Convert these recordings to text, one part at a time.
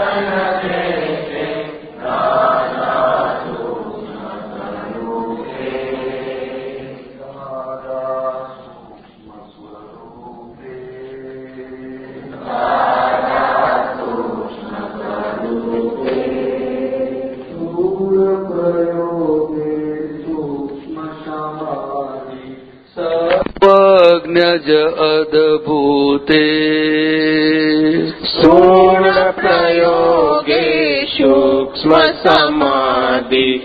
ربنا सूक्ष्मसमाधि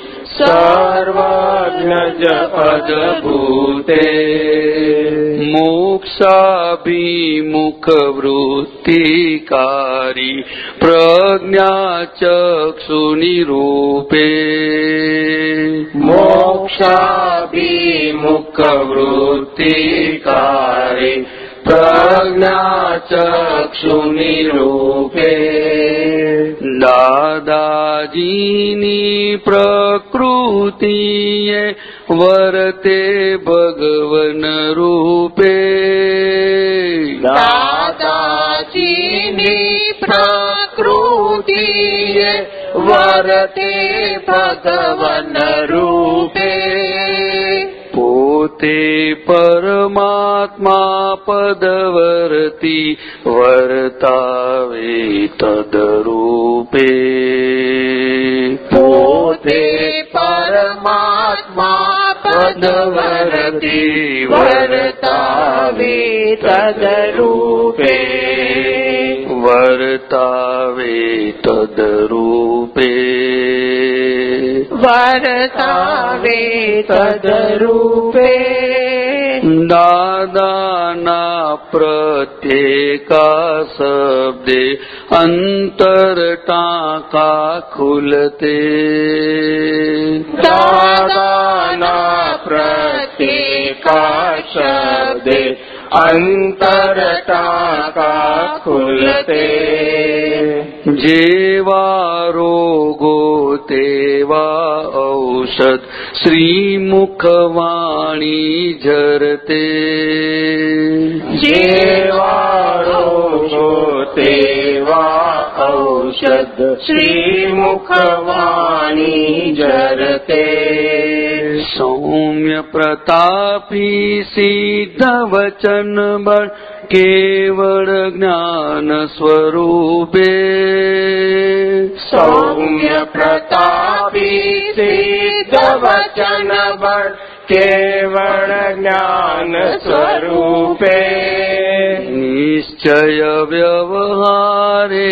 सर्वज्ञज વરતે ભગવન રૂપે પોતે પરમાત્મા પદવર્તી વર્તાવે તદરૂપે પોતે પરમાત્મા પદવરતી વર્તાવે તદરૂપે વર્તાવે તદરૂપે વર્તાવે તદરૂપે દાદાના પ્રત્યેકા શબ્દે અંતર ટાંકા ખુલતે દાદાના પ્રત્યેકા શબ્દે અંતર ટાંકા ખુલતે જેવા રોગો તેવા ઔષધ શ્રીમુખવાણી ઝરતે જેવા રોગો તેવા ઔષધ શ્રીમુખવાણી જરતે સૌમ્ય પ્રતાપી સિદ્ધ વચન બળ કેવળ જ્ઞાન સ્વરૂપે સૌમ્ય પ્રતાપી સિદ્ધ વચન બળ કેવળ જ્ઞાન સ્વરૂપે નિશ્ચય વ્યવહારે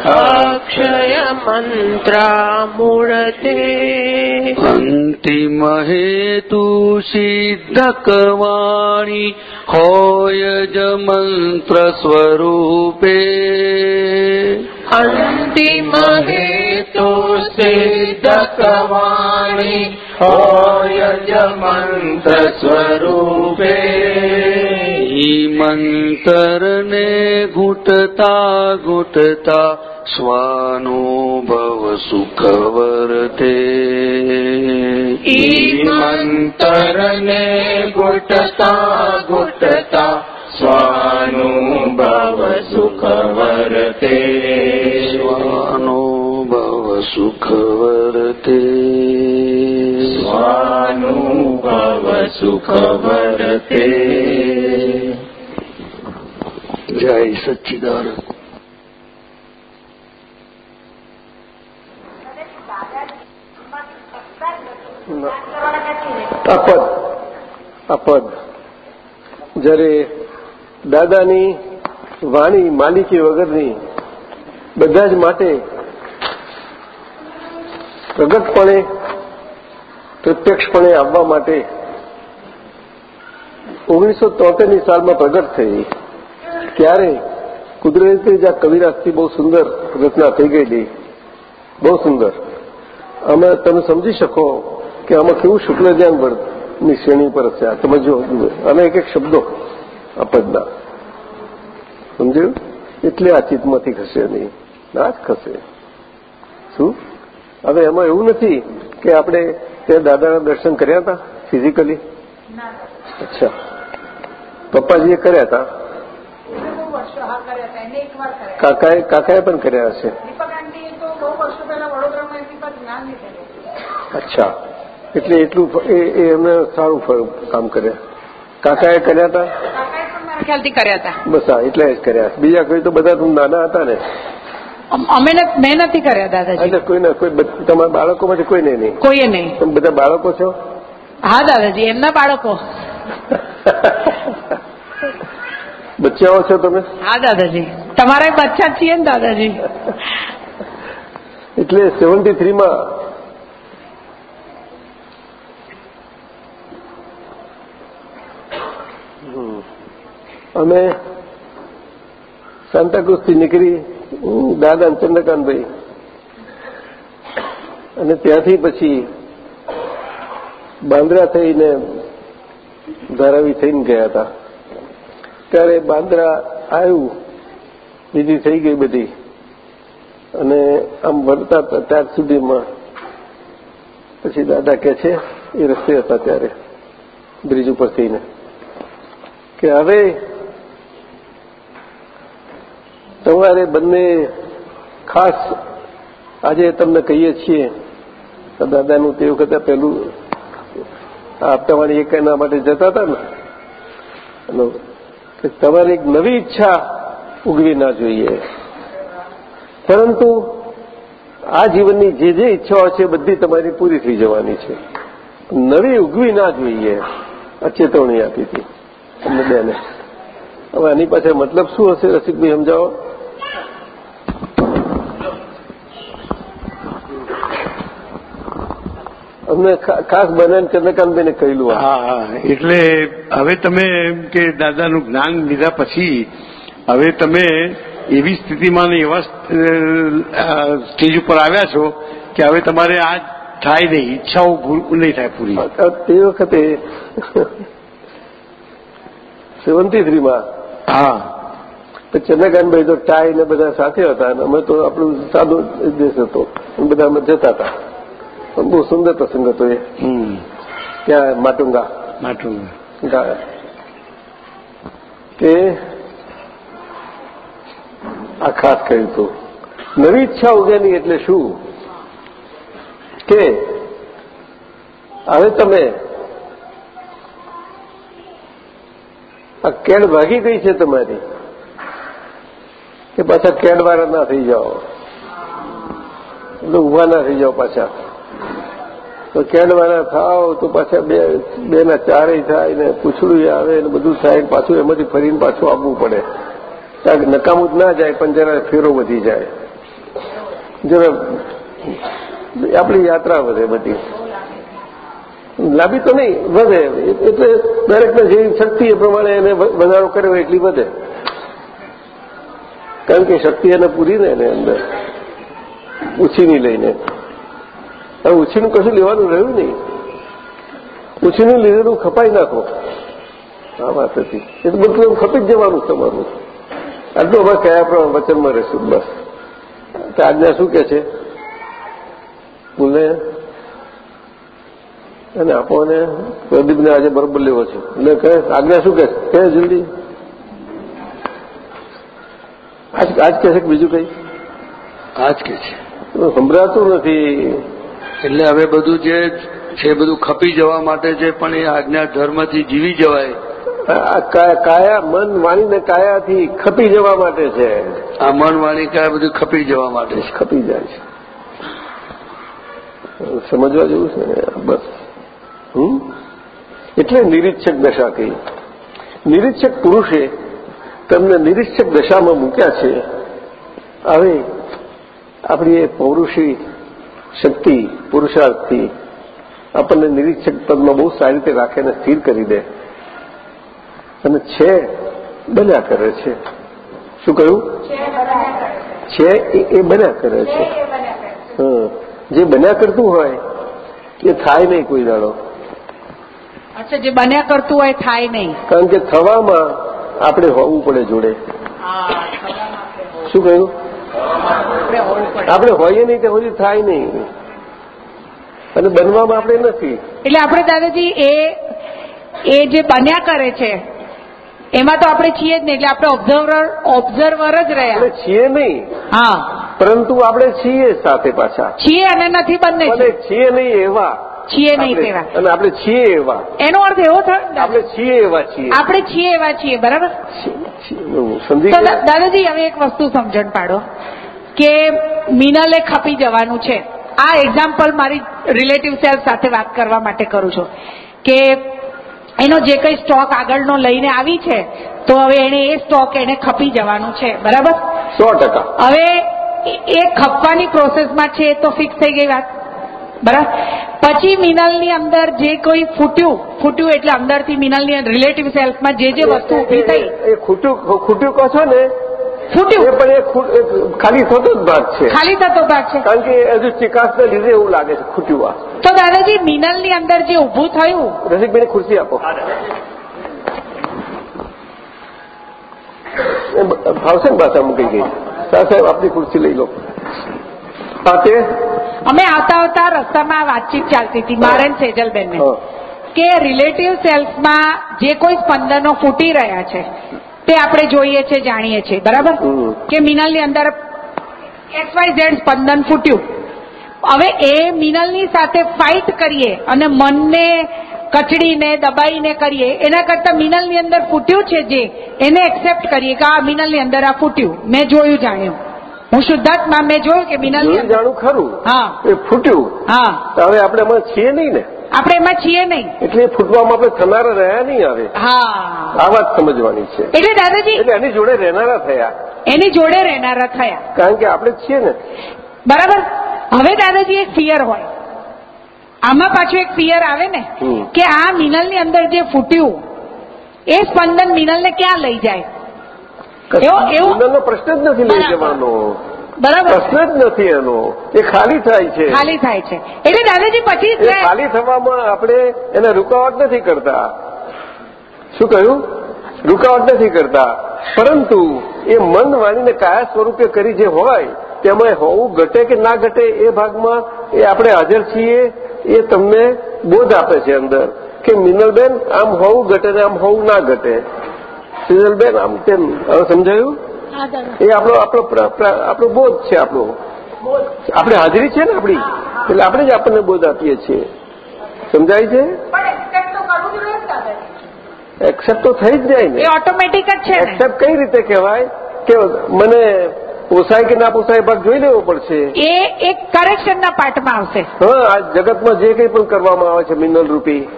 ઉપકારક અક્ષય મંત્રામૂર્તે અક્ષય મંત્રામૂળતે અક્ષય મંત્રામૂર્તે અંતિમ હેતુ સિદ્ધકવાણી હોય જ મંત્ર સ્વરૂપે અંતિમ હેતુ સિદ્ધકવાણી હોય જ મંત્ર સ્વરૂપે ઈ મંતરને ઘૂંટતા ઘૂંટતા સ્વાનુભવ સુખવર્તે ઈ મંતરને ઘુટતા ઘુટતા સ્વાનુભવ સુખવર્તે સ્વાનુભવ સુખવર્તે સ્વાનુભવ સુખ વર્તે જય સચ્ચિદાનંદ. પદ, આ જ્યારે દાદાની વાણી માલિકી વગરની બધા જ માટે પ્રગટપણે, પ્રત્યક્ષપણે આવવા માટે ઓગણીસો તોતેરની સાલમાં પ્રગટ થઈ. ત્યારે કુદરતી જ આ કવિરાજથી બહુ સુંદર રચના થઈ ગયેલી. બહુ સુંદર. અમે તમે સમજી શકો કે આમાં કેવું શુક્લ ધ્યાન વર્ગની શ્રેણી પર છે. આ સમજો અને એક એક શબ્દો આ પદના. સમજ્યું? એટલે આ ચિત્તમાંથી ખસે નહીં. ના જ ખસે શું? હવે એમાં એવું નથી કે આપણે તે દાદાના દર્શન કર્યા હતા ફિઝિકલી? અચ્છા. પપ્પાજીએ કર્યા હતા? કાકાએ કાકાએ પણ કર્યા હશે. અચ્છા. એટલે એટલું એ એમને સારું કામ કર્યા. કાકાએ કર્યા હતા? ખ્યાલથી કર્યા હતા. બસ હા એટલે જ કર્યા. બીજા કોઈ તો બધા તું નાના હતા ને. અમે મેં નથી કર્યા દાદાજી. એટલે કોઈ ના કોઈ તમારા બાળકોમાંથી કોઈ નહીં નહીં? કોઈએ નહીં. તમે બધા બાળકો છો? હા દાદાજી એમના બાળકો. બચ્ચાઓ છો તમે? હા દાદાજી. તમારા બચ્ચા છીએ ને દાદાજી. એટલે સેવન્ટી થ્રીમાં અમે સાંતાક્રુઝથી નીકળી દાદા ચંદ્રકાંતભાઈ. અને ત્યાંથી પછી બાંદ્રા થઈને ધારાવી થઈને ગયા હતા. ત્યારે બાંદ્રા આવ્યું વિધિ થઈ ગઈ બધી. અને આમ વળતા હતા ત્યાર સુધીમાં. પછી દાદા કે છે, એ રસ્તે હતા ત્યારે, બ્રિજ ઉપર થઈને. કે હવે તમારે બંને ખાસ આજે તમને કહીએ છીએ દાદાનું તે વખતે પેલું, આ હપ્તાવાળી એક એના માટે જતા હતા ને? કે તમારે એક નવી ઈચ્છા ઉગવી ના જોઈએ. પરંતુ આ જીવનની જે જે ઈચ્છાઓ છે બધી તમારી પૂરી થઈ જવાની છે. નવી ઉગવી ના જોઈએ. આ ચેતવણી આપી હતી. અમને બેને. હવે આની પાછળ મતલબ શું હશે રસિકભાઈ, સમજાવો? અમને ખાસ બનાવીને ચંદ્રકાંતભાઈને કહેલું. હા હા. એટલે હવે તમે એમ કે દાદાનું જ્ઞાન લીધા પછી હવે તમે એવી સ્થિતિમાં ને એવા સ્ટેજ ઉપર આવ્યા છો કે હવે તમારે આ થાય નહીં ઈચ્છાઓ નહીં થાય પૂરી. તે વખતે સેવન્ટી થ્રીમાં હા ચંદ્રકાંતભાઈ તો ટાઈ ને બધા સાથે હતા અને અમે તો આપણું સાદો દેશ હતો. બધા અમે જતા હતા. બહુ સુંદર પ્રસંગ હતો એ. ત્યાં માટુંગા. માટુંગા. તે આ ખાસ કહ્યું હતું નવી ઈચ્છા ઉગેની એટલે શું? કે હવે તમે આ કેળ ભાગી ગઈ છે તમારી. કે પાછા કેળવાળા ના થઈ જાઓ. એટલે ઊભા ના થઈ જાઓ પાછા. તો કેળવાના થાવ, તો પાછા બે, બેના ચારેય થાય ને પૂછડું આવે ને બધું થાય પાછું એમાંથી ફરીને પાછું આવવું પડે. કારણ નકામું જ ના જાય, પણ જરા ફેરો વધી જાય. જરા આપણી યાત્રા વધે બધી. લાંબી તો નહીં, વધે. એટલે દરેકને જેવી શક્તિ એ પ્રમાણે એને વધારો કર્યો એટલી વધે. કારણ કે શક્તિ એને પૂરી ને એને અંદર. ઉછીની લઈને. હવે ઉછીનું કશું લેવાનું રહ્યું નહીં. ઉછીનું લીધેલું ખપાઈ નાખો. આ વાત હતી. એ તો બધું ખપી જ જવાનું તમારું. આટલું અમે કયા પ્રમાણે વચનમાં રહેશું બસ. તો આજ્ઞા શું કે છે? બોલે. અને આપો અને પ્રદીપને આજે બરોબર લેવો છે. એટલે કહે આજ્ઞા શું કે છે? કહે જલ્દી. આજ આજ કહે છે કે બીજું કઈ? આજ કે છે. સંભળાતું નથી. એટલે હવે બધું જે છે બધું ખપી જવા માટે છે પણ એ આજ્ઞા ધર્મથી જીવી જવાય. કાયા મન વાણી ને કાયાથી ખપી જવા માટે છે. આ મન વાણી કાયા બધું ખપી જવા માટે છે. ખપી જાય છે. સમજવા જેવું છે બસ. હમ? એટલે નિરીક્ષક દશા કહી નિરીક્ષક પુરુષે તમને નિરીક્ષક દશામાં મૂક્યા છે. હવે આપણી એ પૌરુષી શક્તિ પુરુષાર્થથી આપણને નિરીક્ષક પદમાં બહુ સારી રીતે રાખે અને સ્થિર કરી દે. અને છે બન્યા કરે છે. શું કહ્યું? છે એ- એ બન્યા કરે છે જે બન્યા કરતું હોય એ થાય નહીં કોઈ દાડો. અચ્છા જે બન્યા કરતું હોય થાય નહીં. કારણ કે થવામાં આપણે હોવું પડે જોડે. શું કહ્યું? આપણે હોઈએ નહીં ત્યાં સુધી થાય નહીં. અને બનવામાં આપણે નથી. એટલે આપણે દાદાજી એ એ જે બન્યા કરે છે એમાં તો આપણે છીએ જ નહીં એટલે આપણે ઓબ્ઝર્વર ઓબ્ઝર્વર જ રહ્યા. આપણે છીએ નહીં. હા. પરંતુ આપણે છીએ સાથે પાછા. છીએ અને નથી બંને છીએ નહીં એવા. છીએ નહીં તેવા. અને આપણે છીએ એવા. એનો અર્થ એવો થયો આપણે છીએ એવા છીએ. આપણે છીએ એવા છીએ બરાબર? દાદાજી હવે એક વસ્તુ સમજણ પાડો કે મિનલે ખપી જવાનું છે. આ એક્ઝામ્પલ મારી રિલેટિવ સેલ્ફ સાથે વાત કરવા માટે કરું છું. કે એનો જે કઈ સ્ટોક આગળનો લઈને આવી છે તો હવે એને એ સ્ટોક એને ખપી જવાનું છે બરાબર? સો ટકા. હવે એ- ખપવાની પ્રોસેસમાં છે તો ફિક્સ થઈ ગઈ વાત. બરાબર? પછી મિનલની અંદર જે કોઈ ફૂટ્યું ફૂટ્યું એટલે અંદરથી મિનલની રિલેટિવ સેલ્ફમાં જે જે વસ્તુ ઊભી થઈ. એ- ખૂટ્યું ખૂટ્યું કહો છો ને? ફૂટ્યું. એ ખૂટ- એ ખાલી થતો જ ભાગ છે. ખાલી થતો ભાગ છે. કારણ કે હજુ ચિકાસને લીધે એવું લાગે છે ખૂટ્યું આ. તો દાદાજી મિનલની અંદર જે ઊભું થયું. રસિકભાઈ ખુરશી આપો. એ બ- ફાવશે ને પાછા મૂકી ગઈ. સાહેબ આપની ખુરશી લઈ લો. તે અમે આવતા આવતા રસ્તામાં વાતચીત ચાલતી હતી મારે સેજલબેન કે રિલેટિવ સેલ્સમાં જે કોઈ સ્પંદનો ફૂટી રહ્યા છે તે આપણે જોઈએ છે જાણીએ છીએ. બરાબર. કે મિનલની અંદર એક્સ વાય ઝેડ સ્પંદન ફૂટ્યું. હવે એ મિનલની સાથે ફાઇટ કરીએ અને મનને કચડીને દબાઈને કરીએ એના કરતા મિનલની અંદર ફૂટ્યું છે જે એને એક્સેપ્ટ કરીએ કે આ મિનલની અંદર આ ફૂટ્યું. મેં જોયું જાણ્યું. હું શુદ્ધાત્મા મેં જોયું કે મિનલની જોયું જાણું ખરું? હા. એ ફૂટ્યું. હા. તો હવે આપણે એમાં છીએ નહીં ને? આપણે એમાં છીએ નહીં. એટલે ફૂટવામાં આપણે થનારા રહ્યા નહીં આવે હા. આ વાત સમજવાની છે. એટલે દાદાજી એટલે એની જોડે રહેનારા થયા. એની જોડે રહેનારા થયા. કારણ કે આપણે છીએ ને. બરાબર? હવે દાદાજી એક ફિયર હોય. આમાં પાછું એક ફિયર આવે ને કે આ મિનલની અંદર જે ફૂટ્યું એ સ્પંદન મિનલને ક્યાં લઈ જાય? એવો- એવો- પ્રશ્ન જ નથી લઈ જવાનો. બરાબર. પ્રશ્ન જ નથી એનો. એ ખાલી થાય છે. ખાલી થાય છે. એટલે દાદાજી પછી ખાલી થવામાં આપણે એને રૂકાવટ નથી કરતા. શું કહ્યું? રૂકાવટ નથી કરતા. પરંતુ એ મન વાણીને કયા સ્વરૂપે કરી જે હોય તેમાં હોવું ઘટે કે ના ઘટે એ ભાગમાં એ આપણે હાજર છીએ એ તમને બોધ આપે છે અંદર. કે મિનલબેન આમ હોવું ઘટે ને આમ હોવું ના ઘટે. સિનલબેન આમ કેમ? હવે સમજાયું? એ આપણો આપણો આપણો બોધ છે આપણો. આપણે હાજરી છે ને આપણી? એટલે આપણે જ આપણને બોધ આપીએ છીએ. સમજાય છે. એક્સેપ્ટ તો થઈ જ જાય ને. ઓટોમેટિક જ છે એક્સેપ્ટ કઈ રીતે કહેવાય? કે મને પોસાય કે ના પોસાય ભાગ જોઈ લેવો પડશે. એ એક કરેક્શનના પાર્ટમાં આવશે. હા આ જગતમાં જે કંઈ પણ કરવામાં આવે છે મિનરલ રૂપી.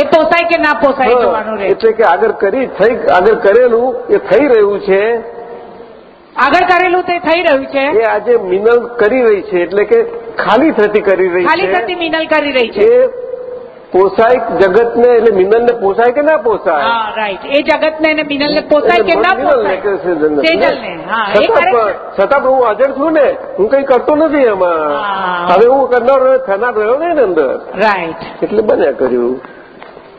એ પોસાય કે ના પોસાય જોવાનું રહે. એટલે કે આગળ કરી થઈ આગળ કરેલું એ થઈ રહ્યું છે. આગળ કરેલું તે થઈ રહ્યું છે. એ આજે મિનલ કરી રહી છે એટલે કે ખાલી થતી કરી રહી ખાલી થતી મિનલ કરી રહી છે. પોસાય જગતને એટલે મિનલને પોસાય કે ના પોસાય? હા રાઈટ એ જગતને અને મિનલને પોસાય કે ના છે પોસાય છતાં પણ હું હાજર છું ને. હું કઈ કરતો નથી એમાં હવે હું કરનાર રહ્યો થનાર રહ્યો ને અંદર. રાઈટ એટલે બન્યા કર્યું.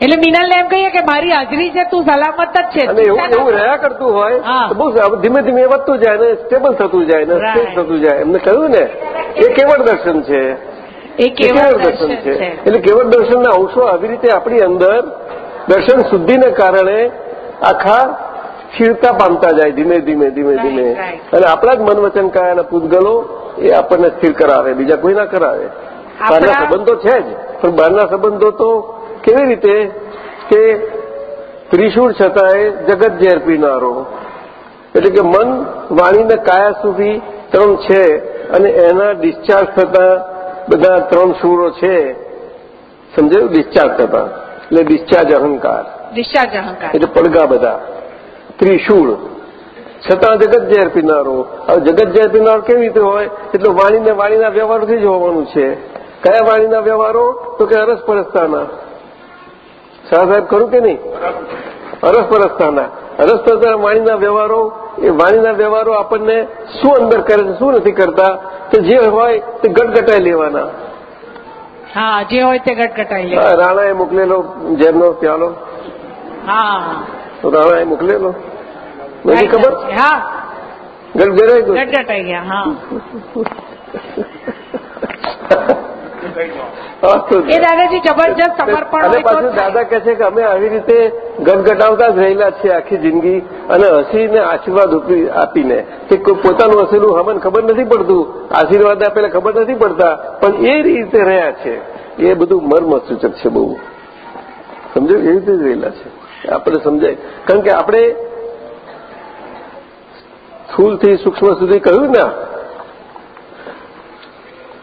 એટલે મિનલને એમ કહીએ કે મારી હાજરી છે તું સલામત જ છે. અને એવું એવું રહ્યા કરતું હોય તો બહુ ધીમે ધીમે વધતું જાય ને સ્ટેબલ થતું જાય ને. સ્થિર થતું જાય. એમને કહ્યું ને એ કેવળ દર્શન છે. એ એ કેવળ દર્શન છે. એટલે કેવળ દર્શનના અંશો આવી રીતે આપણી અંદર દર્શન શુદ્ધિને કારણે આખા સ્થિરતા પામતા જાય ધીમે ધીમે ધીમે ધીમે. અને આપણા જ મન વચન કાયાના પૂતગલો એ આપણને સ્થિર કરાવે બીજા કોઈ ના કરાવે. બહારના સંબંધો છે જ પણ બહારના સંબંધો તો કેવી રીતે કે ત્રિશૂળ છતાંય જગત ઝેર પીનારો? એટલે કે મન વાણીને કાયા સુધી ત્રણ છે અને એના ડિસ્ચાર્જ થતા બધા ત્રણ સૂરો છે. સમજાયું? ડિસ્ચાર્જ થતા. એટલે ડિસ્ચાર્જ અહંકાર. ડિસ્ચાર્જ અહંકાર. એટલે પડગા બધા. ત્રિશૂળ. છતાં જગત ઝેર પીનારો. હવે જગત ઝેર પીનારો કેવી રીતે હોય? એટલે વાણીને વાણીના વ્યવહારથી જ હોવાનું છે. કયા વાણીના વ્યવહારો? તો કે અરસપરસતાના શાહ સાહેબ ખરું કે નહીં? અરસપરસતાના. અરસપરસતા વાણીના વ્યવહારો એ વાણીના વ્યવહારો આપણને શું અંદર કરે છે શું નથી કરતા? તો જે હોય તે ગટગટાઈ લેવાના. હા જે હોય તે ગટગટાઈ લે. રાણાએ મોકલેલો જેમનો પ્યાલો. હા. તો રાણાએ મોકલેલો. નથી ખબર? હા. ગટગટાઈ ગટગટાઈ ગયા હા. એ દાદાજી જબરજસ્ત સમર્પણ અને પાછું દાદા કહે છે કે અમે આવી રીતે ગટગટાવતા જ રહેલા છીએ આખી જિંદગી અને હસીને આશીર્વાદ આપીને. કે પોતાનું હસેલું હમણ ખબર નથી પડતું આશીર્વાદ આપેલા ખબર નથી પડતા પણ એ રીતે રહ્યા છે. એ બધું મર્મસૂચક છે બહુ. સમજો એ રીતે જ રહેલા છે. આપણે સમજાય. કારણ કે આપણે સ્થૂલથી સૂક્ષ્મ સુધી કહ્યું ને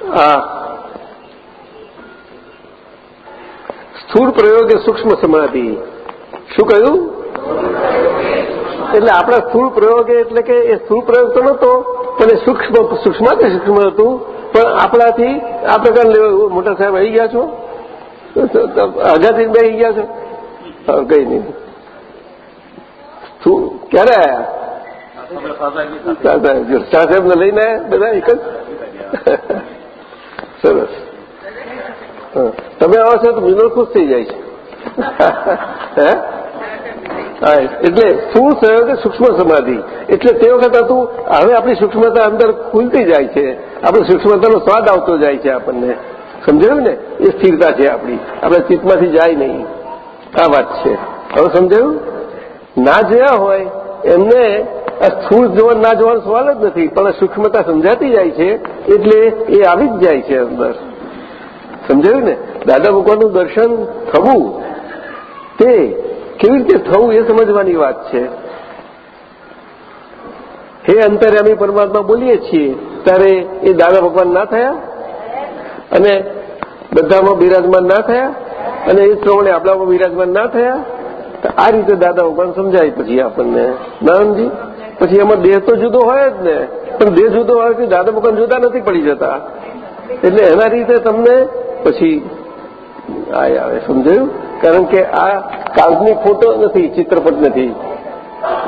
આ સ્થૂળ પ્રયોગ એ સૂક્ષ્મ સમાધિ. શું કહ્યું? એટલે આપણા સ્થૂળ પ્રયોગ એટલે કે એ સ્થૂળ પ્રયોગ તો નહોતો, પણ એ સૂક્ષ્મ, સૂક્ષ્માથી સૂક્ષ્મ હતું. પણ આપણાથી આ પ્રકાર લેવા મોટા સાહેબ આવી ગયા છો? હજારથી બે આવી ગયા છો? કઈ નહીં. સ્થૂળ ક્યારે આવ્યા સાહેબને લઈને આયા બધા એક જ? સરસ. તમે આવો છો તો મિનલ ખુશ થઈ જાય છે. હે? એટલે સ્થૂળ કે સૂક્ષ્મ સમાધિ? એટલે તે વખત હતું, હવે આપણી સૂક્ષ્મતા અંદર ખુલતી જાય છે. આપણી સૂક્ષ્મતાનો સ્વાદ આવતો જાય છે આપણને. સમજાયું ને? એ સ્થિરતા છે આપણી. આપણે ચિત્તમાંથી જાય નહીં. આ વાત છે. હવે સમજાયું? ના જોયા હોય, એમને સ્થૂળ જોવા ના જોવાનો સવાલ જ નથી. પણ સૂક્ષ્મતા સમજાતી જાય છે, એટલે એ આવી જ જાય છે અંદર. સમજાયું ને? દાદા ભગવાનનું દર્શન થવું. તે કેવી રીતે થવું એ સમજવાની વાત છે. હે અંતર્યામી પરમાત્મા બોલીએ છીએ ત્યારે એ દાદા ભગવાન ના થયા? અને બધામાં બિરાજમાન ના થયા? અને એ શ્રવણે આપણામાં બિરાજમાન ના થયા? આ રીતે દાદા ભગવાન સમજાય પછી આપણને. નાનજી, પછી એમાં દેહ તો જુદો હોય જ ને. પણ દેહ જુદો હોય કે દાદા ભગવાન જુદા નથી પડી જતા. એટલે એના રીતે તમને પછી આ આવે, સમજાયું? કારણ કે આ કાલ્પનિક ફોટો નથી, ચિત્રપટ નથી.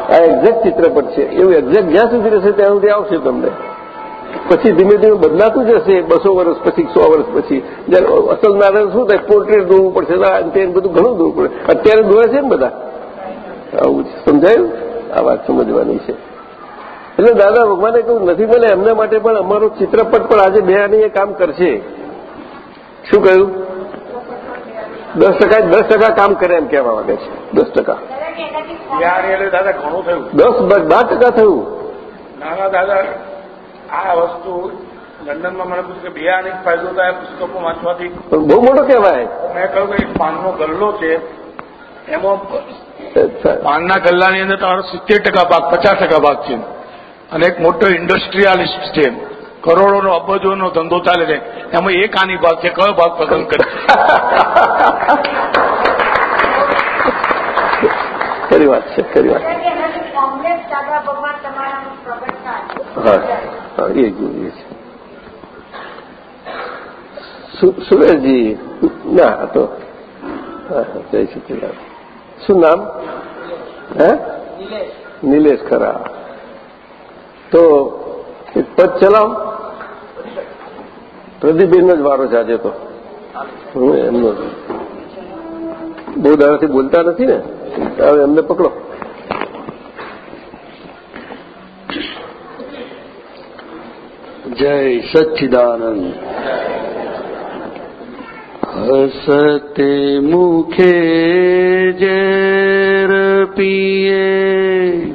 આ એક્ઝેક્ટ ચિત્રપટ છે. એવું એક્ઝેક્ટ જ્યાં સુધી રહેશે ત્યાં સુધી આવશે તમને. પછી ધીમે ધીમે બદલાતું જશે, બસો વર્ષ પછી, સો વર્ષ પછી. જ્યારે અસલ નારાયણ શું થાય? પોર્ટ્રેટ દોરવું પડશે. તે બધું ઘણું દોરવું પડે. અત્યારે દોરે છે ને બધા? આવું સમજાયું? આ વાત સમજવાની છે. એટલે દાદા ભગવાને કહ્યું, નથી મને એમના માટે પણ અમારો ચિત્રપટ પણ આજે બે આની એ કામ કરશે. શું કહ્યું? દસ ટકા દસ ટકા કામ કરે એમ કહેવા માંગે છે. દસ ટકા. દાદા ઘણું થયું. દસ બાર ટકા થયું. નાના દાદા આ વસ્તુ લંડનમાં મને પૂછ્યું કે બિયાની ફાયદો થાય પુસ્તકો વાંચવાથી? બહુ મોટો કહેવાય. મેં કહ્યું કે એક પાનનો ગલ્લો છે. એમાં પાનના ગલ્લાની અંદર તમારો સિત્તેર ટકા ભાગ પચાસ ટકા ભાગ છે. અને એક મોટો ઇન્ડસ્ટ્રીયાલિસ્ટ છે. કરોડોનો અબજોનો ધંધો ચાલે છે. એમાં એક આની ભાગ છે કયો ભાગ પસંદ કરે? ખરી વાત છે ખરી વાત. હા હા એ જોઈએ છે સુ- સુરેશજી ના તો જય સચિદાન શું નામ? હે? નિલેશ ખરા. તો પદ ચલાવ. પ્રદીપભાઈનો જ વારો છે આજે તો. હું એમનો. બહુ દાડાથી બોલતા નથી ને? હવે એમને પકડો. જય સચ્ચિદાનંદ. હસતે મુખે ઝેર પીએ.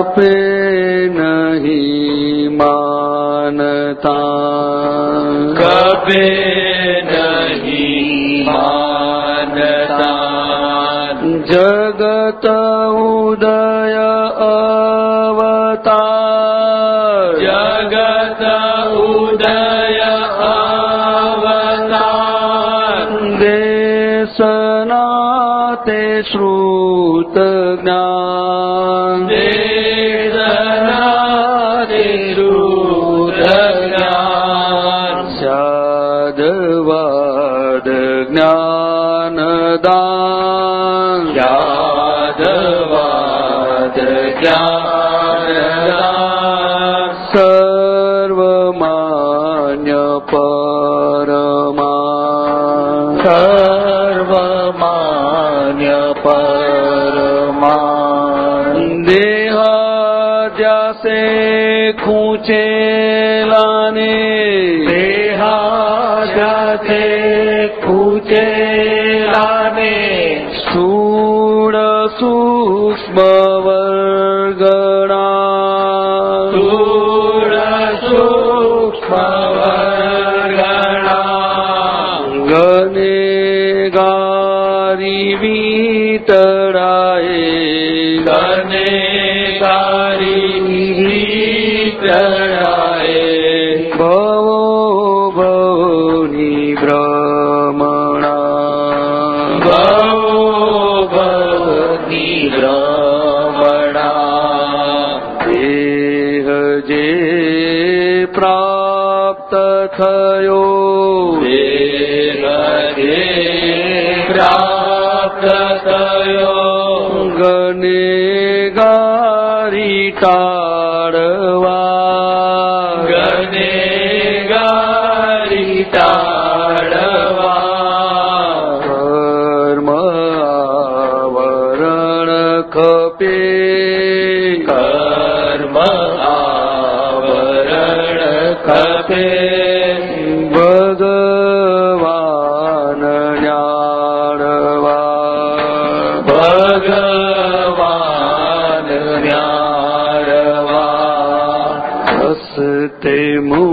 ખપે નહીં માનતા ખપે નહીં માનતા જગત देशनाते श्रुत કૂચેલાને દેહાજતે કૂચેલાને શૂળ સૂક્ષ્મ વર્ગણા શૂળ સૂક્ષ્મ ગને ગારી વીત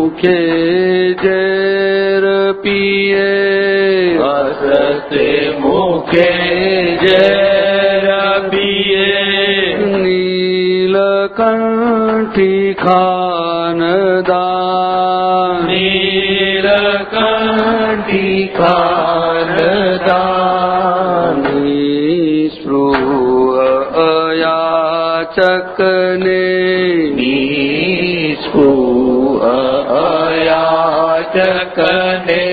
मुखे जैर पिए हसते मुखे जय पिए नीलकण्ठी खानदान नीलकण्ठी खानदान निःस्पृह अयाचकने अयाचकने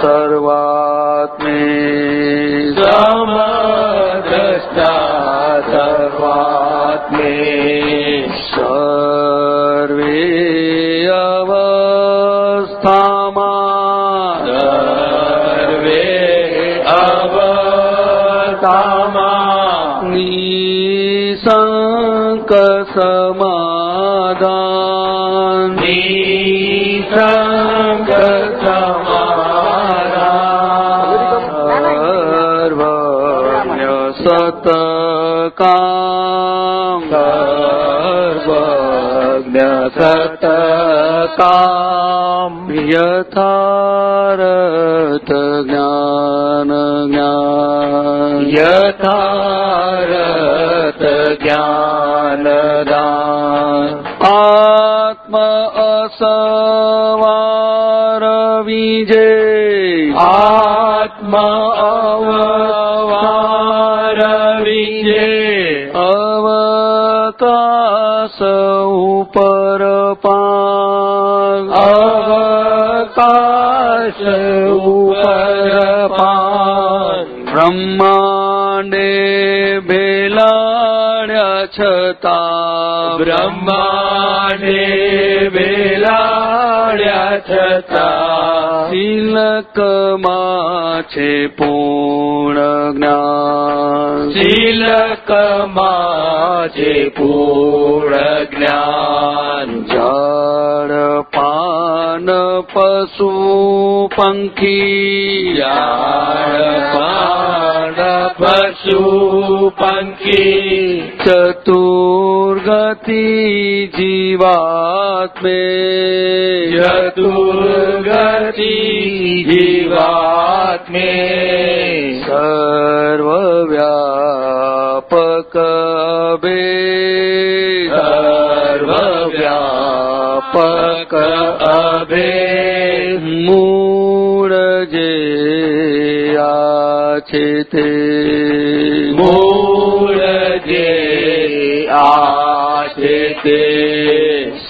સર્વ काम् यथारत ज्ञान ज्ञान यथारत ज्ञानदान आत्म असवार विजय आत्म अववार विजय अवकाश उपर આકાશ ઉપર પાર બ્રહ્માંડે ભેલાડ્યા છતાં બ્રહ્માંડે ભેલાડ્યા છતાં શિલકમાં છે પૂર્ણ જ્ઞાન શિલકમાં છે પૂર્ણ જ્ઞાન જળ પશુ પંખી પાણ પશુ પંખી ચતુર્ગતિ જીવાત્મે ચતુર્ગતિ જીવાત્મે સર્વવ્યાપક બે સર્વવ્યાપક અભે મૂળ જે આ છે તે. મૂળ જે આ છે તે.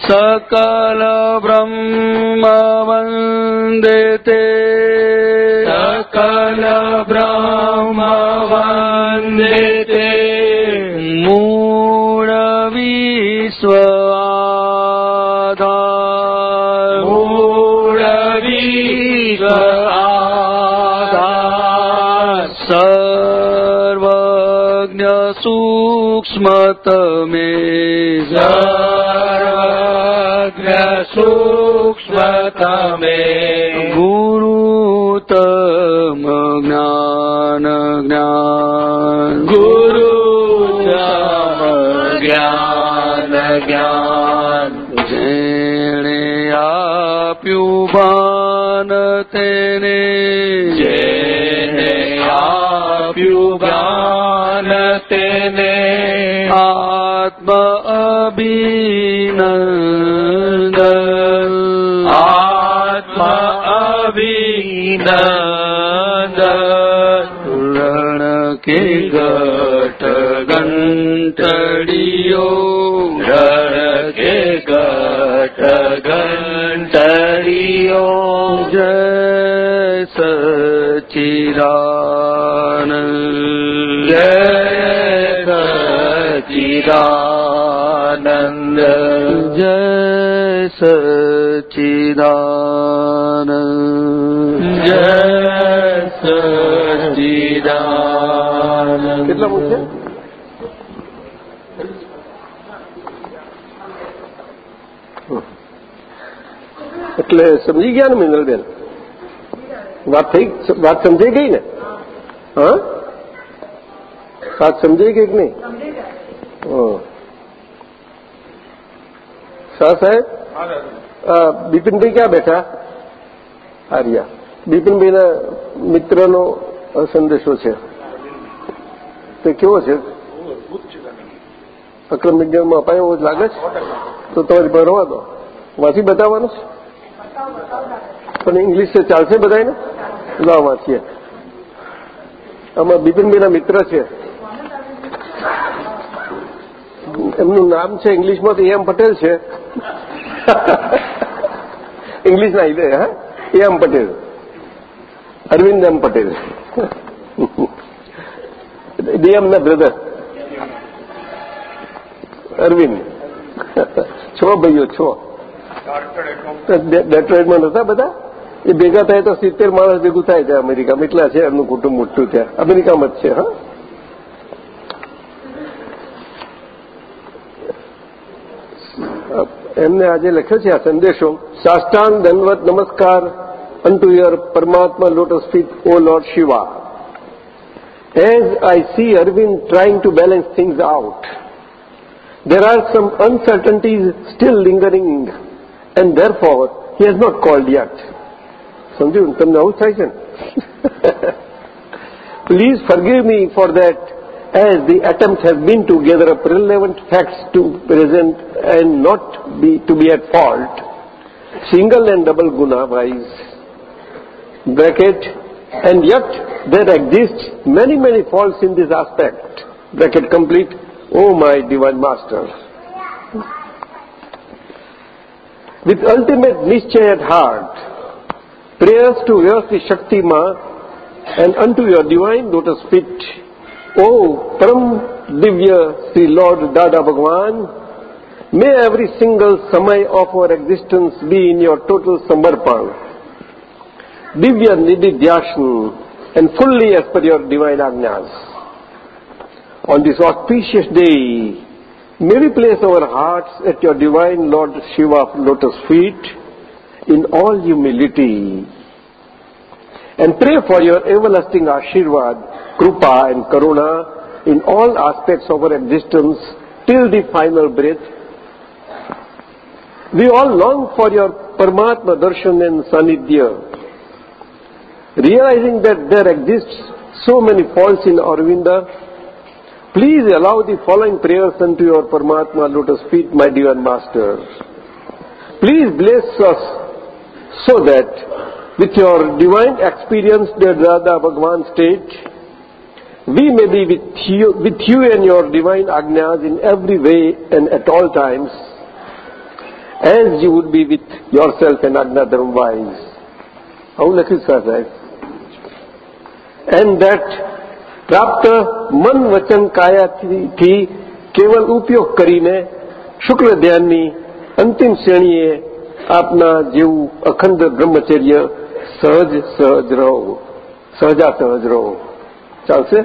સકલ બ્રહ્મ વંદે તે. સકલ બ્રહ્મ વંદે તે. મૂળ વિશ્વ સર્વજ્ઞ સૂક્ષ્મ તમે સર્વજ્ઞ સૂક્ષ્મ તમે ગુરુ તમ જ્ઞાન જ્ઞાન ગુરુ જ્ઞાન જ્ઞાન જેણે આપ્યું ભાન તેને જેને આપ્યું જ્ઞાન તેને આત્મ અભિનંદન આત્મ અભિનંદન રણ કે ગટ ગંટડીઓ રણ કે ગટ ગંટડીઓ જય સચિરાનંદ સચિદાનંદ જય સચિદાનંદ જય સચિદાનંદ કેટલા મૂકશે એટલે સમજી ગયા ને મિનલબેન? વાત થઈ વાત સમજાઈ ગઈ ને? હા? વાત સમજાઈ ગઈ કે નહીં. શાહ સાહેબ? બિપિનભાઈ ક્યાં બેઠા? આર્યા બિપિનભાઈના મિત્રનો સંદેશો છે. તે કેવો છે? અક્રમ વિજ્ઞાનમાં અપાયો એવો જ લાગે છે? તો તમારી ભરવા દો. વાંચી બતાવવાનું છે? પણ ઇંગ્લિશ છે ચાલશે બધાને લાવ વાંચીએ. આમાં બિપિનભાઈના મિત્ર છે. એમનું નામ છે ઇંગ્લિશમાં તો એમ પટેલ છે. ઇંગ્લિશના હિલે હા? M Patel. Arvind M Patel. DM ના બ્રધર. અરવિંદ. છ ભાઈઓ, છ. ડેટ્રોઇડમાં નતા બધા? એ ભેગા થાય તો સિત્તેર માણસ ભેગું થાય છે અમેરિકામાં. એટલા છે એમનું કુટુંબ મોટું ત્યાં. અમેરિકામાં જ છે, હા? એમને આજે લખ્યો છે આ સંદેશો સાષ્ટાંગ દંડવત નમસ્કાર unto your Paramatma lotus feet, O Lord Shiva. As I see Arvind trying to balance things out, there are some uncertainties still lingering and therefore he has not called yet. સમજ્યું તમને આવું થાય છે ને please forgive me for that as the attempts have been to gather up relevant facts to present and not be to be at fault, single and double guna wise, bracket, and yet there exist many, many faults in this aspect, bracket complete, O my divine master. With ultimate nischay at heart, prayers to Vyasti Shakti Ma and unto your divine lotus feet, O Param Divya Sri Lord Dada Bhagwan, may every single samay of our existence be in your total samarpan. Divya Nididhyashan and fully as per your divine agnas. On this auspicious day, may we place our hearts at your divine Lord Shiva's lotus feet in all humility and pray for your everlasting Ashirvad, Krupa and Karuna in all aspects of our existence till the final breath. We all long for your Paramatma Darshan and Sanidhya. Realizing that there exists so many faults in Arvinda, please allow the following prayers unto your Paramatma lotus feet, my divine Master. Please bless us so that with your divine experience, dear Radha Bhagwan state, we may be with you, with you and your divine agnas in every way and at all times, as you would be with yourself and Agna Dharmwise. આવું લખ્યું છે સાહેબ and that પ્રાપ્ત મન વચન કાયાથી કેવલ ઉપયોગ કરીને શુક્લ ધ્યાનની અંતિમ શ્રેણીએ આપના જેવું અખંડ બ્રહ્મચર્ય સહજ સહજ રહો સહજા સહજ રહો ચાલશે?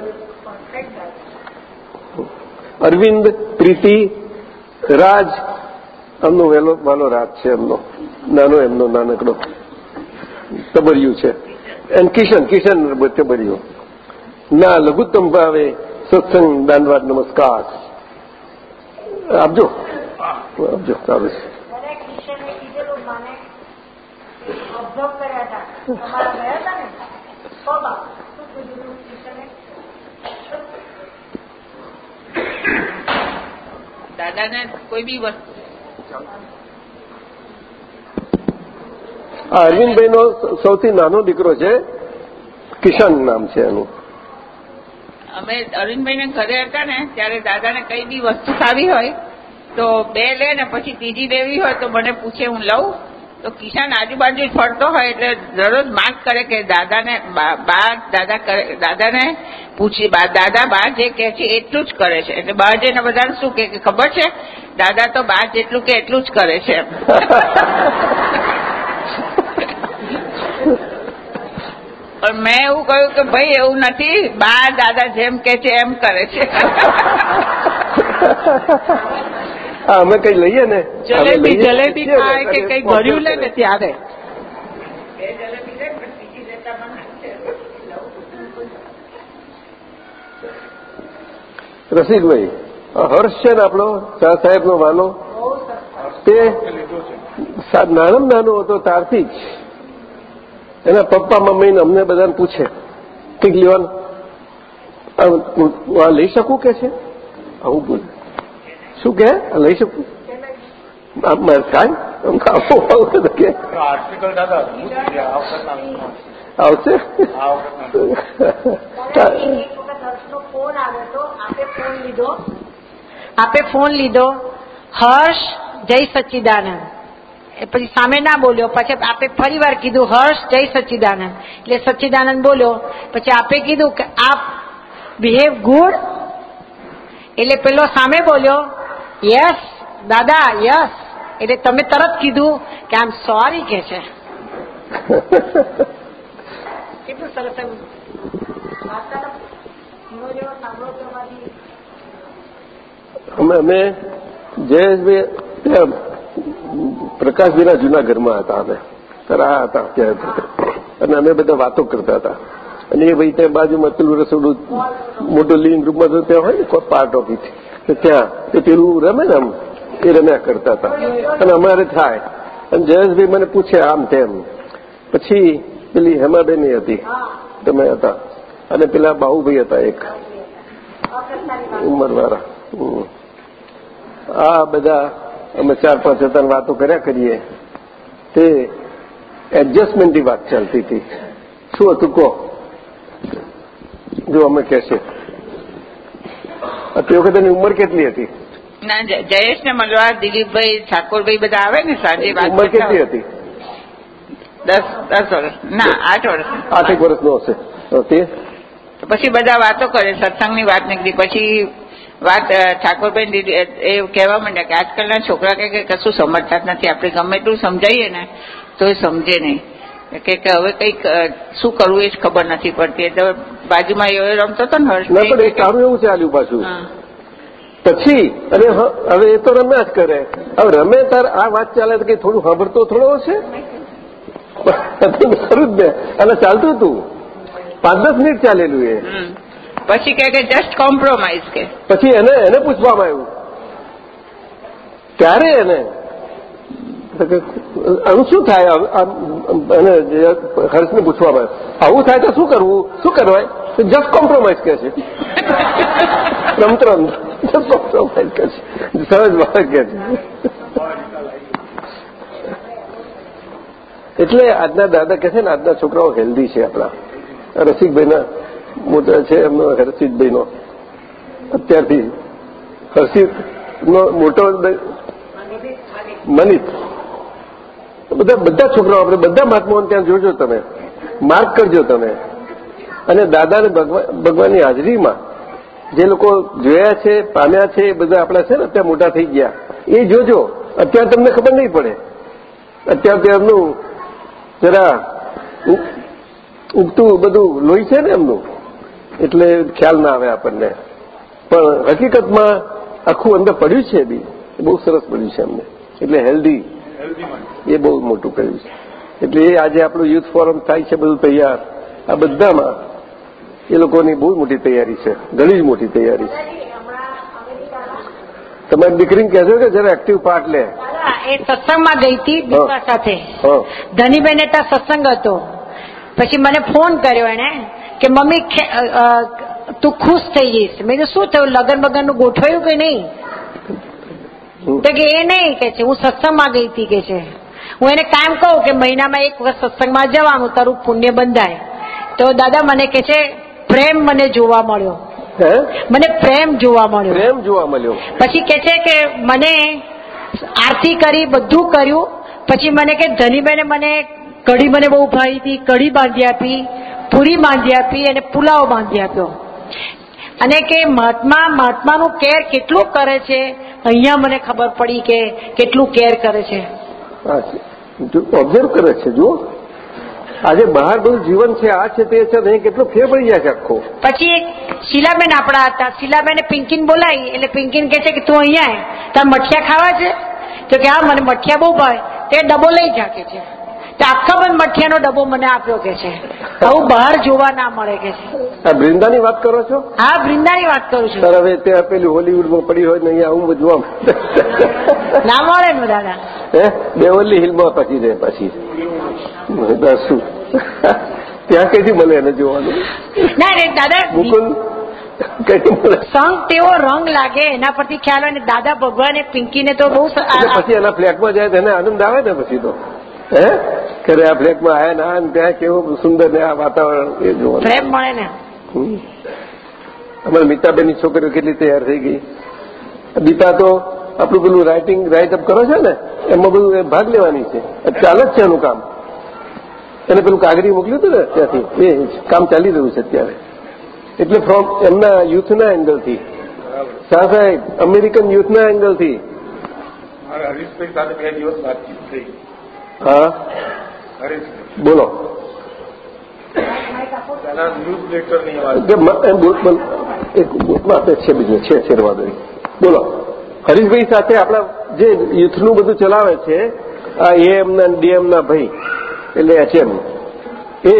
અરવિંદ, પ્રીતિ, રાજ. એમનો વહેલો, વાલો રાજ છે એમનો. નાનો એમનો, નાનકડો. તબરિયું છે. એમ કિશન કિશન તબરિયું. ના, લઘુત્તમ ભાવે સત્સંગ દાનવાદ નમસ્કાર. આપજો. આપજો સારું છે. કર્યા હતા સ્વભાવ શું કીધું કિશને દાદાને કોઈ બી વસ્તુ. આ અરવિંદભાઈનો સૌથી નાનો દીકરો છે કિશન નામ છે એનું. અમે અરવિંદભાઈને ઘરે હતા ને ત્યારે દાદાને કઈ બી વસ્તુ ખાવી હોય તો બે લે ને પછી ત્રીજી લેવી હોય તો મને પૂછે હું લઉં. તો કિસાન આજુબાજુ ફરતો હોય એટલે દરરોજ માંગ કરે કે દાદાને બા દાદા કરે, દાદાને પૂછી દાદા બા જે કહે છે એટલું જ કરે છે. એટલે બા જઈને બધાને શું કે ખબર છે? દાદા તો બા જેટલું કે એટલું જ કરે છે. પણ મેં એવું કહ્યું કે ભાઈ એવું નથી, બા દાદા જેમ કે છે એમ કરે છે. હા અમે કઈ લઈએ ને? જલેબી જલેબી ખાય કે કઈ ભર્યું લે ને ત્યારે? રસિકભાઈ હર્ષ છે ને આપણો શાહ સાહેબ નો વાલો તે નાનમ નાનો હતો ત્યારથી જ. એના પપ્પા મમ્મીને અમને બધાને પૂછે કંઈક લેવાનું? લઈ શકું કે છે? આવું બોલ. શું કે? લઈ શકું. આર્ટિકલ દાદા વખતના આવશે. આપે ફોન લીધો? આપે ફોન લીધો. હર્ષ જય સચ્ચિદાનંદ. એ પછી સામે ના બોલ્યો. પછી આપે ફરી વાર કીધું હર્ષ જય સચ્ચિદાનંદ. એટલે સચ્ચિદાનંદ બોલ્યો. પછી આપે કીધું કે આપ બિહેવ ગુડ એટલે પેલો સામે બોલ્યો યસ દાદા યસ એટલે તમે તરત કીધું કે આમ સોરી કે છે. કેટલું સરસ એમ. અમે અમે જયેશભાઈ ત્યાં પ્રકાશભાઈના જૂના ઘરમાં હતા અમે. ત્યારે હતા ત્યાં. અને અમે બધા વાતો કરતા હતા. અને એ ભાઈ ત્યાં બાજુમાં પેલું રસોડું મોટું લિવિંગ રૂમમાં તો ત્યાં હોય ને પાર્ટ ઓફ ઇટ તો ત્યાં તે પેલું રમે ને આમ, એ રમ્યા કરતા હતા. અને અમારે થાય. અને જયેશભાઈ મને પૂછે આમ તેમ. પછી પેલી હેમાબેન હતી. તમે હતા. અને પેલા બાહુભાઈ હતા એક. ઉંમરવાળા. આ બધા અમે ચાર પાંચ હતા વાતો કર્યા કરીએ. તે એડજસ્ટમેન્ટની વાત ચાલતી હતી. શું હતું કહો? જો અમે કહેશે તે વખતે ઉંમર કેટલી હતી? ના જયેશ ને મળવા દિલીપભાઈ ઠાકોરભાઈ બધા આવે ને સાંજે ઉંમર કેટલી હતી? દસ દસ વર્ષ. ના આઠ વર્ષ. આઠેક વર્ષનો હશે. પછી બધા વાતો કરે સત્સંગની વાત નીકળી. પછી વાત ઠાકોરભાઈ એ કહેવા માંડ્યા કે આજકાલના છોકરા કે કશું સમજતા જ નથી. આપણે ગમે એટલું સમજાવીએ ને તો એ સમજે નહીં. કે કે હવે કંઈક શું કરવું એ જ ખબર નથી પડતી. એટલે બાજુમાં એવો રમતો હતો ને હર્ષ એ સારું એવું ચાલ્યું પાછું પછી અને હવે એ તો રમ્યા જ કરે. હવે રમે તાર આ વાત ચાલે તો કઈ થોડું સાંભળતો થોડો હશે? ખરું જ ને. અને ચાલતું હતું પાંચ દસ મિનિટ ચાલેલું એ. પછી કે કે જસ્ટ કોમ્પ્રોમાઇઝ કે. પછી એને એને પૂછવામાં આવ્યું. ત્યારે એને? કે, આનું શું થાય? જે હર્ષને પૂછવામાં આવું. થાય તો શું કરવું? શું કરવાય? જસ્ટ કોમ્પ્રોમાઇઝ કે છે. રમત જસ્ટ કોમ્પ્રોમાઇઝ કે છે. સહજ વાત કે છે. એટલે આજના દાદા કહે છે ને, આજના છોકરાઓ હેલ્ધી છે આપણા. રસિકભાઈના મોટા છે એમનો હર્ષિતભાઈનો અત્યારથી હર્ષિતનો મોટો મનિત બધા બધા છોકરાઓ, આપણે બધા મહાત્માઓને ત્યાં જોજો તમે. માર્ક કરજો તમે. અને દાદાને ભગવાન ભગવાનની હાજરીમાં જે લોકો જોયા છે, પામ્યા છે, એ બધા આપણા છે ને, અત્યારે મોટા થઈ ગયા. એ જોજો. અત્યારે તમને ખબર નહીં પડે. અત્યારે એમનું જરા ઉગતું બધું લોહી છે ને એમનું. એટલે ખ્યાલ ના આવે આપણને. પણ હકીકતમાં આખું અંદર પડ્યું છે બી. બહુ સરસ પડ્યું છે એમને. એટલે હેલ્ધી એ બહુ મોટું કહ્યું છે. એટલે એ આજે આપણું યુથ ફોરમ થાય છે બધું તૈયાર. આ બધામાં એ લોકોની બહુ મોટી તૈયારી છે. ઘણી જ મોટી તૈયારી છે. તમારી દીકરીને કહેજો કે જરા એક્ટિવ પાર્ટ લે. એ સત્સંગમાં ગઈ હતી દીપા સાથે. હા. ધનીબેન ત્યાં સત્સંગ હતો. પછી મને ફોન કર્યો એને કે મમ્મી તું ખુશ થઈ જઈશ. મેં કીધું શું થયું? લગન બગનનું ગોઠવાયું કે નહીં? તો કે એ નહીં કે છે હું સત્સંગમાં ગઈ હતી કે છે. હું એને કાયમ કહું કે મહિનામાં એક વખત સત્સંગમાં જવાનું તારું પુણ્ય બંધાય. તો દાદા મને કે છે પ્રેમ મને જોવા મળ્યો. મને પ્રેમ જોવા મળ્યો. પ્રેમ જોવા મળ્યો. પછી કે છે કે મને આરતી કરી બધું કર્યું. પછી મને કે ધનીબેને મને કઢી મને બહુ ભાવી હતી કઢી બાંધી આપી પૂરી બાંધી આપી અને પુલાવ બાંધી આપ્યો. અને કે મહાત્મા મહાત્માનું કેર કેટલું કરે છે? અહીંયા મને ખબર પડી કે કેટલું કેર કરે છે. ઓબ્ઝર્વ કરે છે જુઓ. આજે બહાર બધું જીવન છે આ છે તે છે અહીં કેટલો ફેર પડી જાય છે આખો. પછી એક શીલાબેન આપણા હતા. શીલાબેને પિંકીન બોલાવી એટલે પિંકીન કહે છે કે તું અહીંયા તાર મઠિયા ખાવા છે? તો કે હા મને મઠિયા બહુ ભાવે. તે ડબો લઈ જા છે. આખા બંધ મઠિયાનો ડબ્બો મને આપ્યો કે છે. આવું બહાર જોવા ના મળે કે છે. વૃંદાની વાત કરો છો? હા વૃંદાની વાત કરું છું. સર હવે તે પેલી હોલીવુડમાં પડી હોય ને અહીંયા આવું બધું ના મળે ને દાદા. હે? બેવલી હિલમાં પછી. રહે પછી શું? ત્યાં કઈથી મળે એને જોવાનું? ના રે દાદા મુકુંદ સંગ તેવો રંગ લાગે એના પરથી ખ્યાલ હોય ને દાદા ભગવાને પિંકીને તો બહુ પછી એના ફ્લેટમાં જાય તો એને આનંદ આવે ને પછી તો? હે? ખરે આ ફ્લેટમાં આયા ના અને ત્યાં કેવું સુંદર ને આ વાતાવરણ એ જોવાનું. ફ્લેટ મળે ને. હમ. અમારી મીતાબેનની છોકરીઓ કેટલી તૈયાર થઈ ગઈ. દીપા તો આપણું પેલું રાઇટિંગ રાઇટઅપ કરો છો ને એમાં બધું એ ભાગ લેવાની છે. ચાલે જ છે એનું કામ. એને પેલું કાગરી મોકલ્યું હતું ને ત્યાંથી. એ કામ ચાલી રહ્યું છે અત્યારે. એટલે ફ્રોમ એમના યુથના એંગલથી શાહ સાહેબ અમેરિકન યુથના એંગલથી મારે હરીશભાઈ સાથે બે દિવસ વાતચીત થઈ. હા? બોલો. એક વાત છે બીજું છે શેરવાદળી બોલો. હરીશભાઈ સાથે આપણા જે યુથનું બધું ચલાવે છે આ એમના ડીએમના ભાઈ એટલે એચએમ એ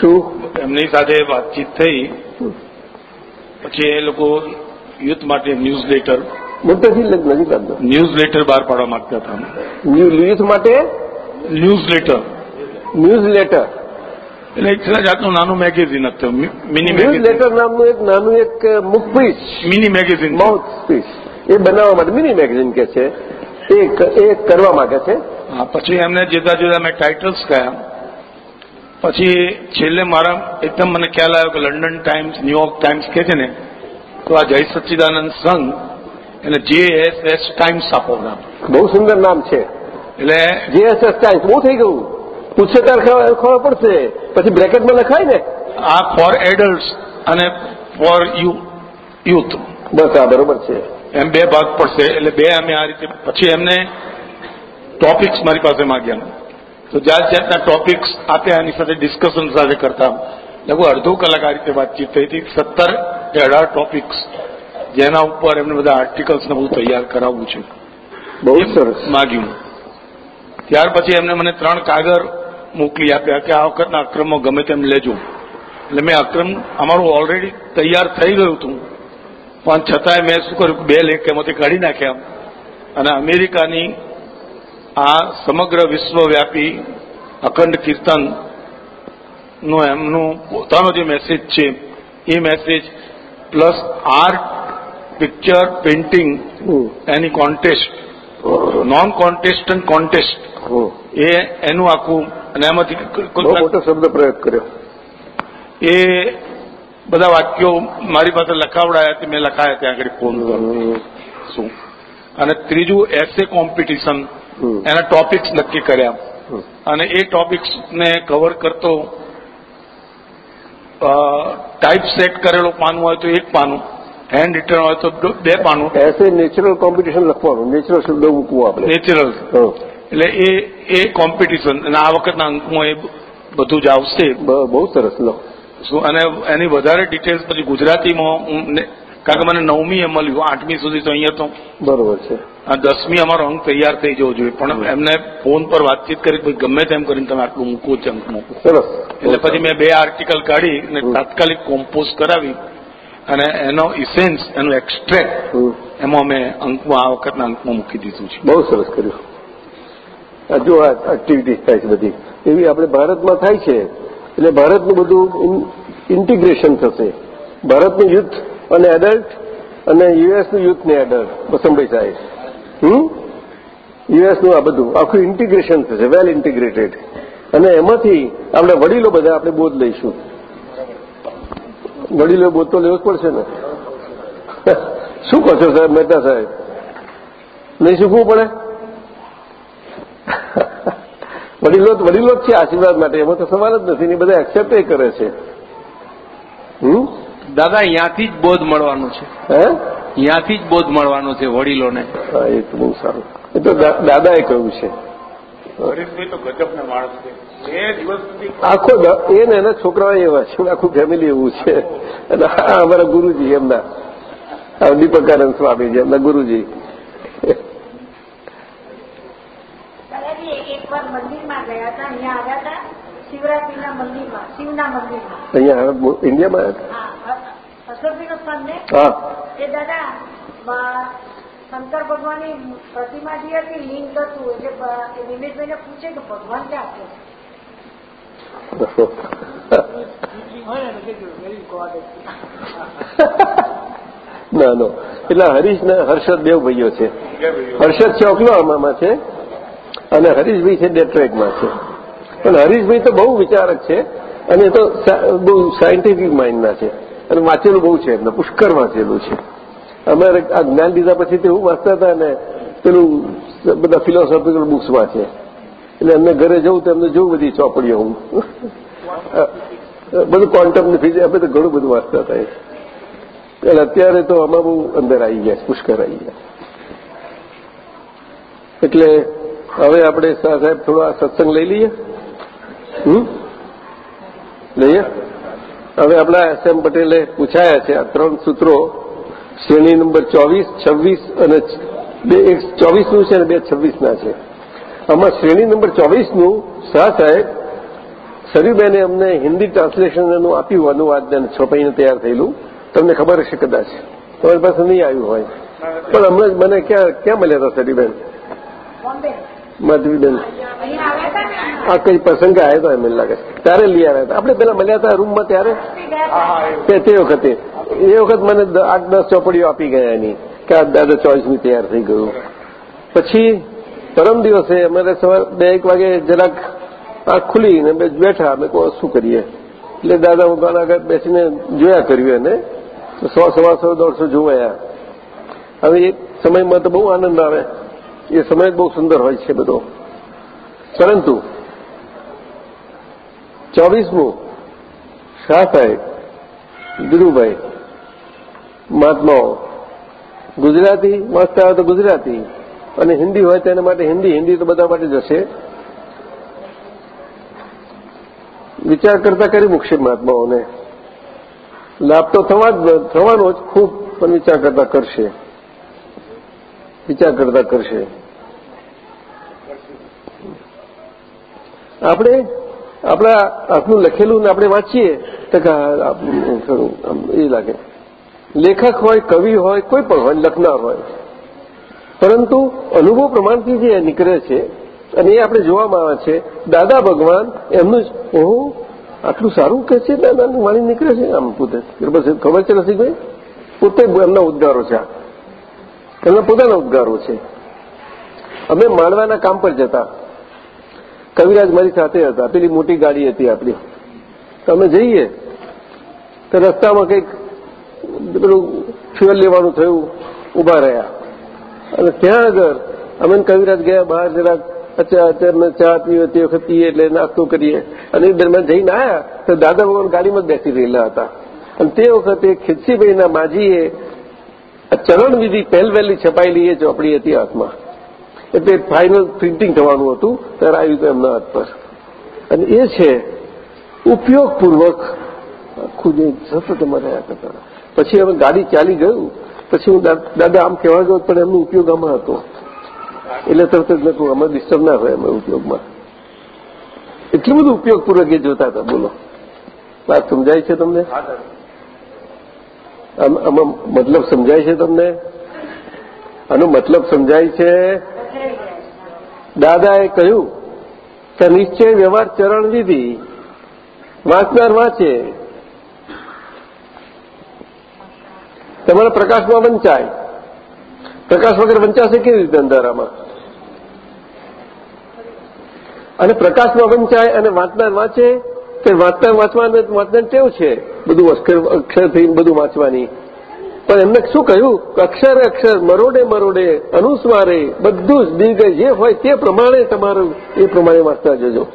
શું? એમની સાથે વાતચીત થઈ. પછી એ લોકો યુથ માટે ન્યૂઝ લેટર લગ- નજીક આપજો ન્યૂઝ લેટર બહાર પાડવા માંગતા હતા યુથ માટે ન્યૂઝ લેટર ન્યૂઝ લેટર એટલે એક જાતનું નાનું મેગેઝિન હતું. મિની ન્યૂઝ લેટર નામનું એક નાનું એક મુખ piece mini magazine mouth piece એ બનાવવા માટે મિની મેગેઝિન કે છે. એ એ કરવા માંગે છે. પછી એમને જુદા જુદા મેં ટાઇટલ્સ કયા. પછી છેલ્લે મારા એકદમ મને ખ્યાલ આવ્યો કે લંડન ટાઈમ્સ ન્યુયોર્ક ટાઈમ્સ કે છે ને તો આ જય સચ્ચિદાનંદ સંઘ એને જે એસ એસ ટાઈમ્સ આપો નામ. બહુ સુંદર નામ છે. એટલે જીએસએસ ટાઈમ્સ બહુ થઈ ગયું. પૂછે ત્યારે ખબર પડશે. પછી બ્રેકેટમાં લખાય ને? આ ફોર એડલ્ટ અને ફોર યુ યુથ બસ આ બરોબર છે. એમ બે ભાગ પડશે. એટલે બે અમે આ રીતે પછી એમને ટોપિક્સ મારી પાસે માંગ્યા. તો જાત જાતના ટોપિક્સ આપ્યા એની સાથે ડિસ્કશન સાથે કરતા. લગભગ અડધો કલાક આ રીતે વાતચીત થઈ હતી. સત્તર કે અઢાર ટોપિક્સ જેના ઉપર એમને બધા આર્ટિકલ્સ ને બધું તૈયાર કરાવવું છે. બહુ સરસ. માગ્યું. ત્યાર પછી એમને મને ત્રણ કાગળ મોકલી આપ્યા કે આ વખતના અક્રમમાં ગમે તેમ લેજો. એટલે મેં અક્રમ અમારું ઓલરેડી તૈયાર થઈ ગયું હતું. પણ છતાંય મેં શું કર્યું? બે લેખ એમાંથી કાઢી નાખ્યા. અને અમેરિકાની આ સમગ્ર વિશ્વવ્યાપી અખંડ કીર્તનનો એમનો એમનું પોતાનો જે મેસેજ છે એ message plus art picture painting હમ. એની કોન્ટેસ્ટ નોન કોન્ટેસ્ટન્ટ કોન્ટેસ્ટ હમ. એ એનું આખું અને એમાંથી મોટો શબ્દ પ્રયોગ કર્યો. એ બધા વાક્યો મારી પાસે લખાવડાયા તે મેં લખાયા ત્યાં આગળ ફોન શું? અને ત્રીજું એસે કોમ્પિટિશન. એના ટોપિક્સ નક્કી કર્યા. અને એ ટોપિક્સ ને કવર કરતો ટાઈપ સેટ કરેલો પાનું હોય તો એક પાનું. હેન્ડ રિટર્ન હોય તો બે પાનું એસે નેચરલ કોમ્પિટિશન લખવાનું નેચરલ શબ્દ મૂકવું આપણે નેચરલ એટલે એ એ કોમ્પિટિશન અને આ વખતના અંકમાં એ બધું જ આવશે. બહુ સરસ લો. શું અને એની વધારે ડિટેલ્સ પછી ગુજરાતીમાં કારણ કે મને નવમી એ મળ્યું આઠમી સુધી તો અહીંયા તો બરોબર છે. આ દસમી અમારો અંક તૈયાર થઈ જવો જોઈએ. પણ એમને ફોન પર વાતચીત કરી ગમે તેમ કરીને તમે આટલું મૂકો છે અંકમાં. સરસ. એટલે પછી મેં બે આર્ટિકલ કાઢી અને તાત્કાલિક કોમ્પોઝ કરાવી. અને એનો ઇસેન્સ એનું એક્સ્ટ્રેક્ટ એમાં મેં અંકમાં આ વખતના અંકમાં મૂકી દીધું છે. બહુ સરસ કર્યું. આ જો આ એક્ટિવિટીઝ થાય છે બધી. એવી આપણે ભારતમાં થાય છે. એટલે ભારતનું બધું ઇન્ટિગ્રેશન થશે. ભારતનું યુથ અને એડલ્ટ અને યુએસનું યુથ ને એડલ્ટ વસંભાઈ સાહેબ હમ? યુએસનું આ બધું. આખું ઇન્ટિગ્રેશન થશે. વેલ ઇન્ટિગ્રેટેડ અને એમાંથી આપણે વડીલો બધા આપણે બોધ લઈશું. વડીલો બોધ તો લેવો જ પડશે ને. શું કહો છો સાહેબ મહેતા સાહેબ? નહીં શીખવું પડે? વડીલો વડીલો જ છે આશીર્વાદ માટે એમાં તો સવાલ જ નથી ને એ બધા એક્સેપ્ટ કરે છે. હમ? દાદા અહીંયાથી જ બોધ મળવાનો છે. હે? અહીંયાથી જ બોધ મળવાનો છે વડીલોને. હા એ તો બહુ સારું. એ તો દાદાએ કહ્યું છે. હરીશભાઈ તો ગજબના માણસ છે. આખો એ ને એના છોકરાઓ એવા છે આખું ફેમિલી એવું છે. અને અમારા ગુરુજી એમના. દીપકાનંદ સ્વામીજી એમના ગુરુજી. અહીંયા ઇન્ડિયામાં હા સ્થાન હા. એ દાદા શંકર ભગવાનની પ્રતિમા જે હતી લિંગ હતું એટલે એ પૂછે કે ભગવાન ક્યાં છે? ના, નો. એટલે હર્ષદ દેવ ભાઈઓ છે. હર્ષદ છે ઓકલાહોમામાં છે અને હરીશભાઈ છે ડેટ્રોઇટમાં છે. પણ હરીશભાઈ તો બહુ વિચારક છે અને તો બહુ સાયન્ટિફિક માઇન્ડના છે અને વાંચેલું બહુ છે એમને પુષ્કર વાંચેલું છે. અમારે આ જ્ઞાન લીધા પછી તે હું વાંચતા હતા ને પેલું બધા ફિલોસોફિકલ બુક્સ વાંચે એટલે એમને ઘરે જવું તો એમને જોવું બધી ચોપડીઓ હું. બધું ક્વોન્ટમની ને અમે તો ઘણું બધું વાંચતા થાય એટલે અત્યારે તો આમાં બહુ અંદર આવી ગયા, પુષ્કર આવી ગયા. એટલે હવે આપણે શાહ સાહેબ થોડો આ સત્સંગ લઈ લઈએ? હમ? લઈએ? હવે આપણા એસ એમ પટેલે પૂછાયા છે આ ત્રણ સૂત્રો, શ્રેણી નંબર ચોવીસ, છવ્વીસ અને બે, એક ચોવીસનું છે અને બે છવ્વીસના છે. આમાં શ્રેણી નંબર ચોવીસનું શાહ સાહેબ સરીબેને અમને હિન્દી ટ્રાન્સલેશન એનું આપ્યું અનુવાદ અને છપાઈને તૈયાર થયેલું. તમને ખબર હશે કદાચ. તમારી પાસે નહીં આવ્યું હોય. પણ હમણાં જ મને ક્યાં ક્યાં મળ્યા હતા સરીબેન? માધવીબેન. આ કઈ પ્રસંગે આવ્યો હતો એમ લાગે. ત્યારે લઈ આવ્યા હતા. આપણે પેલા મળ્યા હતા રૂમમાં ત્યારે? તે તે વખતે. એ વખત મને દ- આઠ દસ ચોપડીઓ આપી ગયા એની કે આ દાદા ચોઈસની તૈયાર થઈ ગયું. પછી પરમ દિવસે અમારે સવાર બે એક વાગે જરાક આંખ ખુલી ને બે બેઠા. અમે કહો શું કરીએ? એટલે દાદા હું ગાના આગળ બેસીને જોયા કર્યું એને. સો સવા સો દોઢસો જોવાયા. હવે એ સમયમાં તો બહુ આનંદ આવે. એ સમય બહુ સુંદર હોય છે બધો. પરંતુ ચોવીસમું શાહ સાહેબ, ધીરુભાઈ, મહાત્માઓ, ગુજરાતી વાંચતા આવે તો ગુજરાતી અને હિન્દી હોય તેના માટે હિન્દી હિન્દી તો બધા માટે જશે. વિચાર કરતા કરી મૂકશે મહાત્માઓને. લાભ તો થવાનો જ ખૂબ, પણ વિચાર કરતા કરશે. વિચાર કરતા કરશે. આપણે, આપણા હાથનું લખેલું ને આપણે વાંચીએ, તો આપણું એ લાગે. લેખક હોય, કવિ હોય, કોઈ પણ હોય, લખનાર હોય. પરંતુ અનુભવ પ્રમાણથી જે નીકળે છે અને એ આપણે જોવામાં આવે છે, દાદા ભગવાન એમનું જ ઓહો આટલું સારું કહે છે દાદાનું વાણી નીકળે છે, આમ પોતે. ખબર છે રસિકભાઈ પોતે એમના ઉદ્ગારો છે એમના પોતાના ઉદ્ગારો છે. અમે માળવાના કામ પર જતા. કવિરાજ મારી સાથે હતા. પેલી મોટી ગાડી હતી આપણી. તો અમે જઈએ. તો રસ્તામાં કંઈક પેલું ફ્યુઅલ લેવાનું થયું. ઊભા રહ્યા. અને ત્યાં આગળ અમે કવિરાજ ગયા, બહાર જરાક અત્યારે ચા પીએ તે વખત પીએ એટલે નાસ્તો કરીએ. અને એ દરમિયાન જઈને આવ્યા તો દાદા ભગવાન ગાડીમાં જ બેસી રહેલા હતા. અને તે વખતે ખીચીભાઈના માજીએ ચરણવિધિ પહેલ વહેલી છપાયેલી એ ચોપડી હતી હાથમાં. એટલે ફાઇનલ પ્રિન્ટિંગ થવાનું હતું, ત્યારે આવ્યું હતું એમના હાથ પર. અને એ છે, ઉપયોગપૂર્વક જે સતત રહ્યા પછી અમે ગાડી ચાલી ગયું. પછી હું દાદા આમ કહેવા ગયો પણ એમનો ઉપયોગ આમાં હતો. એટલે તરત જ નતું અમે ડિસ્ટર્બ ના થાય અમે ઉપયોગમાં. એટલું બધું ઉપયોગપૂર્વક એ જોતા હતા બોલો. વાત સમજાય છે તમને? આમાં મતલબ સમજાય છે તમને? આનો મતલબ સમજાય છે? દાદાએ કહ્યું કે નિશ્ચય વ્યવહાર ચરણ લીધી વાંચનાર વાંચે. તમારા પ્રકાશમાં વંચાય. પ્રકાશ વગર વંચાશે કેવી રીતે અંધારામાં? અને પ્રકાશમાં વંચાય અને વાંચનાર વાંચે કે વાંચનાર વાંચવાનું વાંચનાર ટેવ છે. બધું અક્ષર અક્ષર થઈને બધું વાંચવાની. પણ એમને શું કહ્યું? અક્ષર અક્ષર, મરોડે મરોડે, અનુસ્વારે, બધું જ દીર્ઘ જે હોય તે પ્રમાણે તમારું એ પ્રમાણે વાંચતા જજો.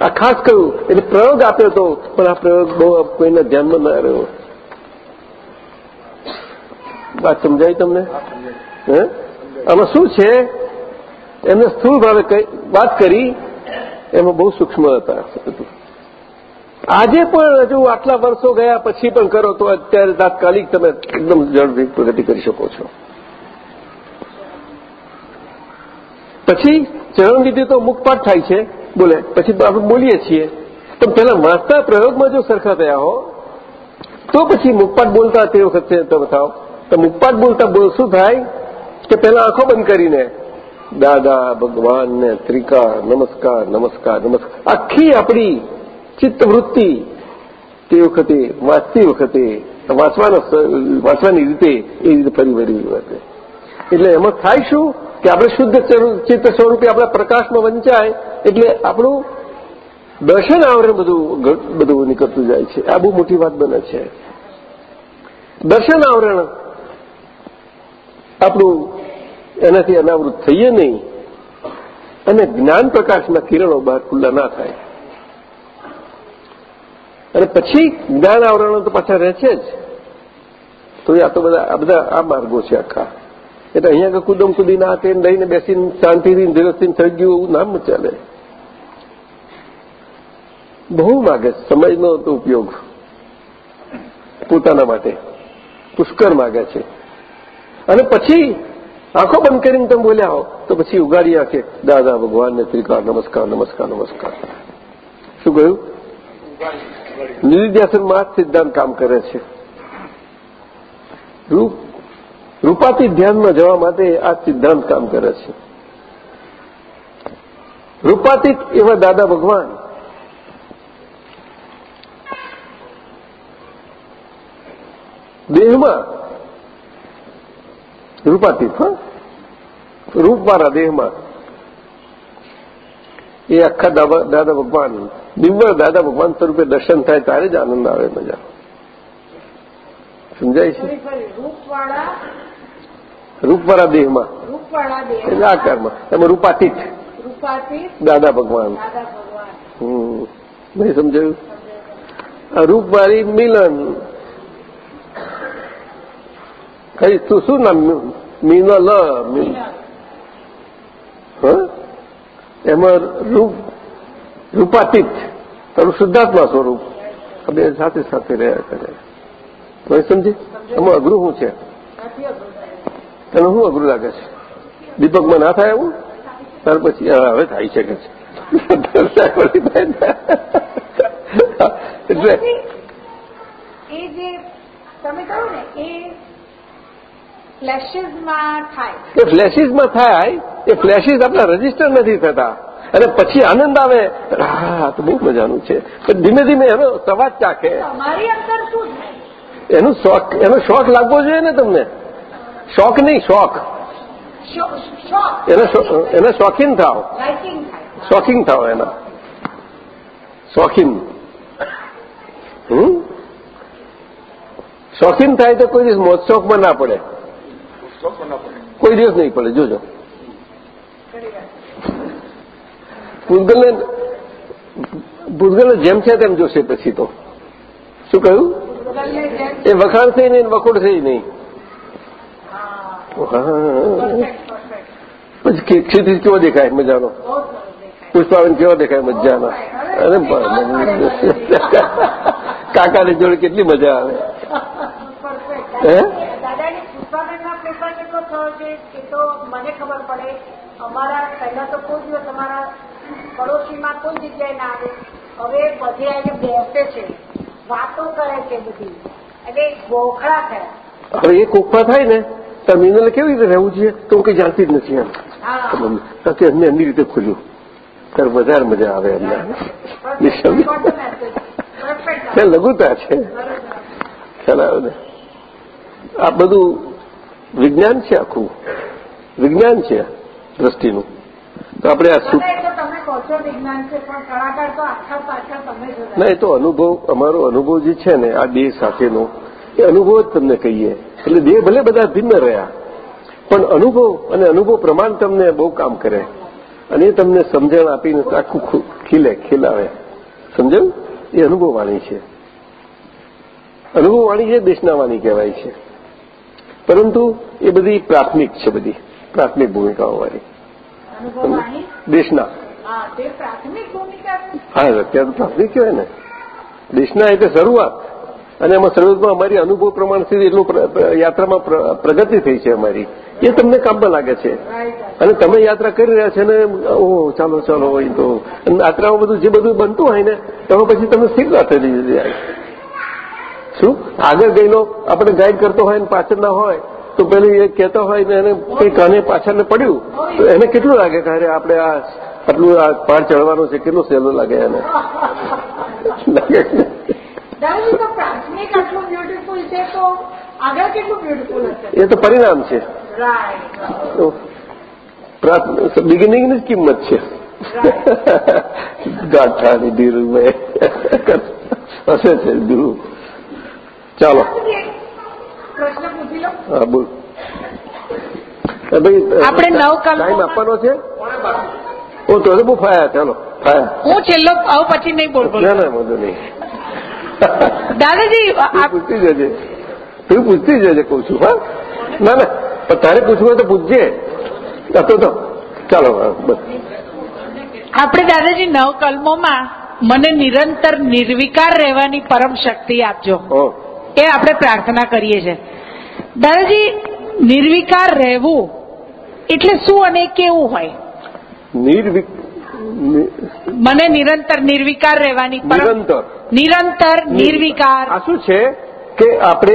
આ ખાસ કહ્યું. એટલે પ્રયોગ આપ્યો હતો પણ આ પ્રયોગ બહુ કોઈના ધ્યાનમાં ના રહ્યો. વાત સમજાય તમને? આમાં શું છે? એમને સ્થૂળ ભાવે વાત કરી, એમાં બહુ સૂક્ષ્મ હતા. આજે પણ હજુ આટલા વર્ષો ગયા, પછી પણ કરો તો અત્યારે તાત્કાલિક તમે એકદમ ઝડપી પ્રગતિ કરી શકો છો. પછી ચરણવિધિ તો મુખપાઠ થાય છે. બોલે, પછી આપણે બોલીએ છીએ. તો પેલા વાંચતા પ્રયોગમાં જો સરખા થયા હો, તો પછી મુખપાઠ બોલતા તે વખતે તમે થાવ તો મુખપાઠ બોલતા શું થાય? કે પહેલા આંખો બંધ કરીને, દાદા ભગવાનને ત્રિકા નમસ્કાર નમસ્કાર નમસ્કાર. આખી આપણી ચિત્તવૃત્તિ તે વખતે, વાંચતી વખતે, વાંચવાની રીતે એ રીતે ફરી વળી વખતે. એટલે એમાં થાય શું? કે આપણે શુદ્ધ ચિત્ત સ્વરૂપે આપણા પ્રકાશમાં વંચાય, એટલે આપણું દર્શન આવરણ બધું બધું નીકળતું જાય છે. આ બહુ મોટી વાત બને છે. દર્શન આવરણ આપણું એનાથી અનાવૃત થઈએ નહીં. અને જ્ઞાન પ્રકાશના કિરણો બહાર ખુલ્લા ના થાય. અને પછી જ્ઞાન આવરણો તો પાછા રહે છે જ. તો આ તો બધા આ બધા આ માર્ગો છે આખા. એટલે અહીંયા આગળ કુદમ કુદીને આ તે લઈને બેસીને શાંતિથી ધીરજથી થઈ ગયું એવું નામ ચાલે. બહુ માગે સમયનો તો ઉપયોગ પોતાના માટે પુષ્કળ માગે છે. અને પછી આંખો બંધ કરીને તમે બોલ્યા હો, તો પછી ઉગાડી આંખે, દાદા ભગવાનને ત્રિકાર નમસ્કાર નમસ્કાર નમસ્કાર. શું કહ્યું? નિધિધ્યાસનમાં જ સિદ્ધાંત કામ કરે છે. રૂપ રૂપાતી ધ્યાનમાં જવા માટે આ સિદ્ધાંત કામ કરે છે. રૂપાતીત એવા દાદા ભગવાન દેહમાં રૂપાતીત હા. રૂપવાળા દેહમાં. એ આખા દાદા ભગવાન દિવ્ય દાદા ભગવાન સ્વરૂપે દર્શન થાય ત્યારે જ આનંદ આવે મજા સમજાય છે? રૂપવાળા દેહમાં. એટલે આકારમાં. એમાં રૂપાતીત. દાદા ભગવાન. હમ. નહીં સમજાયું? આ રૂપવાળી મિલન. કઈ તું શું નામ મીનલ એમાં રૂપ રૂપાતીત તારું શુદ્ધાત્મા સ્વરૂપ આ બે સાથે સાથે રહ્યા કરે તમે સમજી એમાં અઘરું શું છે તને શું અઘરું લાગે છે દીપકમાં ના થાય એવું ત્યાર પછી હવે થાય શકે છે એટલે એ જે તમે કહો ને એ ફ્લેશીસમાં થાય. એ ફ્લેશિસમાં થાય એ ફ્લેશિસ આપણા રજિસ્ટર નથી થતા. અને પછી આનંદ આવે હા તો બહુ મજાનું છે. પણ ધીમે ધીમે એનો સવાજ ચાખે. એનું શોખ એનો શોખ લાગવો જોઈએ ને તમને? શોખ નહીં શોખ. એના શોખીન થાવ. શોખીન થાવ એના. શોખીન. હમ? શોખીન થાય તો કોઈ દિવસ મોજશોખમાં ના પડે. કોઈ દિવસ નહીં પડે જોજો પૂતગલને પૂતગલને જેમ છે તેમ જોશે પછી તો શું કહ્યું ગૂગલને જેમ એ વખાણ થઈ નહીં વખોડ થઈ નહીં હા. પરફેક્ટ પરફેક્ટ પછી કે- ક્ષિતિજ કેવો દેખાય મજાનો બહુ સરસ દેખાય પુષ્પાબેન કેવો દેખાય મજાના અરે કાકાની જોડે કેટલી મજા આવે પરફેક્ટ હે દાદાની પુષ્પાબેનના પેપર કેટલો થયો છે એ તો મને ખબર પડે અમારા પહેલા તો કોઈ દિવસ અમારા પડોશીમાં કોઈ જગ્યાએ ના આવે. હવે બધે આવીને બેસે છે વાતો કરે છે બધી. એટલે ગોખડા થયા. હવે એક ઉપા થાય ને તો મીનલે કેવી રીતે રહેવું છે તો હું કઈ જાણતી જ નથી એમ. તો કે એમની રીતે ખુલ્યું. ત્યારે વધારે મજા આવે એમને લઘુતા છે. ખ્યાલ આવ્યો ને? આ બધું વિજ્ઞાન છે આખું. વિજ્ઞાન છે દ્રષ્ટિનું. તો આપણે આ ના એ તો અનુભવ અમારો અનુભવ જે છે ને આ દેહ સાથેનો એ અનુભવ જ તમને કહીએ. એટલે દેહ ભલે બધા ભિન્ન રહ્યા પણ અનુભવ અને અનુભવ પ્રમાણ તમને બહુ કામ કરે. અને એ તમને સમજણ આપીને આખું ખીલે ખીલાવે. સમજાયું એ અનુભવ વાણી છે. અનુભવ વાણી છે દેશના વાણી કહેવાય છે. પરંતુ એ બધી પ્રાથમિક છે બધી. પ્રાથમિક ભૂમિકાઓ વાળી દેશના. હા તે પ્રાથમિક ભૂમિકા? હા અત્યારે તો પ્રાથમિક કહેવાય ને. દેશના એટલે શરૂઆત. અને એમાં શરૂઆતમાં અમારી અનુભવ પ્રમાણથી એટલું યાત્રામાં પ્રગતિ થઈ છે અમારી. એ તમને કામમાં લાગે છે. અને તમે યાત્રા કરી રહ્યા છો ને ઓહો ચાલો ચાલો હોય તો. યાત્રામાં બધું જે બધું બનતું હોય ને એમાં પછી તમે સ્થિરતા થઈ જાય શું? આગળ ગયેલો આપણે ગાઈડ કરતો હોય ને પાછળ ના હોય તો પેલું એ કહેતો હોય ને એને કંઈ કાને પાછળને પડ્યું તો એને કેટલું લાગે કે આપણે આ આટલું આ પાર ચડવાનું છે કેટલું સહેલું લાગે એને? એ તો પરિણામ છે. બિગિનિંગની જ કિંમત છે. ગાંઠાની ધીરુભાઈ. હશે છે ધીરુ. ચાલો. પ્રશ્ન પૂછી લો. હા બોલ. આપણે નવ ટાઈમ આપવાનો છે? હું તો બહુ ફાયા ચાલો ફાયા. હું છેલ્લો આવું પછી નહીં બોલ બોલ. ના ના વાંધો નહીં. દાદાજી પૂછતી જજે. તું પૂછતી જજે કહું છું હા? ના ના પણ તારે પૂછવું હોય તો પૂછજે. તો તો. ચાલો બસ. આપણે દાદાજી નવ કલમોમાં મને નિરંતર નિર્વિકાર રહેવાની પરમ શક્તિ આપજો. હો એ આપણે પ્રાર્થના કરીએ છીએ. દાદાજી નિર્વિકાર રહેવું એટલે શું અને કેવું હોય? મને નિરંતર નિર્વિકાર રહેવાની નિરંતર. નિરંતર નિર્વિકાર. આ શું છે? કે આપણે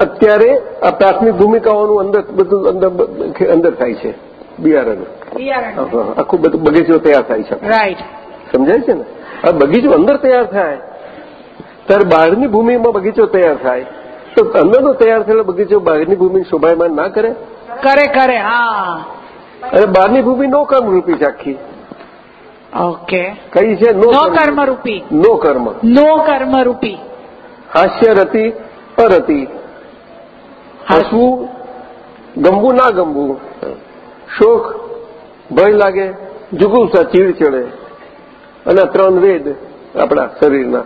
અત્યારે આ પ્રાથમિક ભૂમિકાઓનું અંદર બધું અંદર અંદર થાય છે. બિયારણ આખું બધું બગીચો તૈયાર થાય છે. રાઈટ સમજાય છે ને? આ બગીચો અંદર તૈયાર થાય. ત્યારે બહારની ભૂમિમાં બગીચો તૈયાર થાય. તો અંદરનો તૈયાર થયેલો બગીચો બહારની ભૂમિ શોભાયમાન ના કરે? કરે કરે હા. અને બહારની ભૂમિ નો કર્મરૂપી છે આખી ઓકે. કઈ છે? નો નો કર્મ. કર્મરૂપી. નો કર્મ. નો કર્મરૂપી. હાસ્ય રતિ અરતિ હસવું ગમવું ના ગમવું શોખ ભય લાગે જુગુસા ચીડ ચડે. અને ત્રણ વેદ આપણા શરીરના.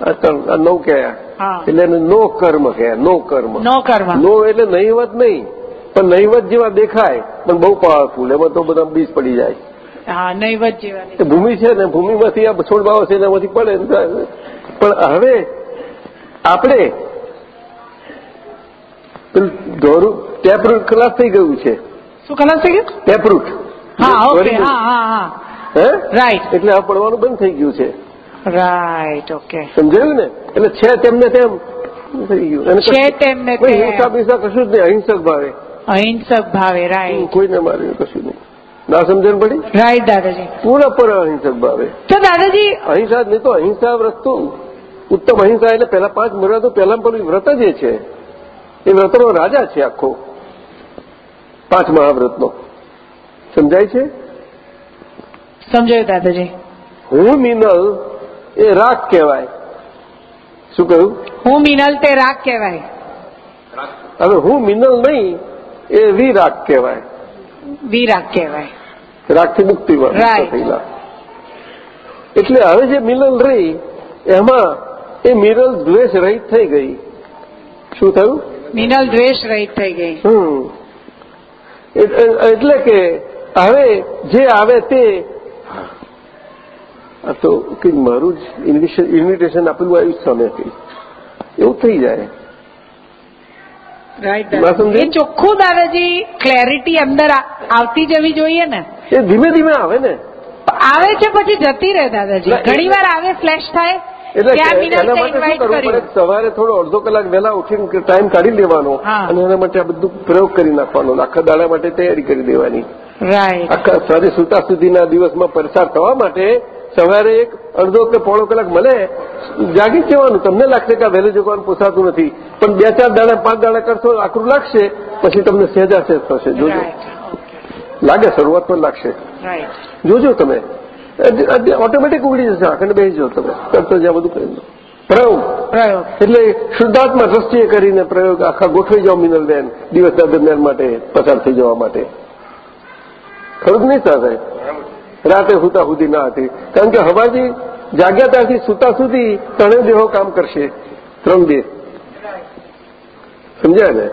નવ કયા એટલે નો કર્મ કહેવાય નો કર્મ. નો કર્મ. નો એટલે નહીવત નહીં પણ નહીવત જેવા દેખાય પણ બહુ પાવરફુલ એમાં તો બધા બીજ પડી જાય. હા નૈવત જેવાની ભૂમિ છે ને ભૂમિમાંથી આ છોડવાઓ છે એનામાંથી પડે. પણ હવે આપણે દોરું ટેપરૂટ ખલાસ થઈ ગયું છે. શું ખલાસ થઈ ગયું? ટેપરૂટ હે રાઈટ એટલે આ પડવાનું બંધ થઈ ગયું છે. રાઈટ ઓકે સમજાયું ને? એટલે છે તેમને તેમ. થઈ ગયું છે તેમને હિંસા બિંસા કશું જ નહીં અહિંસક ભાવે. અહિંસક ભાવે રાઈટ કોઈને માર્યું કશું નહીં. ના સમજણ પડી? રાઈટ દાદાજી. પૂરેપૂરો અહિંસક ભાવે. તો દાદાજી અહિંસા જ નહીં તો અહિંસા વ્રત ઉત્તમ અહિંસા એટલે પેલા પાંચ મર્યાદો પહેલા પણ વ્રત જ એ છે એ વ્રતનો રાજા છે આખો. પાંચ મહાવ્રતનો. સમજાય છે? સમજાય દાદાજી. હું મિનલ એ રાગ કહેવાય. શું કહ્યું? હું મિનલ તે રાગ કહેવાય. હવે હું મિનલ નહીં એ વિરાગ કહેવાય. વિરાગ કહેવાય. રાગથી મુક્તિ. થયેલા. એટલે હવે જે મિનલ રહી એમાં એ મિનલ દ્વેષ રહિત થઈ ગઈ. શું થયું? મિનલ દ્વેષ રહિત થઈ ગઈ. હમ. એટ- એટલે કે હવે જે આવે તે આ તો કંઈક મારું જ ઇન્વિટેશન આપેલું આવ્યું સામે કંઈ એવું થઈ જાય. રાઈટ એ ચોખ્ખું દાદાજી ક્લેરિટી અંદર આવતી જવી જોઈએ ને. એ ધીમે ધીમે આવે ને. આવે છે પછી જતી રહે દાદાજી. ઘણી વાર આવે ફ્લેશ થાય. એટલે કે સવારે થોડો અડધો કલાક વહેલા ઉઠીને ટાઈમ કાઢી લેવાનો અને એના માટે આ બધું પ્રયોગ કરી નાખવાનો આખા દાડા માટે તૈયારી કરી દેવાની. રાઈટ આખા સારી સુતા સુધીના દિવસમાં પરસાર થવા માટે સવારે એક અડધો કે પોણો કલાક મળે જાગી જવાનું. તમને લાગશે કે વહેલું જગવાનું પોસાતું નથી. પણ બે ચાર દાડા પાંચ દાડા કરશો આકરું લાગશે પછી તમને સહેજા સહેજ થશે. જોજો. લાગે શરૂઆતમાં લાગશે. જોજો તમે. ઓટોમેટિક ઉગડી જશે. આખંડ બેસી જાઓ તમે. કરતો જ્યાં બધું કરી પ્રયોગ. એટલે શુદ્ધાત્મા દ્રષ્ટિએ કરીને પ્રયોગ આખા ગોઠવી જાઓ મિનલબેન દિવસના દરમિયાન માટે પસાર થઈ જવા માટે. ખરું જ નહીં થાય રાતે સુતા સુધી ના હતી. કારણ કે હવાજી જાગ્યા ત્યાંથી સુતા સુધી ત્રણેય દેહો કામ કરશે. ત્રણ દેહ. સમજાય ને?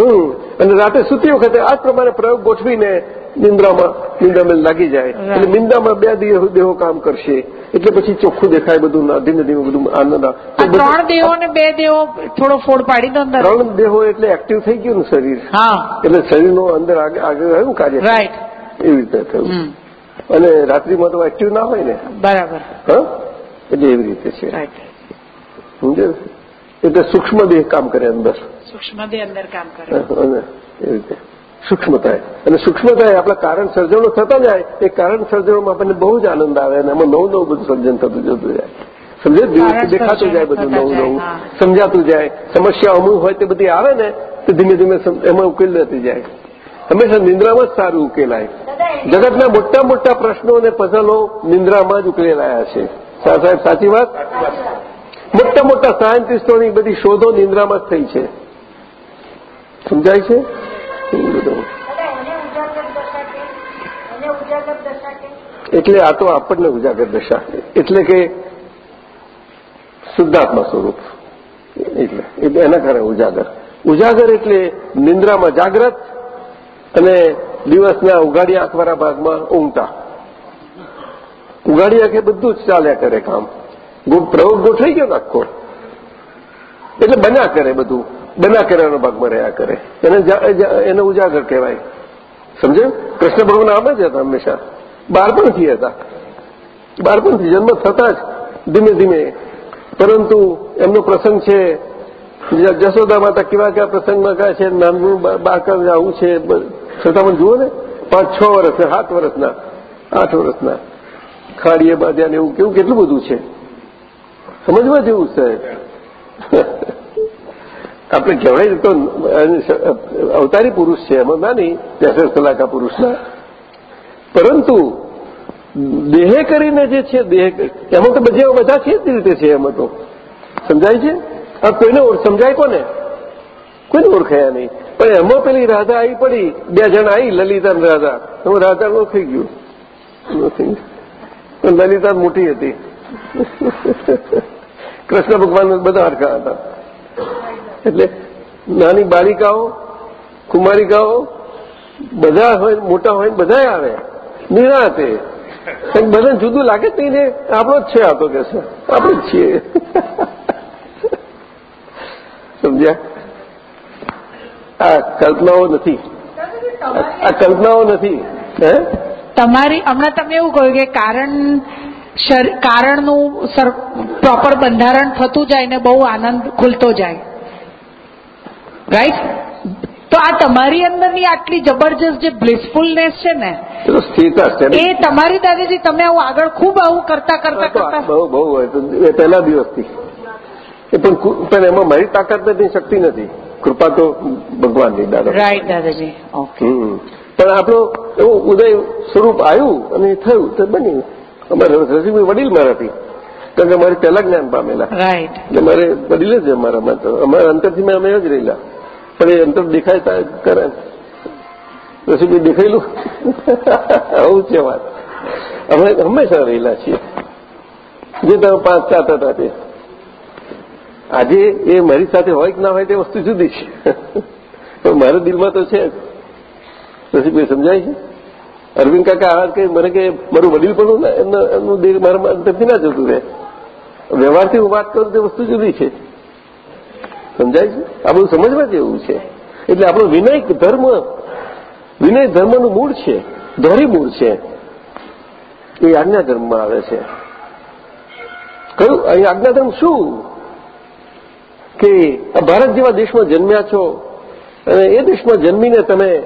હમ. અને રાતે સુતી વખતે આ પ્રમાણે પ્રયોગ ગોઠવીને નિંદ્રામાં નિંદ્રામાં લાગી જાય. એટલે નિંદામાં બે દેહો દેહો કામ કરશે. એટલે પછી ચોખ્ખું દેખાય બધું ધીમે ધીમે બધું આનંદ ત્રણ દેહો ને બે દેહો થોડો ફોડ પાડી દો અંદર. ત્રણ દેહો એટલે એક્ટિવ થઈ ગયું ને શરીર. એટલે શરીરનો અંદર આગળ આવ્યું કાર્ય. રાઈટ એવી રીતે થયું. અને રાત્રિમાં તો એક્ટિવ ના હોય ને? બરાબર. હા? એટલે એવી રીતે છે. સમજે? એટલે સૂક્ષ્મ દેહ કામ કરે અંદર. સૂક્ષ્મ દેહ અંદર કામ કરે. એ રીતે. સૂક્ષ્મતા અને સૂક્ષ્મતા આપણા કારણ સર્જનો થતા જાય એ કારણ સર્જનોમાં આપણને બહુ જ આનંદ આવે અને એમાં નવું નવું બધું સર્જન થતું જતું જાય. સમજે? દેખાતું જાય બધું નવું નવું. સમજાતું જાય. સમસ્યા અમુક હોય તે બધી આવે ને તો ધીમે ધીમે એમાં ઉકેલ લેતી જાય. હંમેશા નિંદ્રામાં જ સારું ઉકેલાય. જગતના મોટા મોટા પ્રશ્નો અને પઝલો નિંદ્રામાં જ ઉકેલાયા છે. સાહેબ, સાચી વાત? મોટા મોટા સાયન્ટિસ્ટોની બધી શોધો નિંદ્રામાં જ થઈ છે. સમજાય છે? એટલે આ તો આપણને ઉજાગર દશા. એટલે કે શુદ્ધાત્મા સ્વરૂપ. એટલે એના કારણે ઉજાગર. ઉજાગર એટલે નિંદ્રામાં જાગ્રત અને દિવસના ઉઘાડી આંખવાળા ભાગમાં ઊંઘતા. ઉઘાડી આંખે બધું જ ચાલ્યા કરે કામ. પ્રયોગ ગોઠવાઈ ગયો આખો. એટલે બન્યા કરે બધું. બના કર્યાનો ભાગમાં રહ્યા કરે. એને એને ઉજાગર કહેવાય. સમજે? કૃષ્ણ ભગવાન આમ જ હતા હંમેશા. બાળપણથી હતા. બાળપણથી જન્મ થતા જ ધીમે ધીમે. પરંતુ એમનો પ્રસંગ છે જશોદા માતા કેવા કેવા પ્રસંગમાં કહે છે, નાનું બાળક આવું છે છતાં જુઓ ને, પાંચ, છ વર્ષના સાત વર્ષના આઠ વર્ષના ખાડીએ બાંધ્યા ને એવું કેવું કેટલું બધું છે? સમજવા જેવું છે. આપણે કહેવાય તો અવતારી પુરુષ છે, એમાં નાની દસ કલાકા પુરુષના. પરંતુ દેહે કરીને જે છે, દેહ એમાં તો બધા બધા છે જ રીતે છે એમાં તો. સમજાય છે? આ કોઈને સમજાય કોને? કોઈને ઓળખાયા નહીં. પણ એમાં પેલી રાધા આવી પડી, બે જણ આવી લલિતા રાધા. હું રાધા નો થઈ ગયું. થઈ લલિતા મોટી હતી. કૃષ્ણ ભગવાન બધા હરખા હતા. એટલે નાની બાલિકાઓ, કુમારિકાઓ, બધા હોય, મોટા હોય બધા આવે. નિરાતે. બધાને જુદું લાગે જ નહીં ને. આપણો જ છે આ તો કે આપણે જ છીએ. સમજ્યા? આ કલ્પનાઓ નથી. આ કલ્પનાઓ નથી. હે? તમારી હમણાં તમે એવું કહ્યું કે કારણ કારણનું પ્રોપર બંધારણ થતું જાય ને બહુ આનંદ ખુલતો જાય. રાઈટ તો આ તમારી અંદરની આટલી જબરજસ્ત જે બ્લિસફુલનેસ છે ને એ તમારી દાદાજી તમે આવું આગળ ખૂબ આવું કરતા કરતા કરતા બહુ બહુ પહેલા દિવસથી. પણ એમાં મારી તાકાત નથી શક્તિ નથી. કૃપા તો ભગવાનની દાદા. રાઈટ દાદાજી. ઓકે. પણ આપણો એવું ઉદય સ્વરૂપ આવ્યું અને થયું તો બન્યું અમારે રસીભાઈ વડીલ મારાથી કારણ કે અમારે પહેલા જ્ઞાન પામેલા. રાઈટ એટલે મારે વડીલ જ અમારામાં તો અમારા અંતરથી મેં અમે જ રહેલા. પણ એ અંતર દેખાય કરે રસીભાઈ દેખાયેલું? આવું છે વાત. અમે હંમેશા રહેલા છીએ. જે તમે પાંચ સાત હતા તે. આજે એ મારી સાથે હોય કે ના હોય તે વસ્તુ જુદી છે. પણ મારા દિલમાં તો છે જ. કોઈ સમજાય છે? અરવિંદ કાકા આ કે મને કે મારું વડીલ પણ એમનું દિલ મારા અંતરથી ના જતું રહે. વ્યવહારથી હું વાત કરું તે વસ્તુ જુદી છે. સમજાય છે? આ બધું સમજવા જેવું છે. એટલે આપણો વિનય ધર્મ વિનય ધર્મનું મૂળ છે. ધોરી મૂળ છે. એ આજ્ઞા ધર્મમાં આવે છે. કયું? અહીં આજ્ઞા ધર્મ શું? કે આ ભારત જેવા દેશમાં જન્મ્યા છો અને એ દેશમાં જન્મીને તમે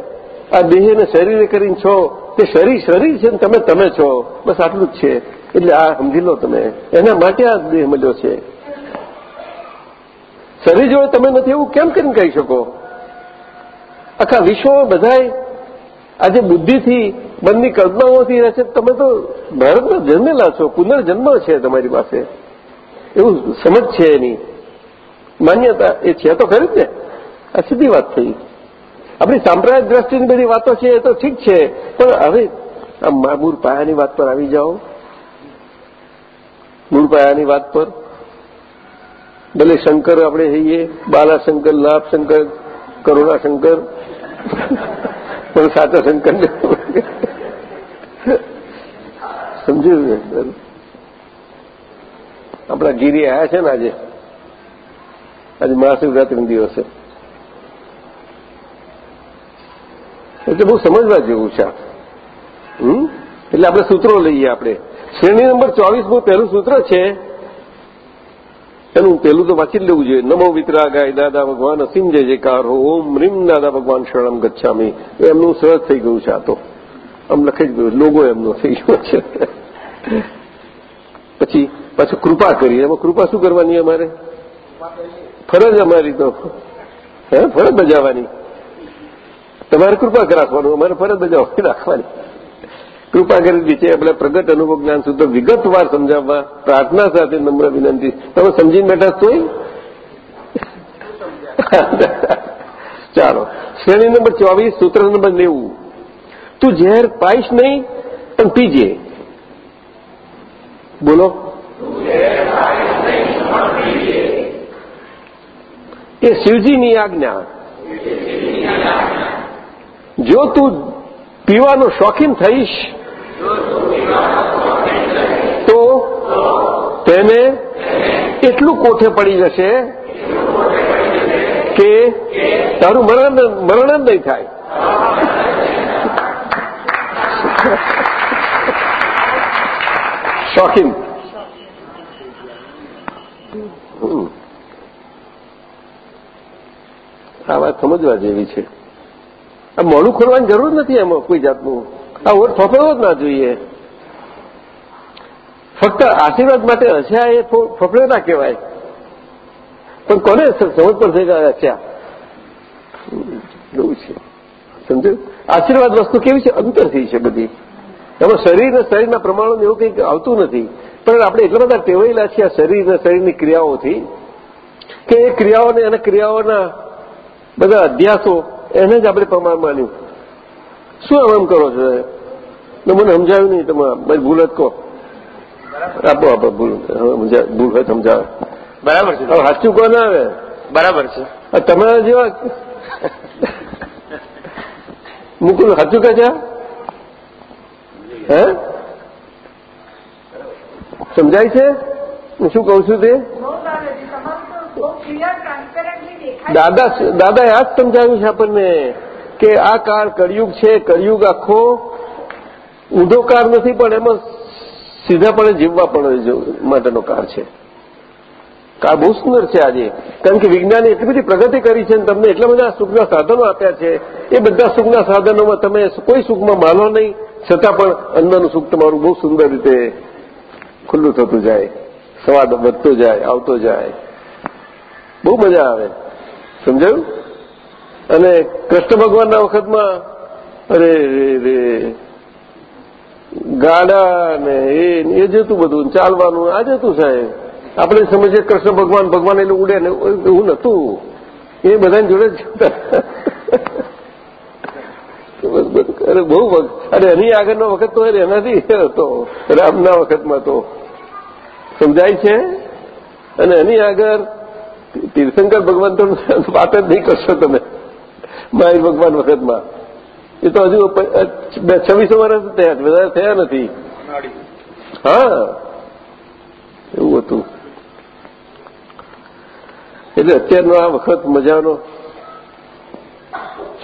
આ દેહને શરીરે કરીને છો, તે શરીર શરીર છે ને તમે તમે છો. બસ આટલું જ છે. એટલે આ સમજી લો તમે. એના માટે આ દેહ મળ્યો છે. શરીર જોડે તમે નથી, એવું કેમ કરીને કહી શકો? આખા વિશ્વમાં બધાય આજે બુદ્ધિથી મનની કલ્પનાઓથી રહે છે. તમે તો ભારતમાં જન્મેલા છો. પુનર્જન્મ છે તમારી પાસે. એવું સમજ છે એની. માન્યતા એ છે તો ખરી જ ને? આ સીધી વાત થઈ. આપણી સાંપ્રદાયિક દ્રષ્ટિની બધી વાતો છે એ તો ઠીક છે, પણ હવે આ મૂળ પાયાની વાત પર આવી જાઓ. મૂળ પાયાની વાત પર. ભલે શંકર આપણે કહીએ બાલાશંકર, લાભશંકર, કરુણાશંકર, પણ સાચા શંકર સમજ્યું આપણા ગીરી આવ્યા છે ને આજે? આજે મહાશિવરાત્રી દિવસે. એટલે બહુ સમજવા જેવું છે. એટલે આપણે સૂત્રો લઈએ આપણે. શ્રેણી નંબર ચોવીસમું પહેલું સૂત્ર છે. એનું પહેલું તો વાંચી જ લેવું જોઈએ. નમો વિતરાગાય દાદા ભગવાન, અસીમ જય જયકાર, ઓમ રીમ દાદા ભગવાન શરણમ ગચ્છામી. એમનું સરસ થઈ ગયું છે આ તો. આમ લખાઈ જ ગયું લોગો એમનો થઈ ગયો છે. પછી પાછું કૃપા કરીએ. એમાં કૃપા શું કરવાની અમારે? ફરજ અમારી તો, હે, ફરજ બજાવવાની. તમારે કૃપા રાખવાનું, અમારે ફરજ બજાવવાની, રાખવાની. કૃપા કરી નીચે આપણે પ્રગટ અનુભવ જ્ઞાન શુદ્ધ વિગતવાર સમજાવવા, પ્રાર્થના સાથે નમ્ર વિનંતી. તમે સમજીને બેઠા તોય? ચાલો. શ્રેણી નંબર ચોવીસ, સૂત્ર નંબર નેવું. તું ઝેર પાઈશ નહીં, પણ પીજે. બોલો. એ શિવજીની આજ્ઞા. જો તું પીવાનો શોખીન થઈશ, તો તેને એટલું કોઠે પડી જશે કે તારું મરણ મરણ જ નહીં થાય. શોખીન હમ. આ વાત સમજવા જેવી છે. આ મોડું ખોલવાની જરૂર નથી એમાં કોઈ જાતનું. આ ઓટ ફફડવો જ ના જોઈએ. ફક્ત આશીર્વાદ માટે હસ્યા એ ફફડે ના કહેવાય. પણ કોને સમજ પડશે કે હસ્યા એવું છે. સમજ્યું આશીર્વાદ વસ્તુ કેવી છે? અંતરથી છે બધી. એમાં શરીર અને શરીરના પ્રમાણો એવું કંઈક આવતું નથી. પણ આપણે એટલા બધા ટેવાયેલા છીએ આ શરીર અને શરીરની ક્રિયાઓથી કે એ ક્રિયાઓને અને ક્રિયાઓના બધા અભ્યાસો એને જ આપણે પ્રમાણ માન્યું. શું આમ એમ કરો છો? ને મને સમજાવ્યું નહીં તમે મારી ભૂલ જ કહો. આપો આપો ભૂલ. હવે ભૂલ હોય સમજાવે. બરાબર છે. હવે સાચું કોને આવે. બરાબર છે. તમારા જેવા મુકુલ સાચું કહે છે? હે? સમજાય છે? હું શું કહું છું તે? દાદા દાદાએ આ જ સમજાવ્યું છે આપણને કે આ કાળ કળિયુગ છે, કળિયુગ આખો ઊંધો કાળ નથી, પણ એમાં સીધાપણે જીવવા પણ માટેનો કાળ છે. કાળ બહુ સુંદર છે આજે. કારણ કે વિજ્ઞાને એટલી બધી પ્રગતિ કરી છે અને તમને એટલા બધા સુખના સાધનો આપ્યા છે. એ બધા સુખના સાધનોમાં તમે કોઈ સુખમાં માનો નહીં. છતાં પણ અંદરનું સુખ તમારું બહુ સુંદર રીતે ખુલ્લું થતું જાય. સ્વાદ વધતો જાય, આવતો જાય. બહુ મજા આવે. સમજાયું? અને કૃષ્ણ ભગવાનના વખતમાં, અરે, રે રે, ગાડા ને એ જતું બધું, ચાલવાનું, આ જતું સાહેબ. આપણે સમજીએ કૃષ્ણ ભગવાન ભગવાન એટલે ઉડે ને એવું નહોતું. એ બધાની જોડે જ અરે, બહુ વખત. અરે, એની આગળનો વખત તો અરે એનાથી હતો. રામના વખતમાં તો. સમજાય છે? અને એની આગળ તીર્થંકર ભગવાન તો વાત જ નહીં કરશો તમે. મહાવીર ભગવાન વખતમાં. એ તો હજુ છવ્વીસો વર્ષ થયા વધારે થયા નથી. હા. એવું હતું. એટલે અત્યારનો આ વખત મજાનો.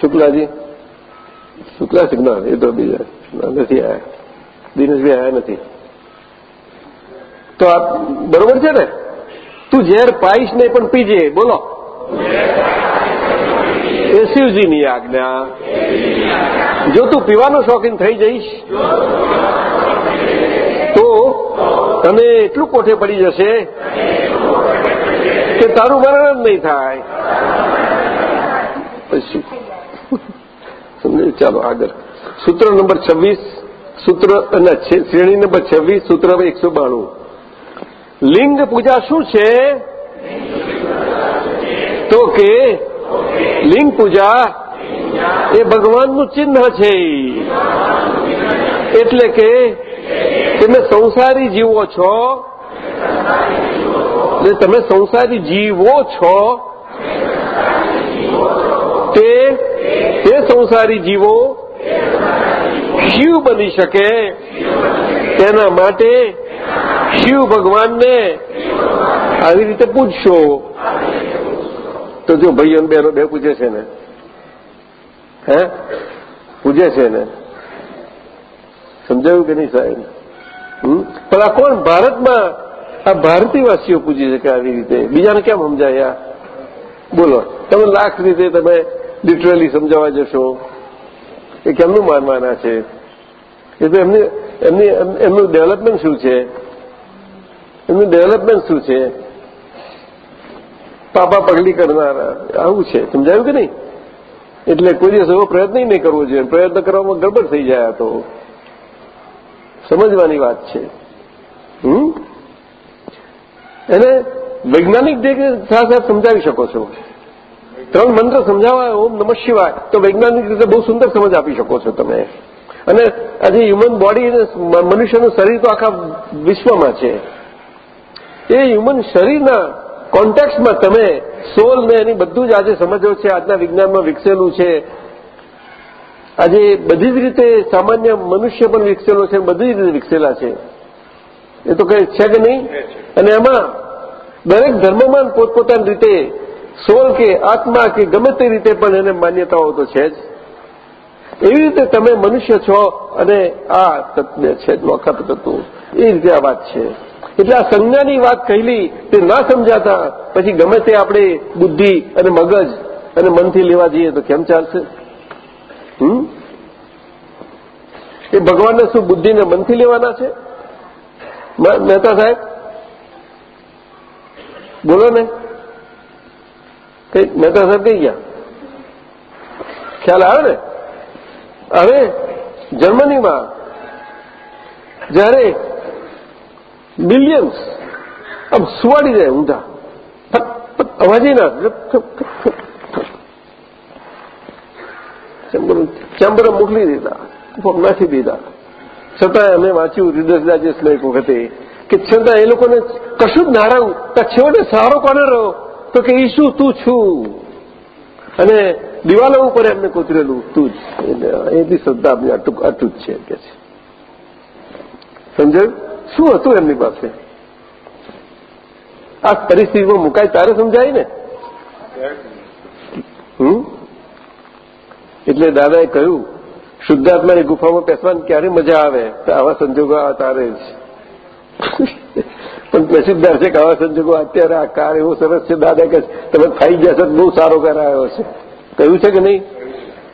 શુક્લાજી. શુક્લા સિગ્નલ, એ તો બીજા નથી આવ્યા દિનેશભાઈ આવ્યા નથી. તો આ બરોબર છે ને? તું ઝેર પાઈશ નહીં, પણ પીજે. બોલો. એ શિવજીની આજ્ઞા જો તું પીવાનો શોખીન થઈ જઈશ, તો તને એટલું કોઠે પડી જશે કે તારું મરણ જ નહીં થાય. પછી સમજાયું ચાલો આગળ. સૂત્ર નંબર છવ્વીસ, સૂત્ર અને શ્રેણી નંબર છવ્વીસ, સૂત્ર એકસો બાણું. લિંગ પૂજા શું છે? તો કે લિંગ પૂજા એ ભગવાનનું ચિહ્ન છે એટલે કે તમે સંસારી જીવો છો. ને તમે સંસારી જીવો છો, તે તે સંસારી જીવો શિવ બની શકે. તેના માટે શિવ ભગવાનને આવી રીતે પૂછશો. તો જો ભાઈઓ બહેનો બે પૂછે છે ને? હે? પૂજે છે ને? સમજાયું કે નહીં સાહેબ? પણ આ કોણ? ભારતમાં આ ભારતીયવાસીઓ પૂજી શકે આવી રીતે. બીજાને કેમ સમજાયા બોલો. તમે લાખ રીતે તમે લિટરલી સમજાવવા જશો. એ કેમનું માનવાના છે? એ તો એમની એમની એમનું ડેવલપમેન્ટ શું છે? એમનું ડેવલપમેન્ટ શું છે? પાપા પગલી કરનારા આવું છે. સમજાયું કે નહીં? એટલે કોઈ દિવસ એવો પ્રયત્ન નહીં કરવો જોઈએ. પ્રયત્ન કરવામાં ગડબડ થઈ જાય તો. સમજવાની વાત છે. હમ? એને વૈજ્ઞાનિક સાથે સમજાવી શકો છો. ત્રણ મંત્ર સમજાવવા ઓમ નમઃ શિવાય. તો વૈજ્ઞાનિક રીતે બહુ સુંદર સમજ આપી શકો છો તમે. અને આજે હ્યુમન બોડી મનુષ્યનું શરીર તો આખા વિશ્વમાં છે. એ હ્યુમન શરીરના કોન્ટેક્ટમાં તમે સોલને એની બધું જ આજે સમજો છે આજના વિજ્ઞાનમાં વિકસેલું છે. આજે બધી જ રીતે સામાન્ય મનુષ્ય પણ વિકસેલો છે બધી જ રીતે વિકસેલા છે. એ તો કઈ છે કે નહીં. અને એમાં દરેક ધર્મમાં પોતપોતાની રીતે સોલ કે આત્મા કે ગમે તે રીતે પણ એને માન્યતાઓ તો છે જ. એવી રીતે તમે મનુષ્ય છો અને આ તત્વ છે, વખત તત્વ. એ રીતે આ વાત છે. એટલે આ સંજ્ઞાની વાત કહેલી, તે ના સમજાતા, પછી ગમે તે આપણે બુદ્ધિ અને મગજ અને મનથી લેવા જઈએ તો કેમ ચાલશે? એ ભગવાનને શું બુદ્ધિને મનથી લેવાના છે? મહેતા સાહેબ? બોલો ને. કઈ, મહેતા સાહેબ કઈ ગયા? ખ્યાલ આવે ને? હવે જર્મનીમાં જ્યારે મિલિયન્સ આમ સુવાડી જાય ઊંધા અવાજે ચેમ્બરો મોકલી દીધા? નાખી દીધા. છતાં અમે વાંચ્યું રીડર્સ ડાયજેસ્ટમાં એક વખતે કે છતાં એ લોકોને કશું જ ના રહ્યું. તો છેવટે સહારો કોને રહ્યો? તો કે ઈશુ તું છું. અને દિવાલો ઉપર એમને કોતરેલું તું જ. એની શ્રદ્ધા આપણી અટૂક અટૂટ છે કે છે. સમજાયું? શું હતું એમની પાસે? આ પરિસ્થિતિમાં મુકાય, તારે સમજાય ને? હમ? એટલે દાદાએ કહ્યું, શુદ્ધાત્માની ગુફામાં બેસવાની ક્યારે મજા આવે? તો આવા સંજોગો આ તારે જ. પણ પ્રસિદ્ધાર છે કે આવા સંજોગો અત્યારે આ કાર એવો સરસ છે, દાદા કે તમે ખાઈ છો બહુ સારો કરાયો છે. કહ્યું છે કે નહીં?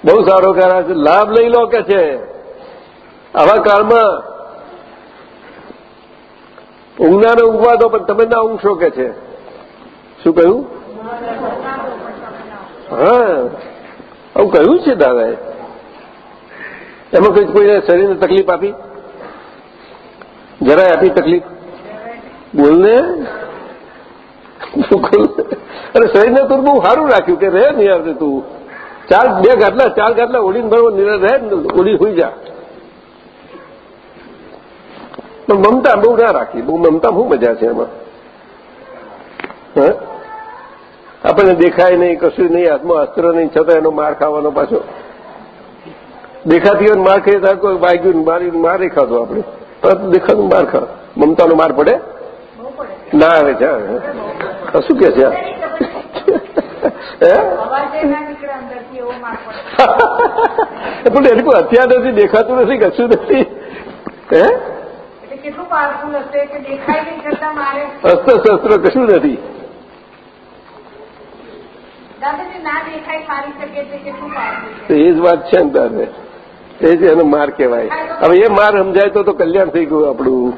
બહુ સારો કરાયો છે. લાભ લઈ લો કે છે? આવા કાળમાં ઊંઘનાને ઊંઘવા દો પણ તમે ના ઊંઘશો કે છે? શું કહ્યું? હા, આવું કહ્યું છે દાદાએ. એમાં કઈ કોઈને શરીરને તકલીફ આપી? જરાય આપી તકલીફ? બોલને? અને શરીરને તું બહુ સારું રાખ્યું કે રહે નહીં તું. ચાર બે ગાટલા ચાર ગાટલા ઓડીને ભરવો નિરાશ રહે ઓડી હોઈ જા. પણ મમતા બહુ ના રાખી. બહુ મમતા શું મજા છે એમાં. આપણને દેખાય નહીં કશું નહીં હાથમાં અસ્ત્ર નહીં છતાં એનો માર ખાવાનો પાછો. દેખાતી હોય માર ખાઈ થાય કોઈ વાગ્યું મારી માર ખાધો આપણે. પરંતુ દેખાતું માર ખા મમતાનો માર પડે? ના આવે છે શું કે છે પણ એની કોઈ હથિયાર નથી દેખાતું નથી કશું નથી હે કેટલું પાવરફુલ હશે કે દેખાય નહીં છતાં મારે અસ્ત્ર શસ્ત્ર કશું નથી દાદાજી ના દેખાય મારી શકે છે કેટલું પાવરફુલ તો એ જ વાત છે ને તારે એ જ એનો માર કહેવાય. હવે એ માર સમજાય તો કલ્યાણ થઈ ગયું આપણું.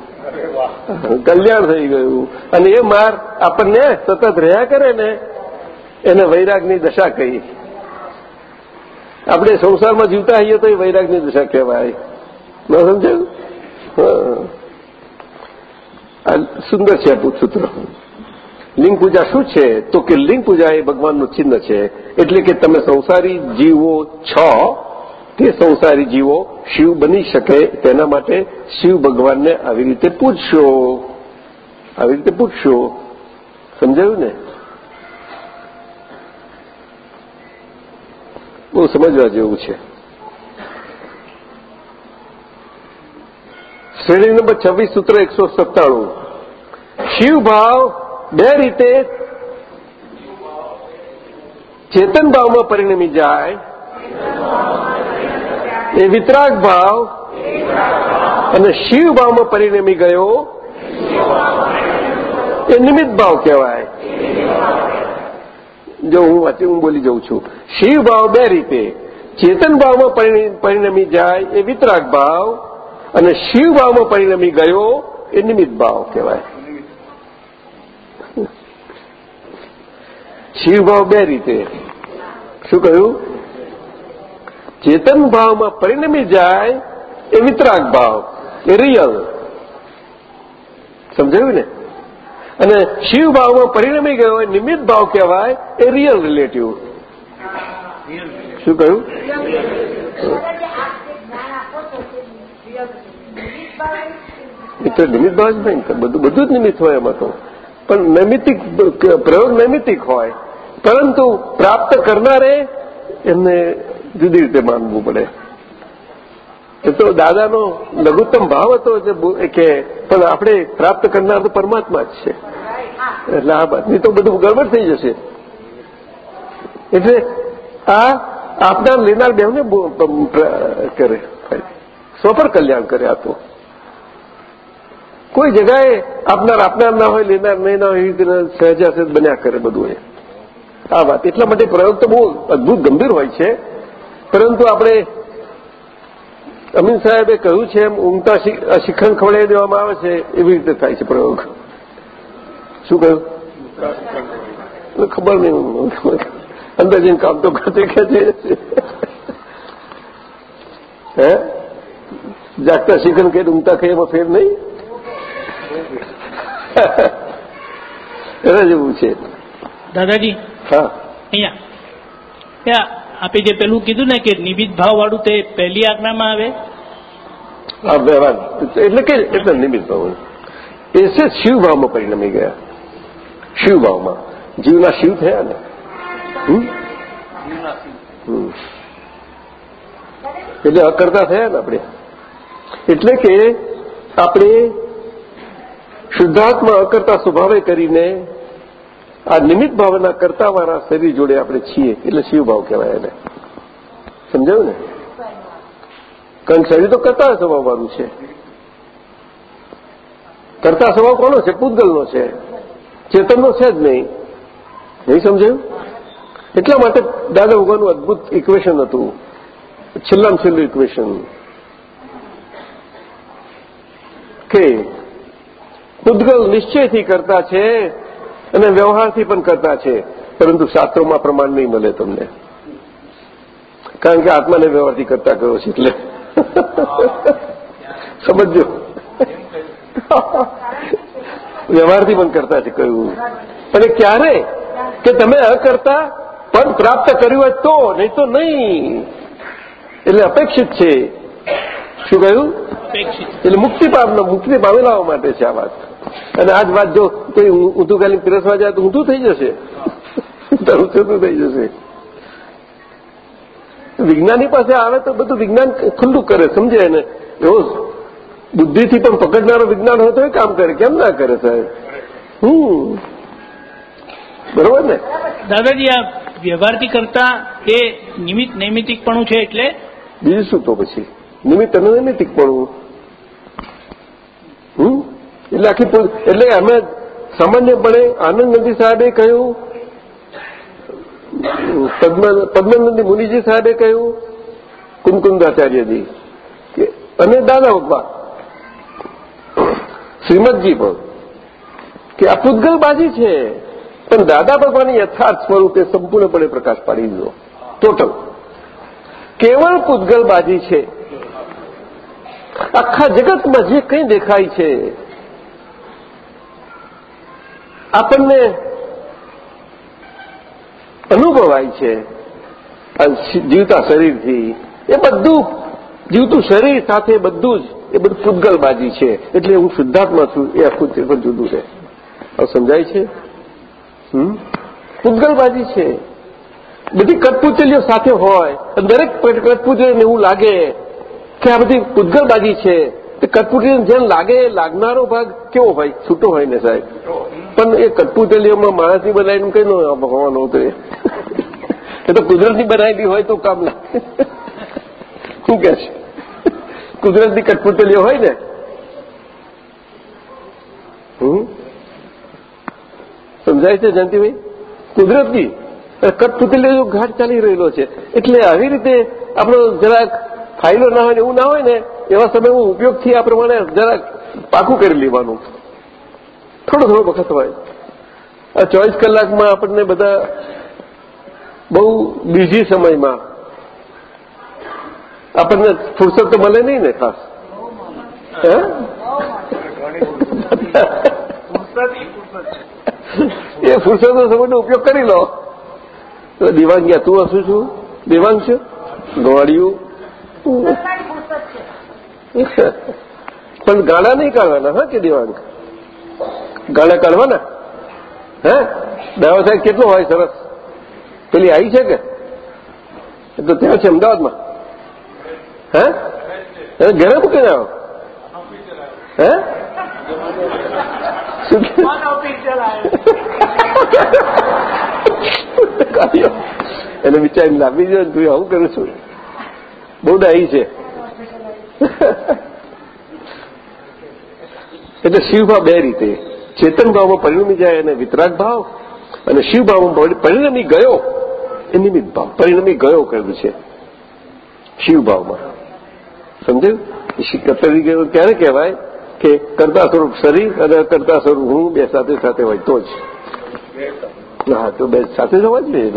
કલ્યાણ થઈ ગયું. અને એ માર આપણને સતત રહ્યા કરે ને, એને વૈરાગની દશા કહી. આપણે સંસારમાં જીવતા હોઈએ તો એ વૈરાગની દશા કહેવાય. ન સમજાયું? સુંદર છે સૂત્ર લિંગ પૂજા શું છે? તો કે લિંગ પૂજા એ ભગવાનનું ચિહ્ન છે. એટલે કે તમે સંસારી જીવો છો તે સંસારી જીવો શિવ બની શકે તેના માટે શિવ ભગવાનને આવી રીતે પૂછશો. આવી રીતે પૂછશો. સમજાયું ને? બહુ સમજવા જેવું છે. શ્રેણી નંબર છવ્વીસ, સૂત્ર એકસો સત્તાણું. શિવ ભાવ બે રીતે ચેતન ભાવમાં પરિણમી જાય. એ વિતરાગ ભાવ અને શિવ ભાવમાં પરિણમી ગયો. એ નિમિત્ત ભાવ કહેવાય. જો હું વાંચી, હું બોલી જઉં છું. શિવ ભાવ બે રીતે. ચેતન ભાવમાં પરિણમી જાય એ વિતરાગ ભાવ અને શિવ ભાવમાં પરિણમી ગયો એ નિમિત્ત ભાવ કહેવાય. શિવ ભાવ બે રીતે. શું કહ્યું? ચેતન ભાવમાં પરિણમી જાય એ વિતરાગ ભાવ, એ રિયલ. સમજાયું ને? અને શિવ ભાવમાં પરિણમી ગયો હોય, નિમિત્ત ભાવ કહેવાય, એ રિયલ રિલેટિવ શું કહ્યું? એ નિમિત્ત ભાવ જ નહીં બધું બધું જ નિમિત્ત હોય એમાં તો. પણ નૈમિતિક પ્રયોગ નૈમિતિક હોય. પરંતુ પ્રાપ્ત કરનારે એમને જુદી રીતે માનવું પડે. એ તો દાદાનો લઘુત્તમ ભાવ હતો કે, પણ આપણે પ્રાપ્ત કરનાર તો પરમાત્મા જ છે. એટલે આ વાત તો બધું ગડબડ થઈ જશે. એટલે આ આપનાર લેનાર બેવને કરે. સ્વપર કલ્યાણ કરે આ તો. કોઈ જગાએ આપનાર આપનાર ના હોય, લેનાર નહીં ના હોય, એવી રીતે સહેજાસહેજ બન્યા કરે બધું એ. આ વાત એટલા માટે પ્રયોગ તો બહુ અદભુત, ગંભીર હોય છે. પરંતુ આપણે અમીન સાહેબે કહ્યું છે એમ ઊંઘતા શિખંડ ખવડાવી દેવામાં આવે છે એવી રીતે થાય છે પ્રયોગ. શું કહ્યું? ખબર નહીં અંદર જઈને કામ તો ખાતે ખેંચી હે? જાગતા શિખંડ કે ઊંઘતા ખાઈ એમાં ફેર નહીં? એના જેવું છે. દાદાજી હા. અહીંયા. આપે જે પેલું કીધું ને કે નિમિત ભાવ વાળું તે પહેલી આજ્ઞામાં આવે? એટલે કે, એટલે નિમિત ભાવ એ છે શિવભાવમાં પરિણમી ગયા. શિવભાવમાં. જીવના શિવ થયા ને? એટલે અકર્તા થયા ને આપણે? એટલે કે આપણે શુદ્ધાત્મા અકર્તા સ્વભાવે કરીને આ નિમિત્ત ભાવના કરતાવાળા શરીર જોડે આપણે છીએ, એટલે શિવભાવ કહેવાય એને. સમજાયું ને? કારણ શરીર તો કરતા સ્વભાવવાળું છે. કરતા સ્વભાવ કોનો છે? પૂતગલનો છે. ચેતનનો છે જ નહીં. નહીં સમજાયું? એટલા માટે દાદા ભગવાનનું અદભુત ઇક્વેશન હતું. છેલ્લામાં છેલ્લું ઇક્વેશન કે પૂતગલ નિશ્ચયથી કરતા છે અને વ્યવહારથી પણ કરતા છે પરંતુ શાસ્ત્રોમાં પ્રમાણ નહીં મળે તમને. કારણ કે આત્માને વ્યવહારથી કરતા કયો છે એટલે. સમજો વ્યવહારથી પણ કરતા છે કહ્યું. અને ક્યારે? કે તમે અકર્તા પણ પ્રાપ્ત કર્યું હોય તો નહીં તો નહીં. એટલે અપેક્ષિત છે. શું કહ્યું? એટલે મુક્તિ પામ મુક્તિ પામેલાઓ માટે છે આ વાત. અને આ જ વાત જો કોઈ ઊંધું ગાલી પીરસવા જાય તો ઊંધું થઈ જશે. તારું થતું થઈ જશે. વિજ્ઞાની પાસે આવે તો બધું વિજ્ઞાન ખુલ્લું કરે સમજે એને. એવો બુદ્ધિથી પણ પકડનારો વિજ્ઞાન હોય તો એ કામ કરે. કેમ ના કરે સાહેબ? હમ. બરોબર ને? દાદાજી આ વ્યવહારથી કરતા એ નિમિત્ત નૈમિતિકપણું છે એટલે? બીજું શું તો પછી? નિમિત્ત અને નૈમિતિકપણું હમ. એટલે આખી એટલે અમે સામાન્યપણે આનંદ નંદી સાહેબે કહ્યું પદ્મનંદી મુનિજી સાહેબે કહ્યું કુમકુંદાચાર્યજી અને દાદા બાપા શ્રીમદજી પણ, કે આ પૂતગલબાજી છે, પણ દાદા બાપાની યથાર્થ સ્વરૂપે સંપૂર્ણપણે પ્રકાશ પાડી દીધો. ટોટલ કેવળ પૂતગલબાજી છે. આખા જગતમાં જે કંઈ દેખાય છે આપણને અનુભવાય છે જીવતા શરીરથી. એ બધું જીવતું શરીર સાથે બધું જ એ બધું પૂતગલબાજી છે. એટલે હું શુદ્ધાત્મા છું, એ આખું પણ જુદું છે. સમજાય છે? પૂતગલબાજી છે. બધી કઠપુતલીઓ સાથે હોય દરેક કઠપુતલીઓને એવું લાગે કે આ બધી પૂતગલબાજી છે. કઠપુતલીઓને જેમ લાગે લાગનારો ભાગ કેવો હોય? છૂટો હોય ને સાહેબ? પણ એ કઠપુતલીઓમાં માણસની બનાવીને કઈ ન હતો એ. તો કુદરતની બનાવેલી હોય તો કામ લાગે શું કે છે? કુદરતની કઠપુતલીઓ હોય ને? સમજાય છે જયંતિભાઈ? કુદરતની. કઠપુતલીઓ ઘાટ ચાલી રહેલો છે. એટલે આવી રીતે આપણો જરાક ફાયદો ના હોય એવું ના હોય ને એવા સમય હું ઉપયોગથી આ પ્રમાણે જરાક પાકું કરી લેવાનું. થોડો થોડો વખત હોય. આ ચોવીસ કલાકમાં આપણને બધા બહુ બીજી સમયમાં આપણને ફુરસત તો મળે નહીં ને ખાસ. એ ફુરસતનો સમયનો ઉપયોગ કરી લો. દિવાંગિયા તું હશું છું? દિવાંગ છે? ગોળિયું પણ ગાળા નહીં કાઢવાના હા કે દેવાંગ ગાળા કાઢવાના? હે? દાવા સાહેબ કેટલો હોય સરસ? પેલી આવી છે કે? એ તો ત્યાં છે અમદાવાદમાં. હે? એને ઘરે મૂકીને આવ્યો હે? શું એને વિચારીને લાવી દો તું આવું કરું છું બહુ ડાહી છે. એટલે શિવભાવ બે રીતે. ચેતન ભાવમાં પરિણમી જાય અને વિતરાગ ભાવ અને શિવભાવમાં પરિણમી ગયો એ નિમિત્ત ભાવ. પરિણમી ગયો કહ્યું છે શિવભાવમાં સમજાયું? એ શિ- કતરી ગયો ક્યારે કહેવાય કે કરતા સ્વરૂપ શરીર અને કરતા સ્વરૂપ હું બે સાથે સાથે હોય તો જ. હા, તો બે સાથે જ હોવા જ જોઈએ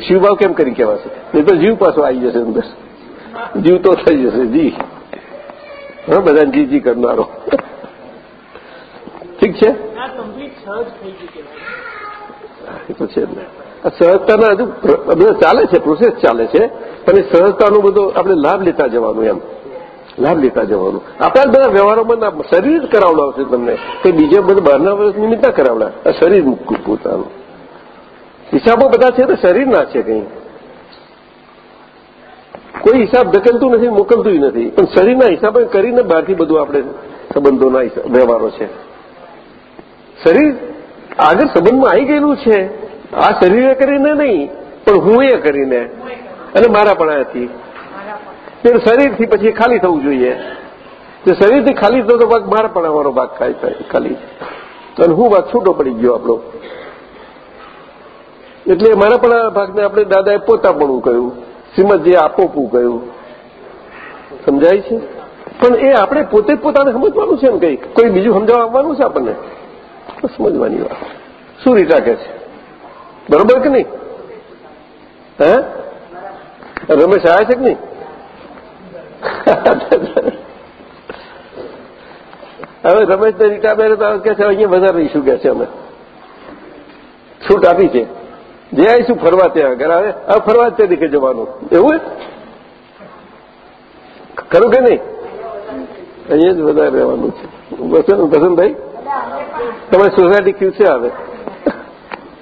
શિવભાવ કેમ કરી કહેવાશે? નહીં તો જીવ પાછો આવી જશે અંદર. જીવ તો થઈ જશે જી. હા બધાને જી જી કરનારો. ઠીક છે? એ તો છે જ ને. સહજતાના હજુ બધું ચાલે છે પ્રોસેસ ચાલે છે પણ એ સહજતાનો બધો આપણે લાભ લેતા જવાનું એમ. લાભ લેતા જવાનું. આપણા બધા વ્યવહારોમાં શરીર જ કરાવડાવશે તમને કે બીજે બધા બહારના વર્ષ નિમિત્ત ના કરાવડા આ શરીર મૂકવું પોતાનું. હિસાબો બધા છે તો શરીરના છે કંઈ. કોઈ હિસાબ ઢકલતું નથી મોકલતું નથી. પણ શરીરના હિસાબે કરીને બહારથી બધું આપણે સંબંધોના વ્યવહારો છે. શરીર આગળ સંબંધમાં આવી ગયેલું છે. આ શરીરે કરીને નહીં પણ હું એ કરીને. અને મારા પણ તે શરીરથી પછી ખાલી થવું જોઈએ. જે શરીરથી ખાલી થતો ભાગ મારા પણ અમારો ભાગ ખાલી અને હું ભાગ છૂટો પડી ગયો આપણો. એટલે મારા પણ આ ભાગને આપણે દાદાએ પોતા પણ કહ્યું. શ્રીમદજીએ આપોપું કહ્યું. સમજાય છે? પણ એ આપણે પોતે પોતાને સમજવાનું છે ને કઈ કોઈ બીજું સમજાવવા આવવાનું છે આપણને? સમજવાની વાત. શું રીત રાખે છે? બરોબર કે નહીં? હે? રમેશ આવ્યા છે કે નહીં? હવે રમેશ ને રીટા બેરે તો કે છે અહીંયા વધારે રહીશું કે છે અમે. છૂટ આપી છે. જે આવીશું ફરવા ત્યાં ઘરે આવે, આ ફરવા જ તે જવાનું. એવું ખરું કે નહીં? અહીંયા જ વધારે રહેવાનું છે. વસન વસંતભાઈ તમારી સોસાયટી ક્યુ છે આવે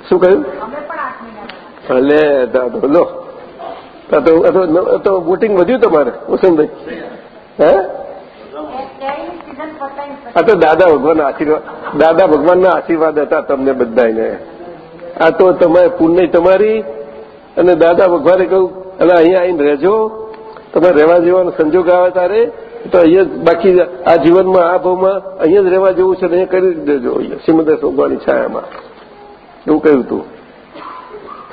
શું કહ્યું? અલે, દાદો, લો. તો વોટિંગ વધ્યું તમારે વસંતભાઈ હે? આ તો દાદા ભગવાનના આશીર્વાદ, દાદા ભગવાનના આશીર્વાદ હતા તમને બધાને આ તો તમારે પુણ્ય તમારી અને દાદા ભગવાને કહ્યું અને અહીંયા આવીને રહેજો. તમે રહેવા જેવાનો સંજોગ આવે તારે, તો અહીંયા બાકી આ જીવનમાં, આ ભાવમાં અહીંયા જ રહેવા જેવું છે અહીંયા કરી દેજો. અહીંયા શ્રીમંદર સોગવાની છાયામાં. એવું કહ્યું હતું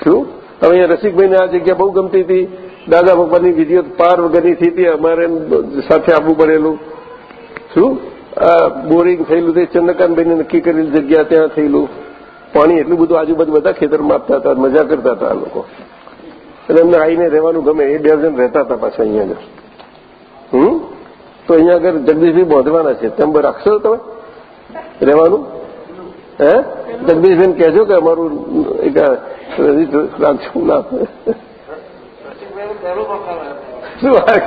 શું? હવે અહીંયા રસિકભાઈને આ જગ્યા બહુ ગમતી હતી. દાદા ભગવાનની વિધિઓ પાર વગરની હતી, અમારે સાથે આપવું પડેલું. શું? આ બોરિંગ થયેલું તે ચંદ્રકાંતભાઈને નક્કી કરેલી જગ્યા ત્યાં થયેલું. પાણી એટલું બધું આજુબાજુ બધા ખેતરમાં આપતા હતા, મજા કરતા હતા આ લોકો. અને એમને આવીને રહેવાનું ગમે, એ બે જણ રહેતા હતા પાછા અહીંયા આગળ. હમ? તો અહીંયા આગળ જગદીશભાઈ બોંધવાના છે. તેમ રાખશો તમે? રહેવાનું? હે? જગદીશભાઈ કહેજો કે અમારું એક રાખશું ના. શું વાત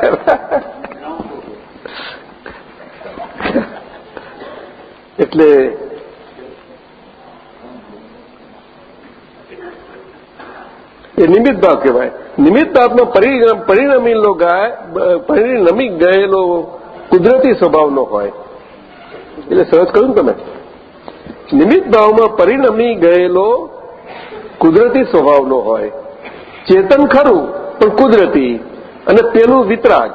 એટલે એ નિમિત્ત ભાવ કહેવાય. નિમિત્ત ભાવનો પરિણમી પરિણમી ગયેલો કુદરતી સ્વભાવનો હોય. એટલે સરસ કહ્યું તમે. નિમિત્ત ભાવમાં પરિણમી ગયેલો કુદરતી સ્વભાવનો હોય. ચેતન ખરું, પણ કુદરતી. અને પેલું વિતરાગ.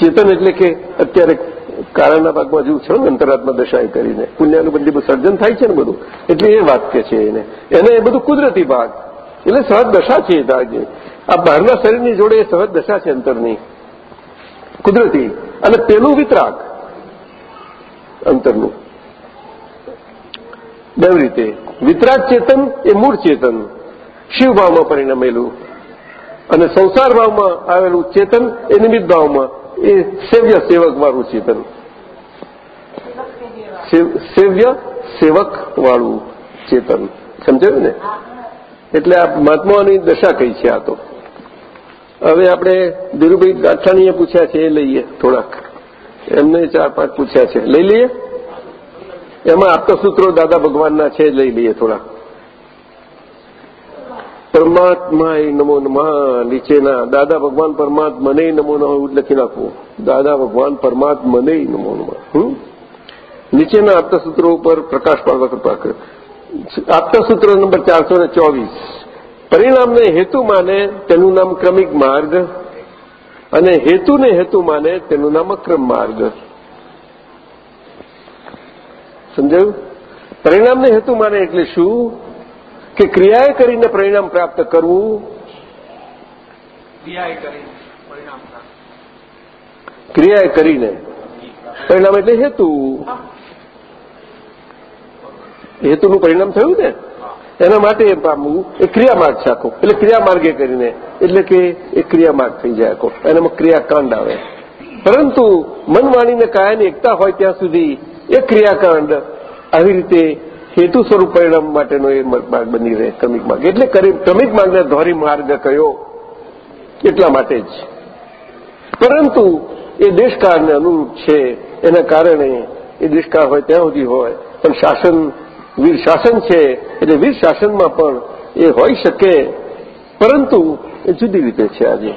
ચેતન એટલે કે અત્યારે કારણના ભાગમાં જેવું છે ને અંતરાત્મા દશાએ કરીને? પુણ્યનું બધી સર્જન થાય છે ને બધું. એટલે એ વાત કે છે એને. એને એ બધું કુદરતી ભાગ. એટલે સહજ દશા છે આ બહારના શરીરની જોડે એ સહજ દશા છે અંતરની. કુદરતી. અને પેલું વિતરાગ. અંતરનું. બે રીતે. વિતરાગ ચેતન એ મૂળ ચેતન. શિવભાવમાં પરિણમેલું. અને સંસાર ભાવમાં આવેલું ચેતન એ નિમિત્ત ભાવમાં. એ સેવ્ય સેવક વાળું ચેતન સેવ્ય સેવક વાળું ચેતન સમજાયું ને? એટલે આ મહાત્માઓની દશા કઈ છે આ તો? હવે આપણે ધીરુભાઈ ગાંઠાણીએ પૂછ્યા છે, એ લઈએ થોડાક. એમને ચાર પાંચ પૂછ્યા છે. લઈ લઈએ? એમાં આપતા સૂત્રો દાદા ભગવાનના છે, લઈ લઈએ થોડા પરમાત્મા નમો નમઃ નીચેના. દાદા ભગવાન પરમાત્મને નમો નમઃ લખી નાખવું દાદા ભગવાન પરમાત્મને નમો નમઃ. નીચેના આપતા સૂત્રો ઉપર પ્રકાશ પાડવા કૃપા કરે. આપતા સૂત્ર નંબર ચારસો ને ચોવીસ. પરિણામને હેતુ માને તેનું નામ ક્રમિક માર્ગ અને હેતુને હેતુ માને તેનું નામ અક્રમ માર્ગ. સમજાયું? પરિણામને હેતુ માને એટલે શું? કે ક્રિયાએ કરીને પરિણામ પ્રાપ્ત કરવું? ક્રિયાએ કરીને પરિણામ એટલે હેતુ. હેતુનું પરિણામ થયું ને? એના માટે પામવું એ ક્રિયામાર્ગ છે આખો. એટલે ક્રિયામાર્ગે કરીને. એટલે કે એ ક્રિયામાર્ગ થઈ જાય આખો. એનામાં ક્રિયાકાંડ આવે. પરંતુ મન વાણીને કાયાની એકતા હોય ત્યાં સુધી એ ક્રિયાકાંડ આવી રીતે હેતુ સ્વરૂપ પરિણામ માટેનો એ માર્ગ બની રહે, ક્રમિક માર્ગ. એટલે ક્રમિક માર્ગને ધોરી માર્ગ કયો? એટલા માટે જ. પરંતુ એ દેશકાળને અનુરૂપ છે, એના કારણે એ દેશકાળ હોય ત્યાં સુધી હોય, પણ શાસન, વીર શાસન છે, એટલે વીર શાસનમાં પણ એ હોઈ શકે, પરંતુ એ જુદી રીતે છે આજે.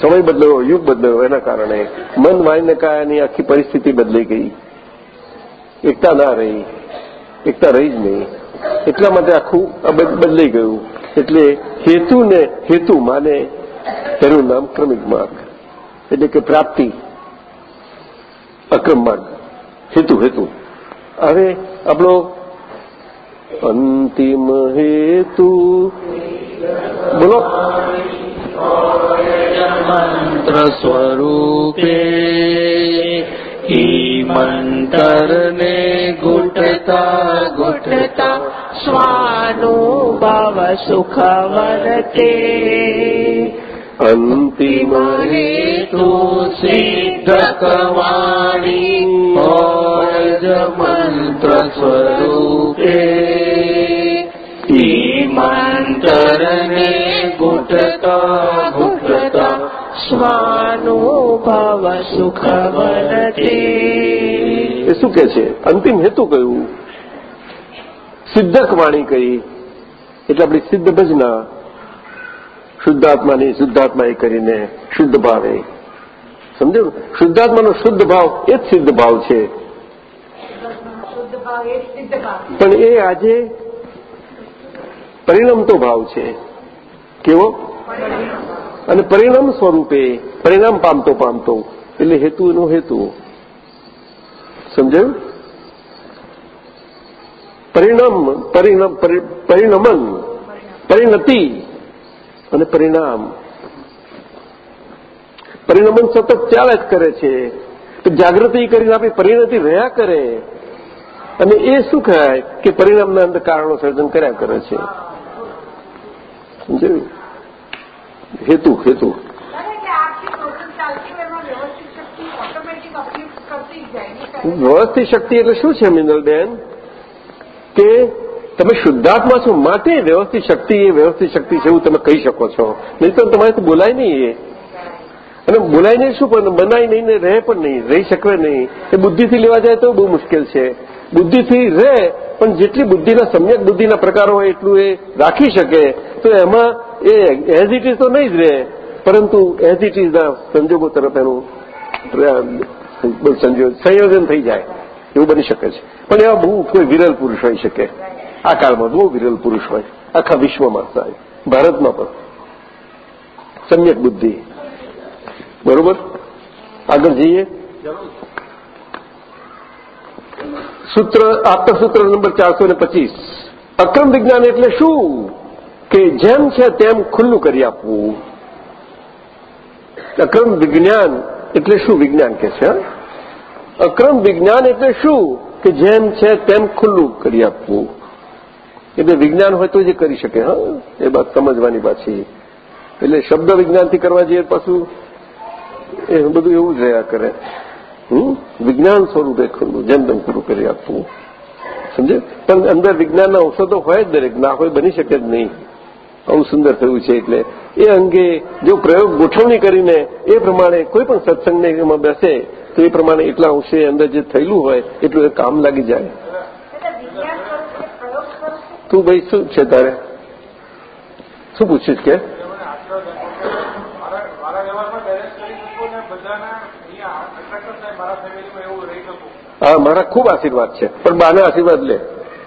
સમય બદલાયો, યુગ બદલાયો, એના કારણે મન વાયને કાયાની આખી પરિસ્થિતિ બદલાઈ ગઈ. એકતા ના રહી. એકતા રહી જ નહીં. એટલા માટે આખું બદલાઈ ગયું. એટલે હેતુને, હેતુ માને તેનું નામ ક્રમિક માર્ગ. એટલે કે પ્રાપ્તિ, અક્રમ માર્ગ. હેતુ હેતુ. હવે આપણો અંતિમ હેતુ. બોલો. મંત્ર સ્વરૂપે ઈમંતરને ઘૂંટતા ઘૂંટતા સ્વાનુભવ સુખ વરતે અંતિમ હેતુ સિદ્ધ કવાણી હોય જ મંત્ર સ્વરૂપે મંતરને ઘૂંટતા ઘૂંટતા સ્વાનુભવ સુખ એ શું કે છે? અંતિમ હેતુ કયું સિદ્ધક વાણી કહી. એટલે આપણી સિદ્ધ ભજના શુદ્ધાત્માની શુદ્ધાત્મા એ કરીને શુદ્ધ ભાવે. સમજો શુદ્ધાત્માનો શુદ્ધ ભાવ એ જ સિદ્ધ ભાવ છે. પણ એ આજે પરિણમતો ભાવ છે. કેવો? અને પરિણામ સ્વરૂપે, પરિણામ પામતો પામતો, એટલે હેતુ એનો હેતુ. સમજાયું? પરિણામ પરિણામ, પરી- પરિણમન, પરિણતિ અને પરિણામ. પરિણમન સતત ચાલે જ કરે છે. કે જાગૃતિ કરીને આપણી પરિણતિ રહ્યા કરે. અને એ શું કહેવાય? કે પરિણામના અંદર કારણો સર્જન કર્યા કરે છે. સમજાયું? હેતુ હેતુ. વ્યવસ્થિત શક્તિ એટલે શું છે મિનલબેન? કે તમે શુદ્ધાત્મા છો માટે વ્યવસ્થિત શક્તિ એ વ્યવસ્થિત શક્તિ છે એવું તમે કહી શકો છો. નહીં તો તમારાથી બોલાય નહીં એ. અને બોલાય નહીં શું પણ બનાય નહીં ને રહે પણ નહીં રહી શકે નહીં. એ બુદ્ધિથી લેવા જાય તો બહુ મુશ્કેલ છે. બુદ્ધિથી રહે પણ જેટલી બુદ્ધિના સમ્યક બુદ્ધિના પ્રકારો હોય એટલું એ રાખી શકે. તો એમાં એ એઝ ઇટ ઇઝ તો નહીં જ રહે પરંતુ એઝ ઇટ ઇઝના સંજોગો તરફ એનું સંયોજન થઈ જાય. એવું બની શકે છે. પણ એવા બહુ કોઈ વિરલ પુરુષ હોઈ શકે. આ કાળમાં બહુ વિરલ પુરુષ હોય. આખા વિશ્વમાં સાહેબ. ભારતમાં પણ. સમ્યક બુદ્ધિ. બરોબર? આગળ જઈએ. સૂત્ર આપતા સૂત્ર નંબર ચારસો ને પચીસ. અક્રમ વિજ્ઞાન એટલે શું? કે જેમ છે તેમ ખુલ્લું કરી આપવું. અક્રમ વિજ્ઞાન એટલે શું વિજ્ઞાન કે છે? અક્રમ વિજ્ઞાન એટલે શું? કે જેમ છે તેમ ખુલ્લું કરી આપવું. એટલે વિજ્ઞાન હોય તો જ કરી શકે, હા? એ વાત સમજવાની પાછી. એટલે શબ્દ વિજ્ઞાનથી કરવા જઈએ પાછું. એ બધું એવું જ રહ્યા કરે? વિજ્ઞાન સ્વરૂપે ખુલ્લું, જેમ તેમ ખુલ્લું કરી આપવું. સમજે? પણ અંદર વિજ્ઞાનના ઔષધો હોય જ દરેક, ના હોય બની શકે જ નહીં. આવું સુંદર થયું છે એટલે એ અંગે જો પ્રયોગ ગોઠવણી કરીને એ પ્રમાણે કોઈ પણ સત્સંગને એમાં બેસે, તો એ પ્રમાણે એટલા અંશે અંદર જે થયેલું હોય એટલું એ કામ લાગી જાય. તું ભાઈ શું છે તારે? શું પૂછ્યું કે? હા, મારા ખૂબ આશીર્વાદ છે, પણ બાના આશીર્વાદ લે.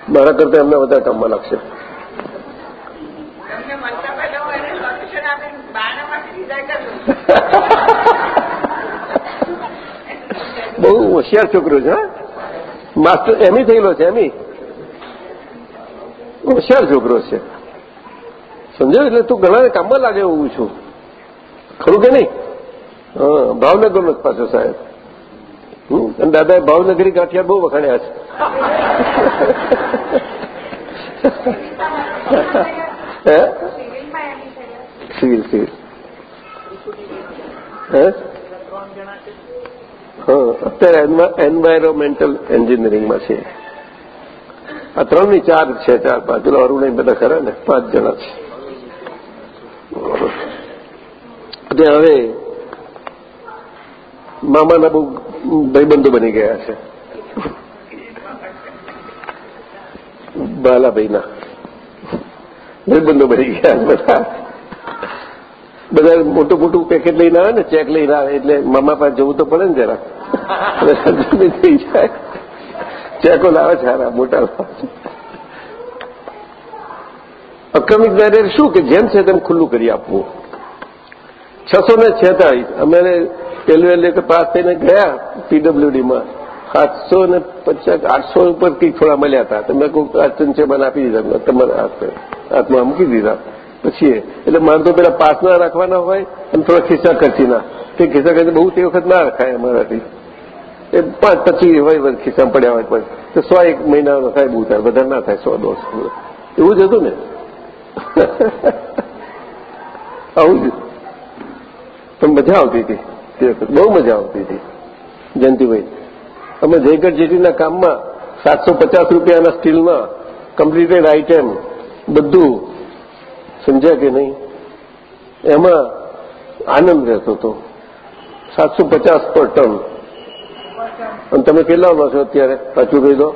મારા કરતા એમને વધારે કામમાં લાગશે તમને મનતા પહેલા હું એને સોલ્યુશન આપીને બાણામાંથી ડિઝાઇન બહુ હોશિયાર છોકરો છે હા. માસ્ટર એમી થયેલો છે એમી હોશિયાર છોકરો છે. સમજાયું? એટલે તું ઘણા કામમાં લાગે એવું છું. ખરું કે નહીં? હા ભાવનગરનો જ પાછો સાહેબ. હમ, અને દાદાએ ભાવનગરી ગાંઠિયા બહુ વખાણ્યા છે. Civil civil. હે? અત્યારે એન્વાયરોમેન્ટલ એન્જિનિયરિંગમાં છે. આ ત્રણની ચાર છે ચાર પાંચ. પેલો અરુણ બધા ખરા ને? પાંચ જણા છે. એટલે હવે મામાના બહુ ભાઈબંધો બની ગયા છે. બાલાભાઈના. ભાઈબંધો બની ગયા બધા. બધા મોટું મોટું પેકેટ લઈને આવે ને ચેક લઈને આવે, એટલે મામા પાસે જવું તો પડે ને જરા થઈ જાય. ચેકો લાવે છે હારા, મોટા અક્રમિક દાયરે શું કે જેમ છે તેમ ખુલ્લું કરી આપવું. છસો ને છેતાળીસ. અમે પેલું એટલે પાસ થઈને ગયા પીડબ્લ્યુડીમાં. સાતસો ને પચાસ, આઠસો ઉપર કંઈક થોડા મળ્યા હતા. તમે કોઈ ચંચેબાન આપી દીધા, તમારા હાથમાં મૂકી દીધા. પછી એટલે મારે તો પેલા પાસના રાખવાના હોય અને થોડા ખિસ્સા ખર્ચીના. તે ખિસ્સા ખર્ચી બહુ તે વખત ના રખાય અમારાથી. એ પાંચ પચીસ હોય ખિસ્સા પડ્યા હોય પણ. તો સો એક મહિનાનો થાય બહુ થાય, વધારે ના થાય સો દોઢ એવું જ હતું ને? આવું જ. પણ મજા આવતી હતી તે વખત. બહુ મજા આવતી હતી. જયંતિભાઈ. અમે જયગઢ જેટીના કામમાં સાતસો પચાસ રૂપિયાના સ્ટીલમાં કમ્પ્લીટેડ આઇટેમ બધું સમજ્યા કે નહીં? એમાં આનંદ રહેતો હતો. સાતસો પચાસ પર ટન. અને તમે કેટલા લો છો અત્યારે? પાછું કહી દો.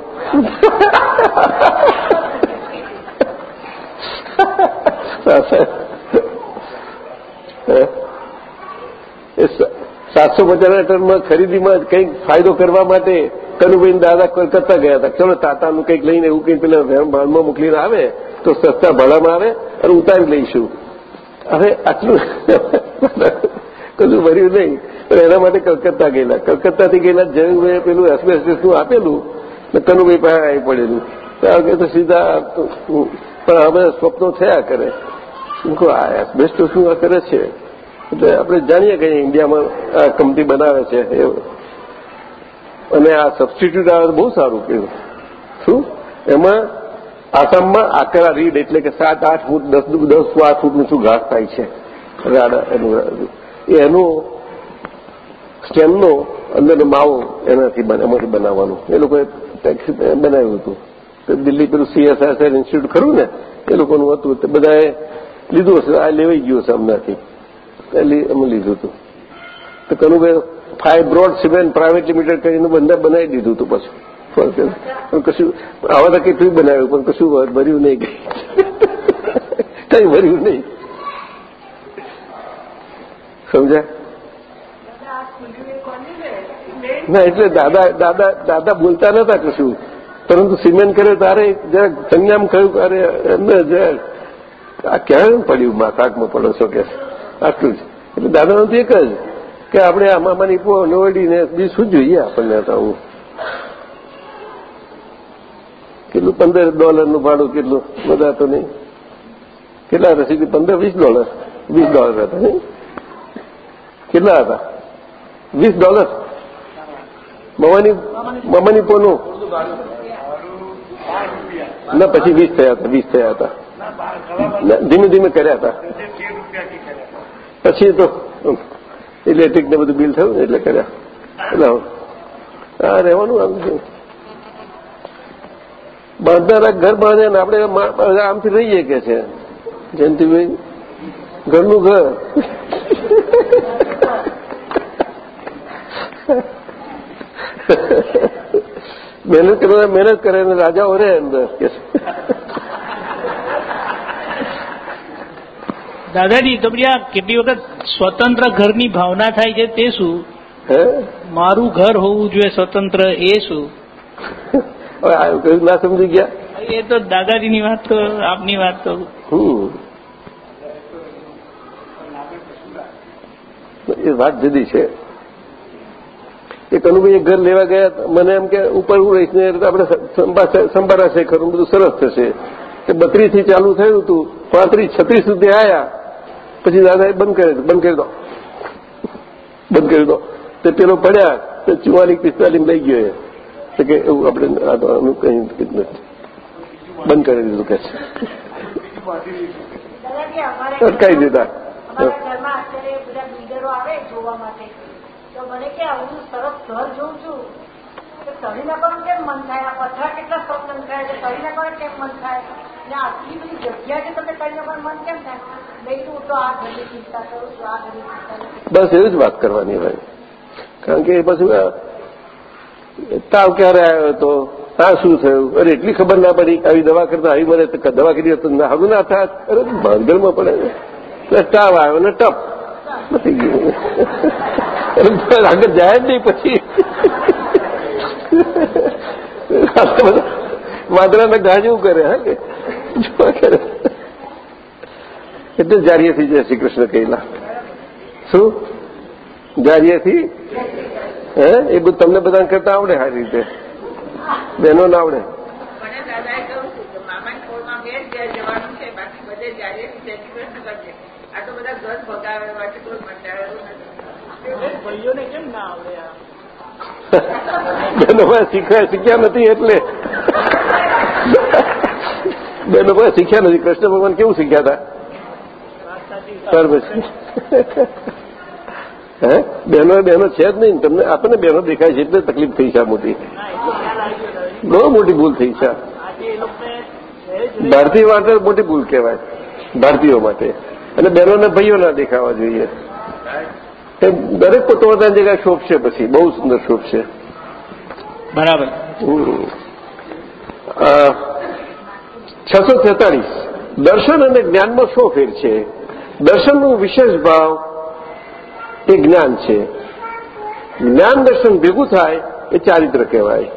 સાતસો પચાસ ટનમાં ખરીદીમાં કંઈક ફાયદો કરવા માટે કનુભાઈ દાદા કલકત્તા ગયા હતા. ચલો ટાટાનું કંઈક લઈને એવું કંઈક પેલા ભાણમાં મોકલીને આવે. તો સસ્તા ભાડામાં આવે અને ઉતારી લઈશું. હવે આટલું કશું ભર્યું નહીં, પણ એના માટે કલકત્તા ગયેલા. કલકત્તાથી ગયેલા જયંતભાઈ પેલું એસબીએસનું આપેલું, ને કનુભાઈ પાસે આવી પડેલું. ત્યાં તો સીધા પણ હવે સ્વપ્નો થયા કરે. આ એસબેસ્ટો શું આ કરે છે? એટલે આપણે જાણીએ કે ઇન્ડિયામાં આ કંપની બનાવે છે. અને આ સબસ્ટિટ્યુટ આવે બહુ સારું કહ્યું શું? એમાં આસામમાં આકરા રીડ એટલે કે સાત, આઠ ફૂટ, દસ દસ આઠ ફૂટ ઊંચું ઘાસ થાય છે? એનું એનો સ્ટેમનો અંદરનો માવો એનાથી એમાંથી બનાવવાનું. એ લોકોએ બનાવ્યું હતું. દિલ્હી પેલું સીએસઆઈસર ઇન્સ્ટિટ્યૂટ ખરું ને? એ લોકોનું હતું. તે બધાએ લીધું હશે. આ લેવાઈ ગયું હશે અમનાથી અમે લીધું હતું. તો Kanubhai five broad cement private limited કરીને બંધા બનાવી દીધું હતું પાછું. કશું આવા તો કેટલું બનાવ્યું, પણ કશું ભર્યું નહીં. કઈ ભર્યું નહીં. સમજ્યા? ના, એટલે દાદા દાદા દાદા બોલતા નતા કશું. પરંતુ સિમેન્ટ કરે તારે જરાક સંજ્ઞામ કહ્યું, અરે આ ક્યાં પડ્યું? માથાકમાં પડો છો કે? આટલું જ. એટલે દાદાનું એક જ કે આપણે આ મામાની પો નવડીને બીજું શું જોઈએ આપણને તો આવું? કેટલું પંદર ડોલરનું ભાડું, કેટલું? બધા તો નહીં. કેટલા હતા? સીધી પંદર, વીસ ડોલર. વીસ ડોલર હતા, નહીં? કેટલા હતા? વીસ ડોલર? મમાની મમાની પોનું? ના, પછી વીસ થયા હતા, વીસ થયા હતા. ધીમે ધીમે કર્યા હતા. પછી તો ઇલેક્ટ્રિક ને બધું બિલ થયું એટલે કર્યા. એટલે હા રહેવાનું આમ બાંધનારા ઘર બાંધે ને આપણે આમથી રહીએ કે છે. જયંતિભાઈ ઘરનું ઘર. મહેનત કરે મહેનત કરે ને રાજાઓ રહે અંદર. કે દાદાજી તમને આ કેટલી વખત સ્વતંત્ર ઘરની ભાવના થાય છે તે શું? મારું ઘર હોવું જોઈએ સ્વતંત્ર એ શું? હવે આ કયું ના સમજી ગયા? એ તો દાદાજીની વાત તો આપની વાત તો. એ વાત જુદી છે. એક અનુભાઈ ઘર લેવા ગયા મને એમ કે ઉપર હું રહીશ ને આપણે સંભાળાશે ખરું બધું સરસ થશે. કે બત્રીસથી ચાલુ થયું હતું પાંત્રીસ છત્રીસ સુધી આવ્યા પછી દાદાએ બંધ કરી બંધ કરી દો બંધ કરી દો તે પેલો પડ્યા તો ચુવાલીસ પિસ્તાલીસ લઈ ગયો એ. તો કે એવું આપણે કઈ નથી. બંધ કરી દીધું કે. છે. અટકાવી દીધા બસ એવી જ વાત કરવાની હોય. કારણ કે પછી આ તાવ ક્યારે આવ્યો હતો? આ શું થયું? અરે એટલી ખબર ના પડી આવી દવા કરતા આવી મને દવા કરી તો સારું ના થાય અરે ભાંગરમાં પડે એટલે ટાવ આવ્યો ને ટપ. નથી ગયું. આગળ જાય જ નહીં પછી. વાદળાના ગાજવું જેવું કરે, હા કે? જોવા કરે. એટલે જારીએથી જય શ્રી કૃષ્ણ કહેલા. શું? જારીએથી હે? એ બધું તમને બધા કરતા આવડે સારી રીતે? બહેનો ના આવડે બેનો ભાઈ શીખ્યા શીખ્યા નથી એટલે. બેનો ભાઈ શીખ્યા નથી. કૃષ્ણ ભગવાન કેવું શીખ્યા હતા? સર પછી. હે? બહેનો બહેનો છે જ નહીં. તમને આપણને બહેનો દેખાય છે એટલે તકલીફ થઈ છે મોટી. બહુ મોટી ભૂલ થઈ છે. ભારતીય માટે મોટી ભૂલ કહેવાય ભારતીયો માટે. અને બહેનોને ભાઈઓ ના દેખાવા જોઈએ. એમ દરેક પોતાની જગ્યાએ શોભશે પછી. બહુ સુંદર શોભશે બરાબર. છસો છેતાળીસ. દર્શન અને જ્ઞાનમાં શો ફેર છે? દર્શનનું વિશેષ ભાવ એ જ્ઞાન છે. જ્ઞાન દર્શન ભેગું થાય એ ચારિત્ર કહેવાય.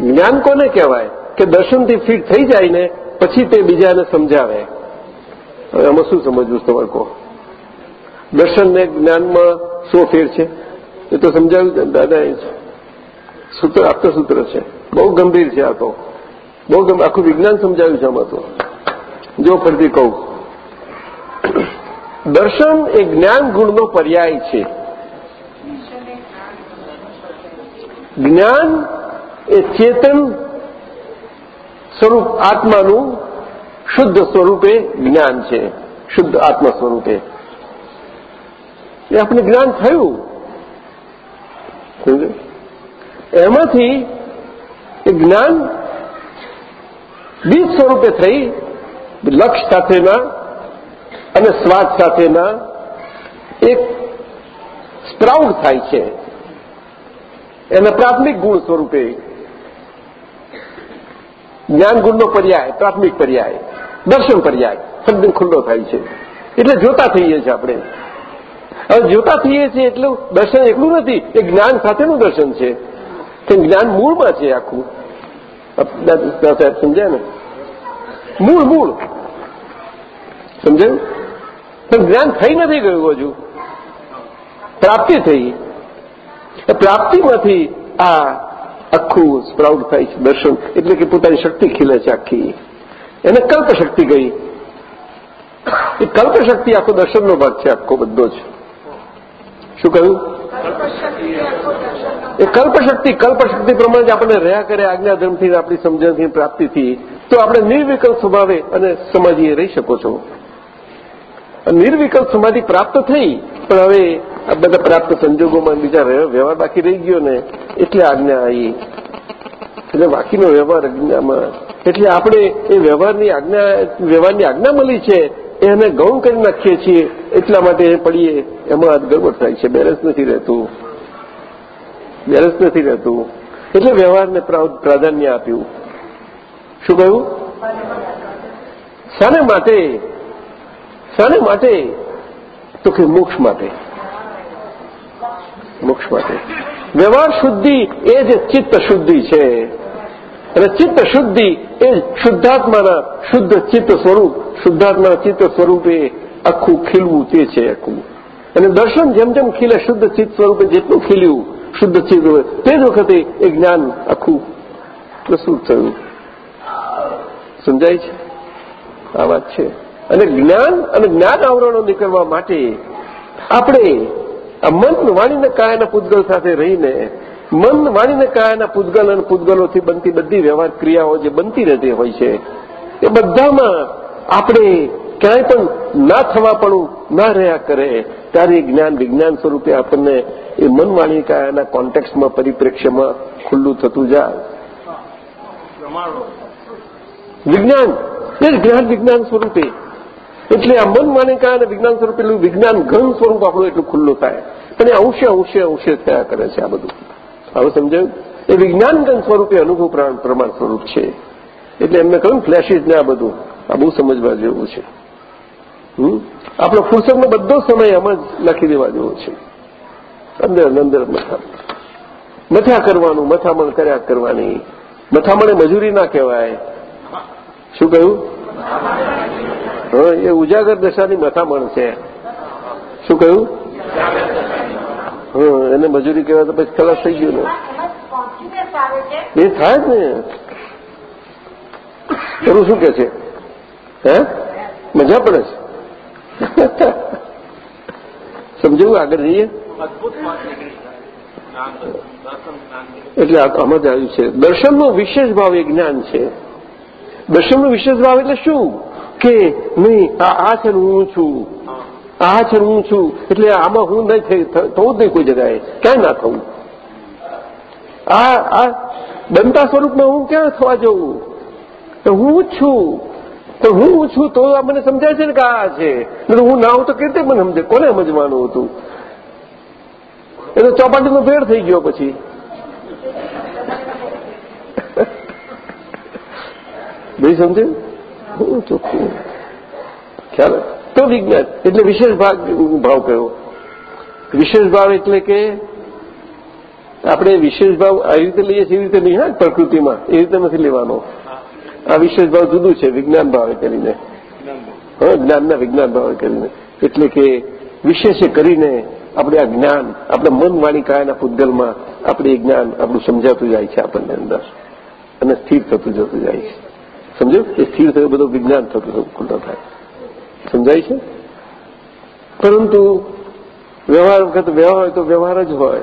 જ્ઞાન કોને કહેવાય? કે દર્શનથી ફિટ થઈ જાય ને પછી તે બીજાને સમજાવે. હવે આમાં શું સમજવું તમારે કહો? દર્શન ને જ્ઞાનમાં શું ફેર છે? એ તો સમજાવ્યું દાદા એ સૂત્ર આપતો સૂત્ર છે. બહુ ગંભીર છે આ તો. બહુ આખું વિજ્ઞાન સમજાવ્યું છે આમાં તો. જો ફરતી કહું. દર્શન એ જ્ઞાન ગુણનો પર્યાય છે. જ્ઞાન એ ચેતન સ્વરૂપ આત્માનું શુદ્ધ સ્વરૂપે જ્ઞાન છે. શુદ્ધ આત્મા સ્વરૂપે. એ આપણે જ્ઞાન થયું. એમાંથી એ જ્ઞાન બીજ સ્વરૂપે થઈ લક્ષ સાથેના અને સ્વાદ સાથેના એક સ્પ્રાઉડ થાય છે. એના પ્રાથમિક ગુણ સ્વરૂપે જ્ઞાનગુણનો પર્યાય, પ્રાથમિક પર્યાય, દર્શન પર્યાય શબ્દ ખુલ્લો થાય છે. એટલે જોતા થઈએ છીએ આપણે. હવે જોતા થઈએ છીએ એટલું દર્શન એટલું નથી, એ જ્ઞાન સાથેનું દર્શન છે. કે જ્ઞાન મૂળમાં છે આખું. સાહેબ, સમજાય ને? મૂળ મૂળ. સમજાયું પણ જ્ઞાન થઈ નથી ગયું હજુ. પ્રાપ્તિ થઈ. પ્રાપ્તિમાંથી આ આખું સ્પ્રાઉટ થાય છે દર્શન. એટલે કે પોતાની શક્તિ ખીલે છે આખી. એને કલ્પશક્તિ ગઈ. એ કલ્પશક્તિ આખો દર્શનનો ભાગ છે, આખો બધો જ. શું કહ્યું? એ કલ્પશક્તિ કલ્પશક્તિ પ્રમાણે જ આપણે રહ્યા કરે આજ્ઞાધર્મથી આપણી સમજણથી, પ્રાપ્તિથી, તો આપણે નિર્વિકલ્પ સ્વભાવે અને સમાજીએ રહી શકો છો. નિર્વિકલ્પ સમાધિ પ્રાપ્ત થઈ, પણ હવે આ બધા પ્રાપ્ત સંજોગોમાં બીજા વ્યવહાર બાકી રહી ગયો ને, એટલે આજ્ઞા આવી એટલે બાકીનો વ્યવહાર આજ્ઞામાં. એટલે આપણે એ વ્યવહારની આજ્ઞા વ્યવહારની આજ્ઞા મળી છે એને ગૌણ કરી નાખીએ છીએ, એટલા માટે પડીએ, એમાં ગડબડ થાય છે, બેલેન્સ નથી રહેતું. બેલેન્સ નથી રહેતું. એટલે વ્યવહારને પ્રાધાન્ય આપ્યું. શું કહ્યું? શાને માટે શાને માટે? તો કે મોક્ષ માટે. મોક્ષ માટે. વ્યવહાર શુદ્ધિ એ જ ચિત્ત શુદ્ધિ છે. અને ચિત્ત શુદ્ધિ એ શુદ્ધાત્માના શુદ્ધ ચિત્ત સ્વરૂપ. શુદ્ધાત્માના ચિત્ત સ્વરૂપે આખું ખીલવું તે છે આખું. અને દર્શન જેમ જેમ ખીલે, શુદ્ધ ચિત્ત સ્વરૂપે જેટલું ખીલ્યું, શુદ્ધ ચિત્ત તે જ વખતે એ જ્ઞાન આખું પ્રસ્તુત થયું. સમજાય છે? આ વાત છે. અને જ્ઞાન અને જ્ઞાન આવરણો નીકળવા માટે આપણે આ મન વાણીને કાયાના પૂતગલ સાથે રહીને મન વાણીને કાયાના પૂતગલ અને પૂતગલોથી બનતી બધી વ્યવહાર ક્રિયાઓ જે બનતી રહેતી હોય છે એ બધામાં આપણે ક્યાંય પણ ના થવાપણું ના રહ્યા કરે ત્યારે એ જ્ઞાન વિજ્ઞાન સ્વરૂપે આપણને એ મન વાણી કાયાના કોન્ટેક્સ્ટમાં પરિપ્રેક્ષ્યમાં ખુલ્લું થતું જાય. વિજ્ઞાન એ જ્ઞાન વિજ્ઞાન સ્વરૂપે. એટલે આ મન માનિકા અને વિજ્ઞાન સ્વરૂપ એટલું વિજ્ઞાન ઘન સ્વરૂપ આપણું એટલું ખુલ્લું થાય. અને અંશે અંશે અંશે થયા કરે છે આ બધું. હવે સમજાયું? એ વિજ્ઞાન ઘન સ્વરૂપે અનુભવ પ્રમાણ સ્વરૂપ છે. એટલે એમને કહ્યું ફ્લેશિસ ને આ બધું. આ બહુ સમજવા જેવું છે. આપણો ફુરસદનો બધો સમય આમાં જ લખી દેવા જેવો છે. અંદર અંદર મથા. મથા કરવાનું, મથામણ કર્યા કરવાની. મથામણે મજૂરી ના કહેવાય. શું કહ્યું? એ ઉજાગર દશાની મથામણ છે. શું કહ્યું? હા, એને મજૂરી કહેવાય તો પછી ખલાસ થઈ ગયું એ થાય જ ને. એનું શું કે છે? હે? મજા પડે છે. સમજવું? આગળ જઈએ. એટલે આમાં જ આવ્યું છે. દર્શનનો વિશેષ ભાવ એ જ્ઞાન છે. દર્શનનો વિશેષ ભાવ એટલે શું કે નહીં આ છે હું છું આ છે હું છું એટલે આમાં હું નહીં થવું જ નહીં કોઈ જગાએ ક્યાંય ના થવું આ આ બનતા સ્વરૂપમાં હું ક્યાં થવા જવું તો હું જ છું તો હું છું તો આ મને સમજાય છે ને કે આ છે હું ના હું તો કેવી રીતે મને સમજે કોને સમજવાનું હતું એ તો ચોપાટીનો ભેળ થઈ ગયો પછી ભાઈ સમજે હું ચોખ્ખું ખ્યાલ? તો વિજ્ઞાન. એટલે વિશેષ ભાગ, ભાવ કયો? વિશેષ ભાવ એટલે કે આપણે વિશેષ ભાવ આવી રીતે લઈએ છીએ, એવી રીતે નહીં, હા, પ્રકૃતિમાં. એ રીતે નથી લેવાનો. આ વિશેષ ભાવ જુદું છે, વિજ્ઞાન ભાવે કરીને. હા, જ્ઞાનના વિજ્ઞાન ભાવે કરીને. એટલે કે વિશેષે કરીને આપણે આ જ્ઞાન, આપણા મન વાણી કાયાના પૂતગલમાં આપણે એ જ્ઞાન આપણું સમજાતું જાય છે આપણને અંદર. અને સ્થિર થતું જતું જાય છે. સમજો એ સ્થિર થયું બધું વિજ્ઞાન થતું ખુલ્લો થાય. સમજાય છે? પરંતુ વ્યવહાર વખત વ્યવહાર હોય તો વ્યવહાર જ હોય.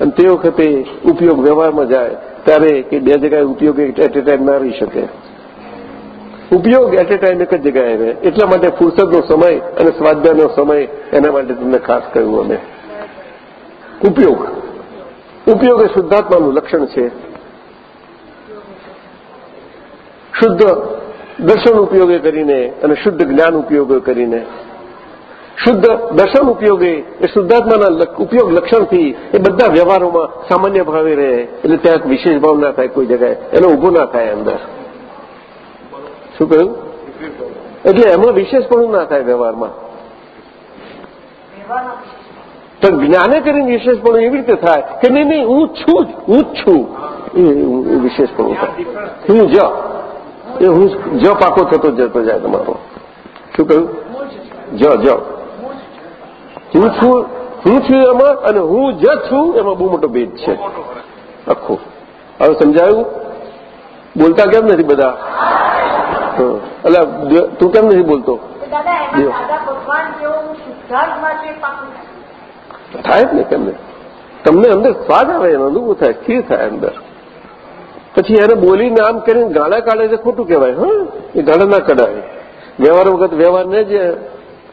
અને તે વખતે ઉપયોગ વ્યવહારમાં જાય. ત્યારે કે બે જગ્યાએ ઉપયોગ એટ એ ટાઈમ ના રહી શકે. ઉપયોગ એટ એ ટાઈમ એક જ જગ્યાએ રહે. એટલા માટે ફુરસદનો સમય અને સ્વાધ્યાયનો સમય એના માટે તમને ખાસ કહ્યું અમે. ઉપયોગ. ઉપયોગ એ શુદ્ધાત્માનું લક્ષણ છે. શુદ્ધ દર્શન ઉપયોગે કરીને અને શુદ્ધ જ્ઞાન ઉપયોગો કરીને. શુદ્ધ દર્શન ઉપયોગે એ શુદ્ધાત્માના ઉપયોગ લક્ષણથી એ બધા વ્યવહારોમાં સામાન્ય ભાવે રહે. એટલે ત્યાં વિશેષ ભાવ ના થાય કોઈ જગ્યાએ. એનો ઊભો ના થાય અંદર. શું કહ્યું? એટલે એમાં વિશેષપણું ના થાય વ્યવહારમાં. તો જ્ઞાને કરીને વિશેષપણું એવી રીતે થાય કે નહીં નહીં, હું છું જ, હું જ છું. એ વિશેષપણું થાય. હું જ. એ હું જ પાકો થતો જતો જાય તમારો. શું કહ્યું? જ જ. હું છું હું છું એમાં અને હું જ છું એમાં બહુ મોટો ભેદ છે. આખો. હવે સમજાયું? બોલતા કેમ નથી બધા. એટલે તું કેમ નથી બોલતો? થાય જ ને કેમ નહીં તમને અંદર સ્વાદ આવે એનો અનુભવ થાય સ્થિર થાય અંદર. પછી એને બોલીને આમ કરીને ગાળા કાઢે છે, ખોટું કહેવાય, હા? એ ગાળા ના કઢાય. વ્યવહાર વખત વ્યવહારને જ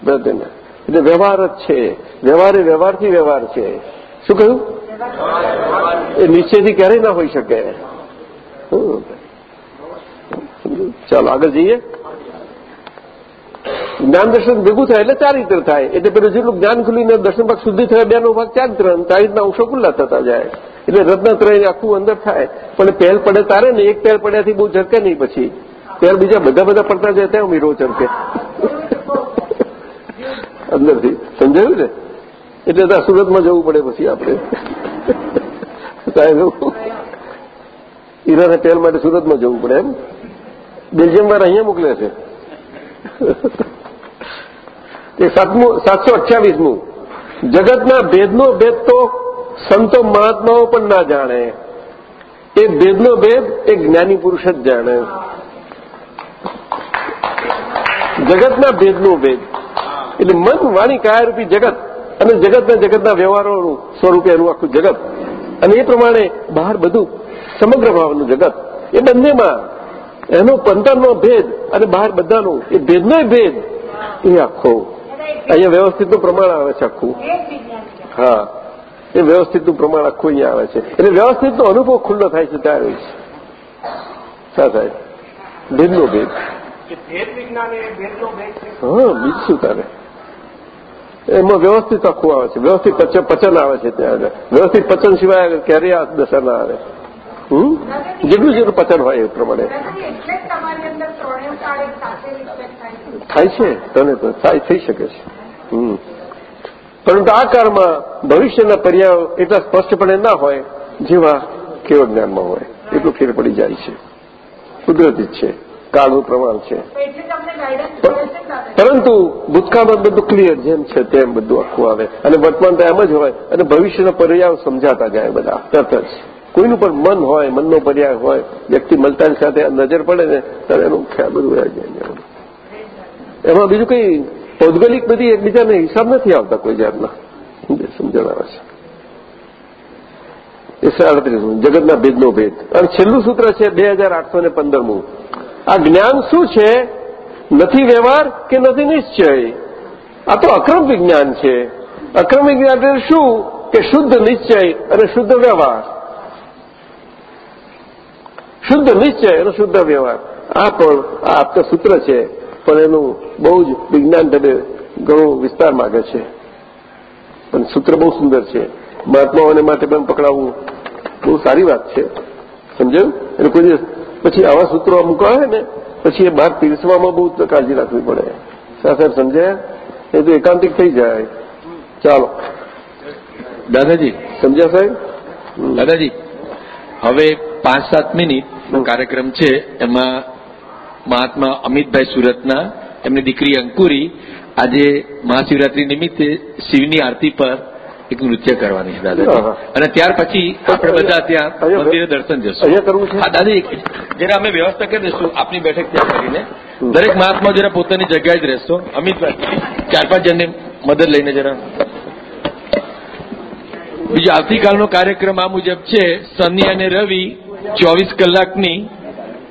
બધાને. એટલે વ્યવહાર જ છે. વ્યવહાર એ વ્યવહારથી વ્યવહાર છે. શું કહ્યું? એ નિશ્ચયથી ક્યારેય ના હોઈ શકે. ચાલો, આગળ જઈએ. જ્ઞાન દર્શન ભેગું થાય એટલે ચારિત્ર થાય. એટલે પેલું જેટલું જ્ઞાન ખુલીને દર્શન ભાગ શુદ્ધિ થયા, બેનો ભાગ ચાર રીતે આ રીતના અંશો ખુલ્લા થતા જાય. એટલે રત્નત્રય આખું અંદર થાય. પણ પહેલ પડે તારે ને એક પહેલ પડ્યાથી બહુ ઝરકે નહીં પછી. ત્યાર બીજા બધા બધા પડતા જાય ત્યાં મીરો ઝરકે. અંદરથી. સમજાયું ને? એટલે ત્યાં સુરતમાં જવું પડે પછી આપણે. સાહેબ ઈરાને પહેલ માટે સુરતમાં જવું પડે એમ. બેલ્જિયમ વાળા અહીંયા મોકલે છે. એ સાતમું, સાતસો અઠ્યાવીસમું. જગતના ભેદનો ભેદ તો સંતો મહાત્માઓ પણ ના જાણે. એ ભેદનો ભેદ એ જ્ઞાની પુરુષ જ જાણે. જગતના ભેદનો ભેદ. એટલે મન વાણી કાયારૂપી જગત અને જગતના જગતના વ્યવહારોનું સ્વરૂપે એનું આખું જગત. અને એ પ્રમાણે બહાર બધું સમગ્ર ભાવનું જગત. એ બંનેમાં એનો પંતરનો ભેદ અને બહાર બધાનો એ ભેદનો ભેદ એ આખો. અહીંયા વ્યવસ્થિતનું પ્રમાણ આવે છે આખું. હા. એ વ્યવસ્થિતનું પ્રમાણ આખું અહીંયા આવે છે. એટલે વ્યવસ્થિતનો અનુભવ ખુલ્લો થાય છે ત્યારે શા થાય ભેદનો ભેદ હા બીજ શું તારે. એમાં વ્યવસ્થિત આખું આવે છે. વ્યવસ્થિત પચન આવે છે ત્યાં આગળ. વ્યવસ્થિત પચન સિવાય ક્યારેય આ દશા ના આવે. હમ? જેટલું જેટલું પચન હોય એ પ્રમાણે. છે. થાય છે. તને તો થાય થઈ શકે છે. હમ. પરંતુ આ કાળમાં ભવિષ્યના પર્યાયો એટલા સ્પષ્ટપણે ના હોય, જેવા કેવળ જ્ઞાનમાં હોય. એટલું ફેર પડી જાય છે. કુદરતી જ છે. કાળનું પ્રમાણ છે. પરંતુ ભૂતકાળમાં બધું ક્લિયર જેમ છે તેમ બધું આખું આવે. અને વર્તમાન તો એમ જ હોય, અને ભવિષ્યના પર્યાયો સમજાતા જાય બધા, તરત જ. કોઈનું પણ મન હોય, મનનો પર્યાય હોય, વ્યક્તિ મળતાની સાથે નજર પડે ને, ત્યારે એનું ખ્યાલ બધું જાય. એમાં બીજું કઈ પૌદ્ગલિક બધી એકબીજાને હિસાબ નથી આવતા કોઈ જાતના. સમજણ છે. એ સાડત્રીસમું જગતના ભેદનો ભેદ. અને છેલ્લું સૂત્ર છે બે હજાર આઠસો ને પંદરમું આ જ્ઞાન શું છે? નથી વ્યવહાર કે નથી નિશ્ચય? આ તો અક્રમ વિજ્ઞાન છે. અક્રમ વિજ્ઞાન એટલે શું? કે શુદ્ધ નિશ્ચય અને શુદ્ધ વ્યવહાર. શુદ્ધ નિશ્ચય અને શુદ્ધ વ્યવહાર. આ પણ આ આપતા સૂત્ર છે. પણ એનું બહુ જ વિજ્ઞાન તમે ઘણો વિસ્તાર માગે છે. પણ સૂત્ર બહુ સુંદર છે. મહાત્માઓને માટે પણ પકડાવવું બહુ સારી વાત છે. સમજાયું? એટલે કોઈ દિવસ પછી આવા સૂત્રો અમુક આવે ને પછી એ બહાર પીરસવામાં બહુ કાળજી રાખવી પડે. સાહેબ સમજાય? એ તો એકાંતિક થઈ જાય. ચાલો. દાદાજી. સમજ્યા સાહેબ? દાદાજી હવે પાંચ સાત મિનિટ કાર્યક્રમ છે એમાં મહાત્મા અમિતભાઈ સુરતના એમની દીકરી અંકુરી આજે મહાશિવરાત્રી નિમિત્તે શિવની આરતી પર એક નૃત્ય કરવાની છે દાદા અને ત્યાર પછી આપણે બધા ત્યાં મંદિરે દર્શન જશું. હા દાદી જરા અમે વ્યવસ્થા કરી દઈશું આપની બેઠક ત્યાં કરીને. દરેક મહાત્મા જરા પોતાની જગ્યાએ જ રહેશો. અમિતભાઈ ચાર પાંચ જણને મદદ લઈને જરા. બીજો આવતીકાલનો કાર્યક્રમ આ મુજબ છે. શનિ અને રવિ ચોવીસ કલાકની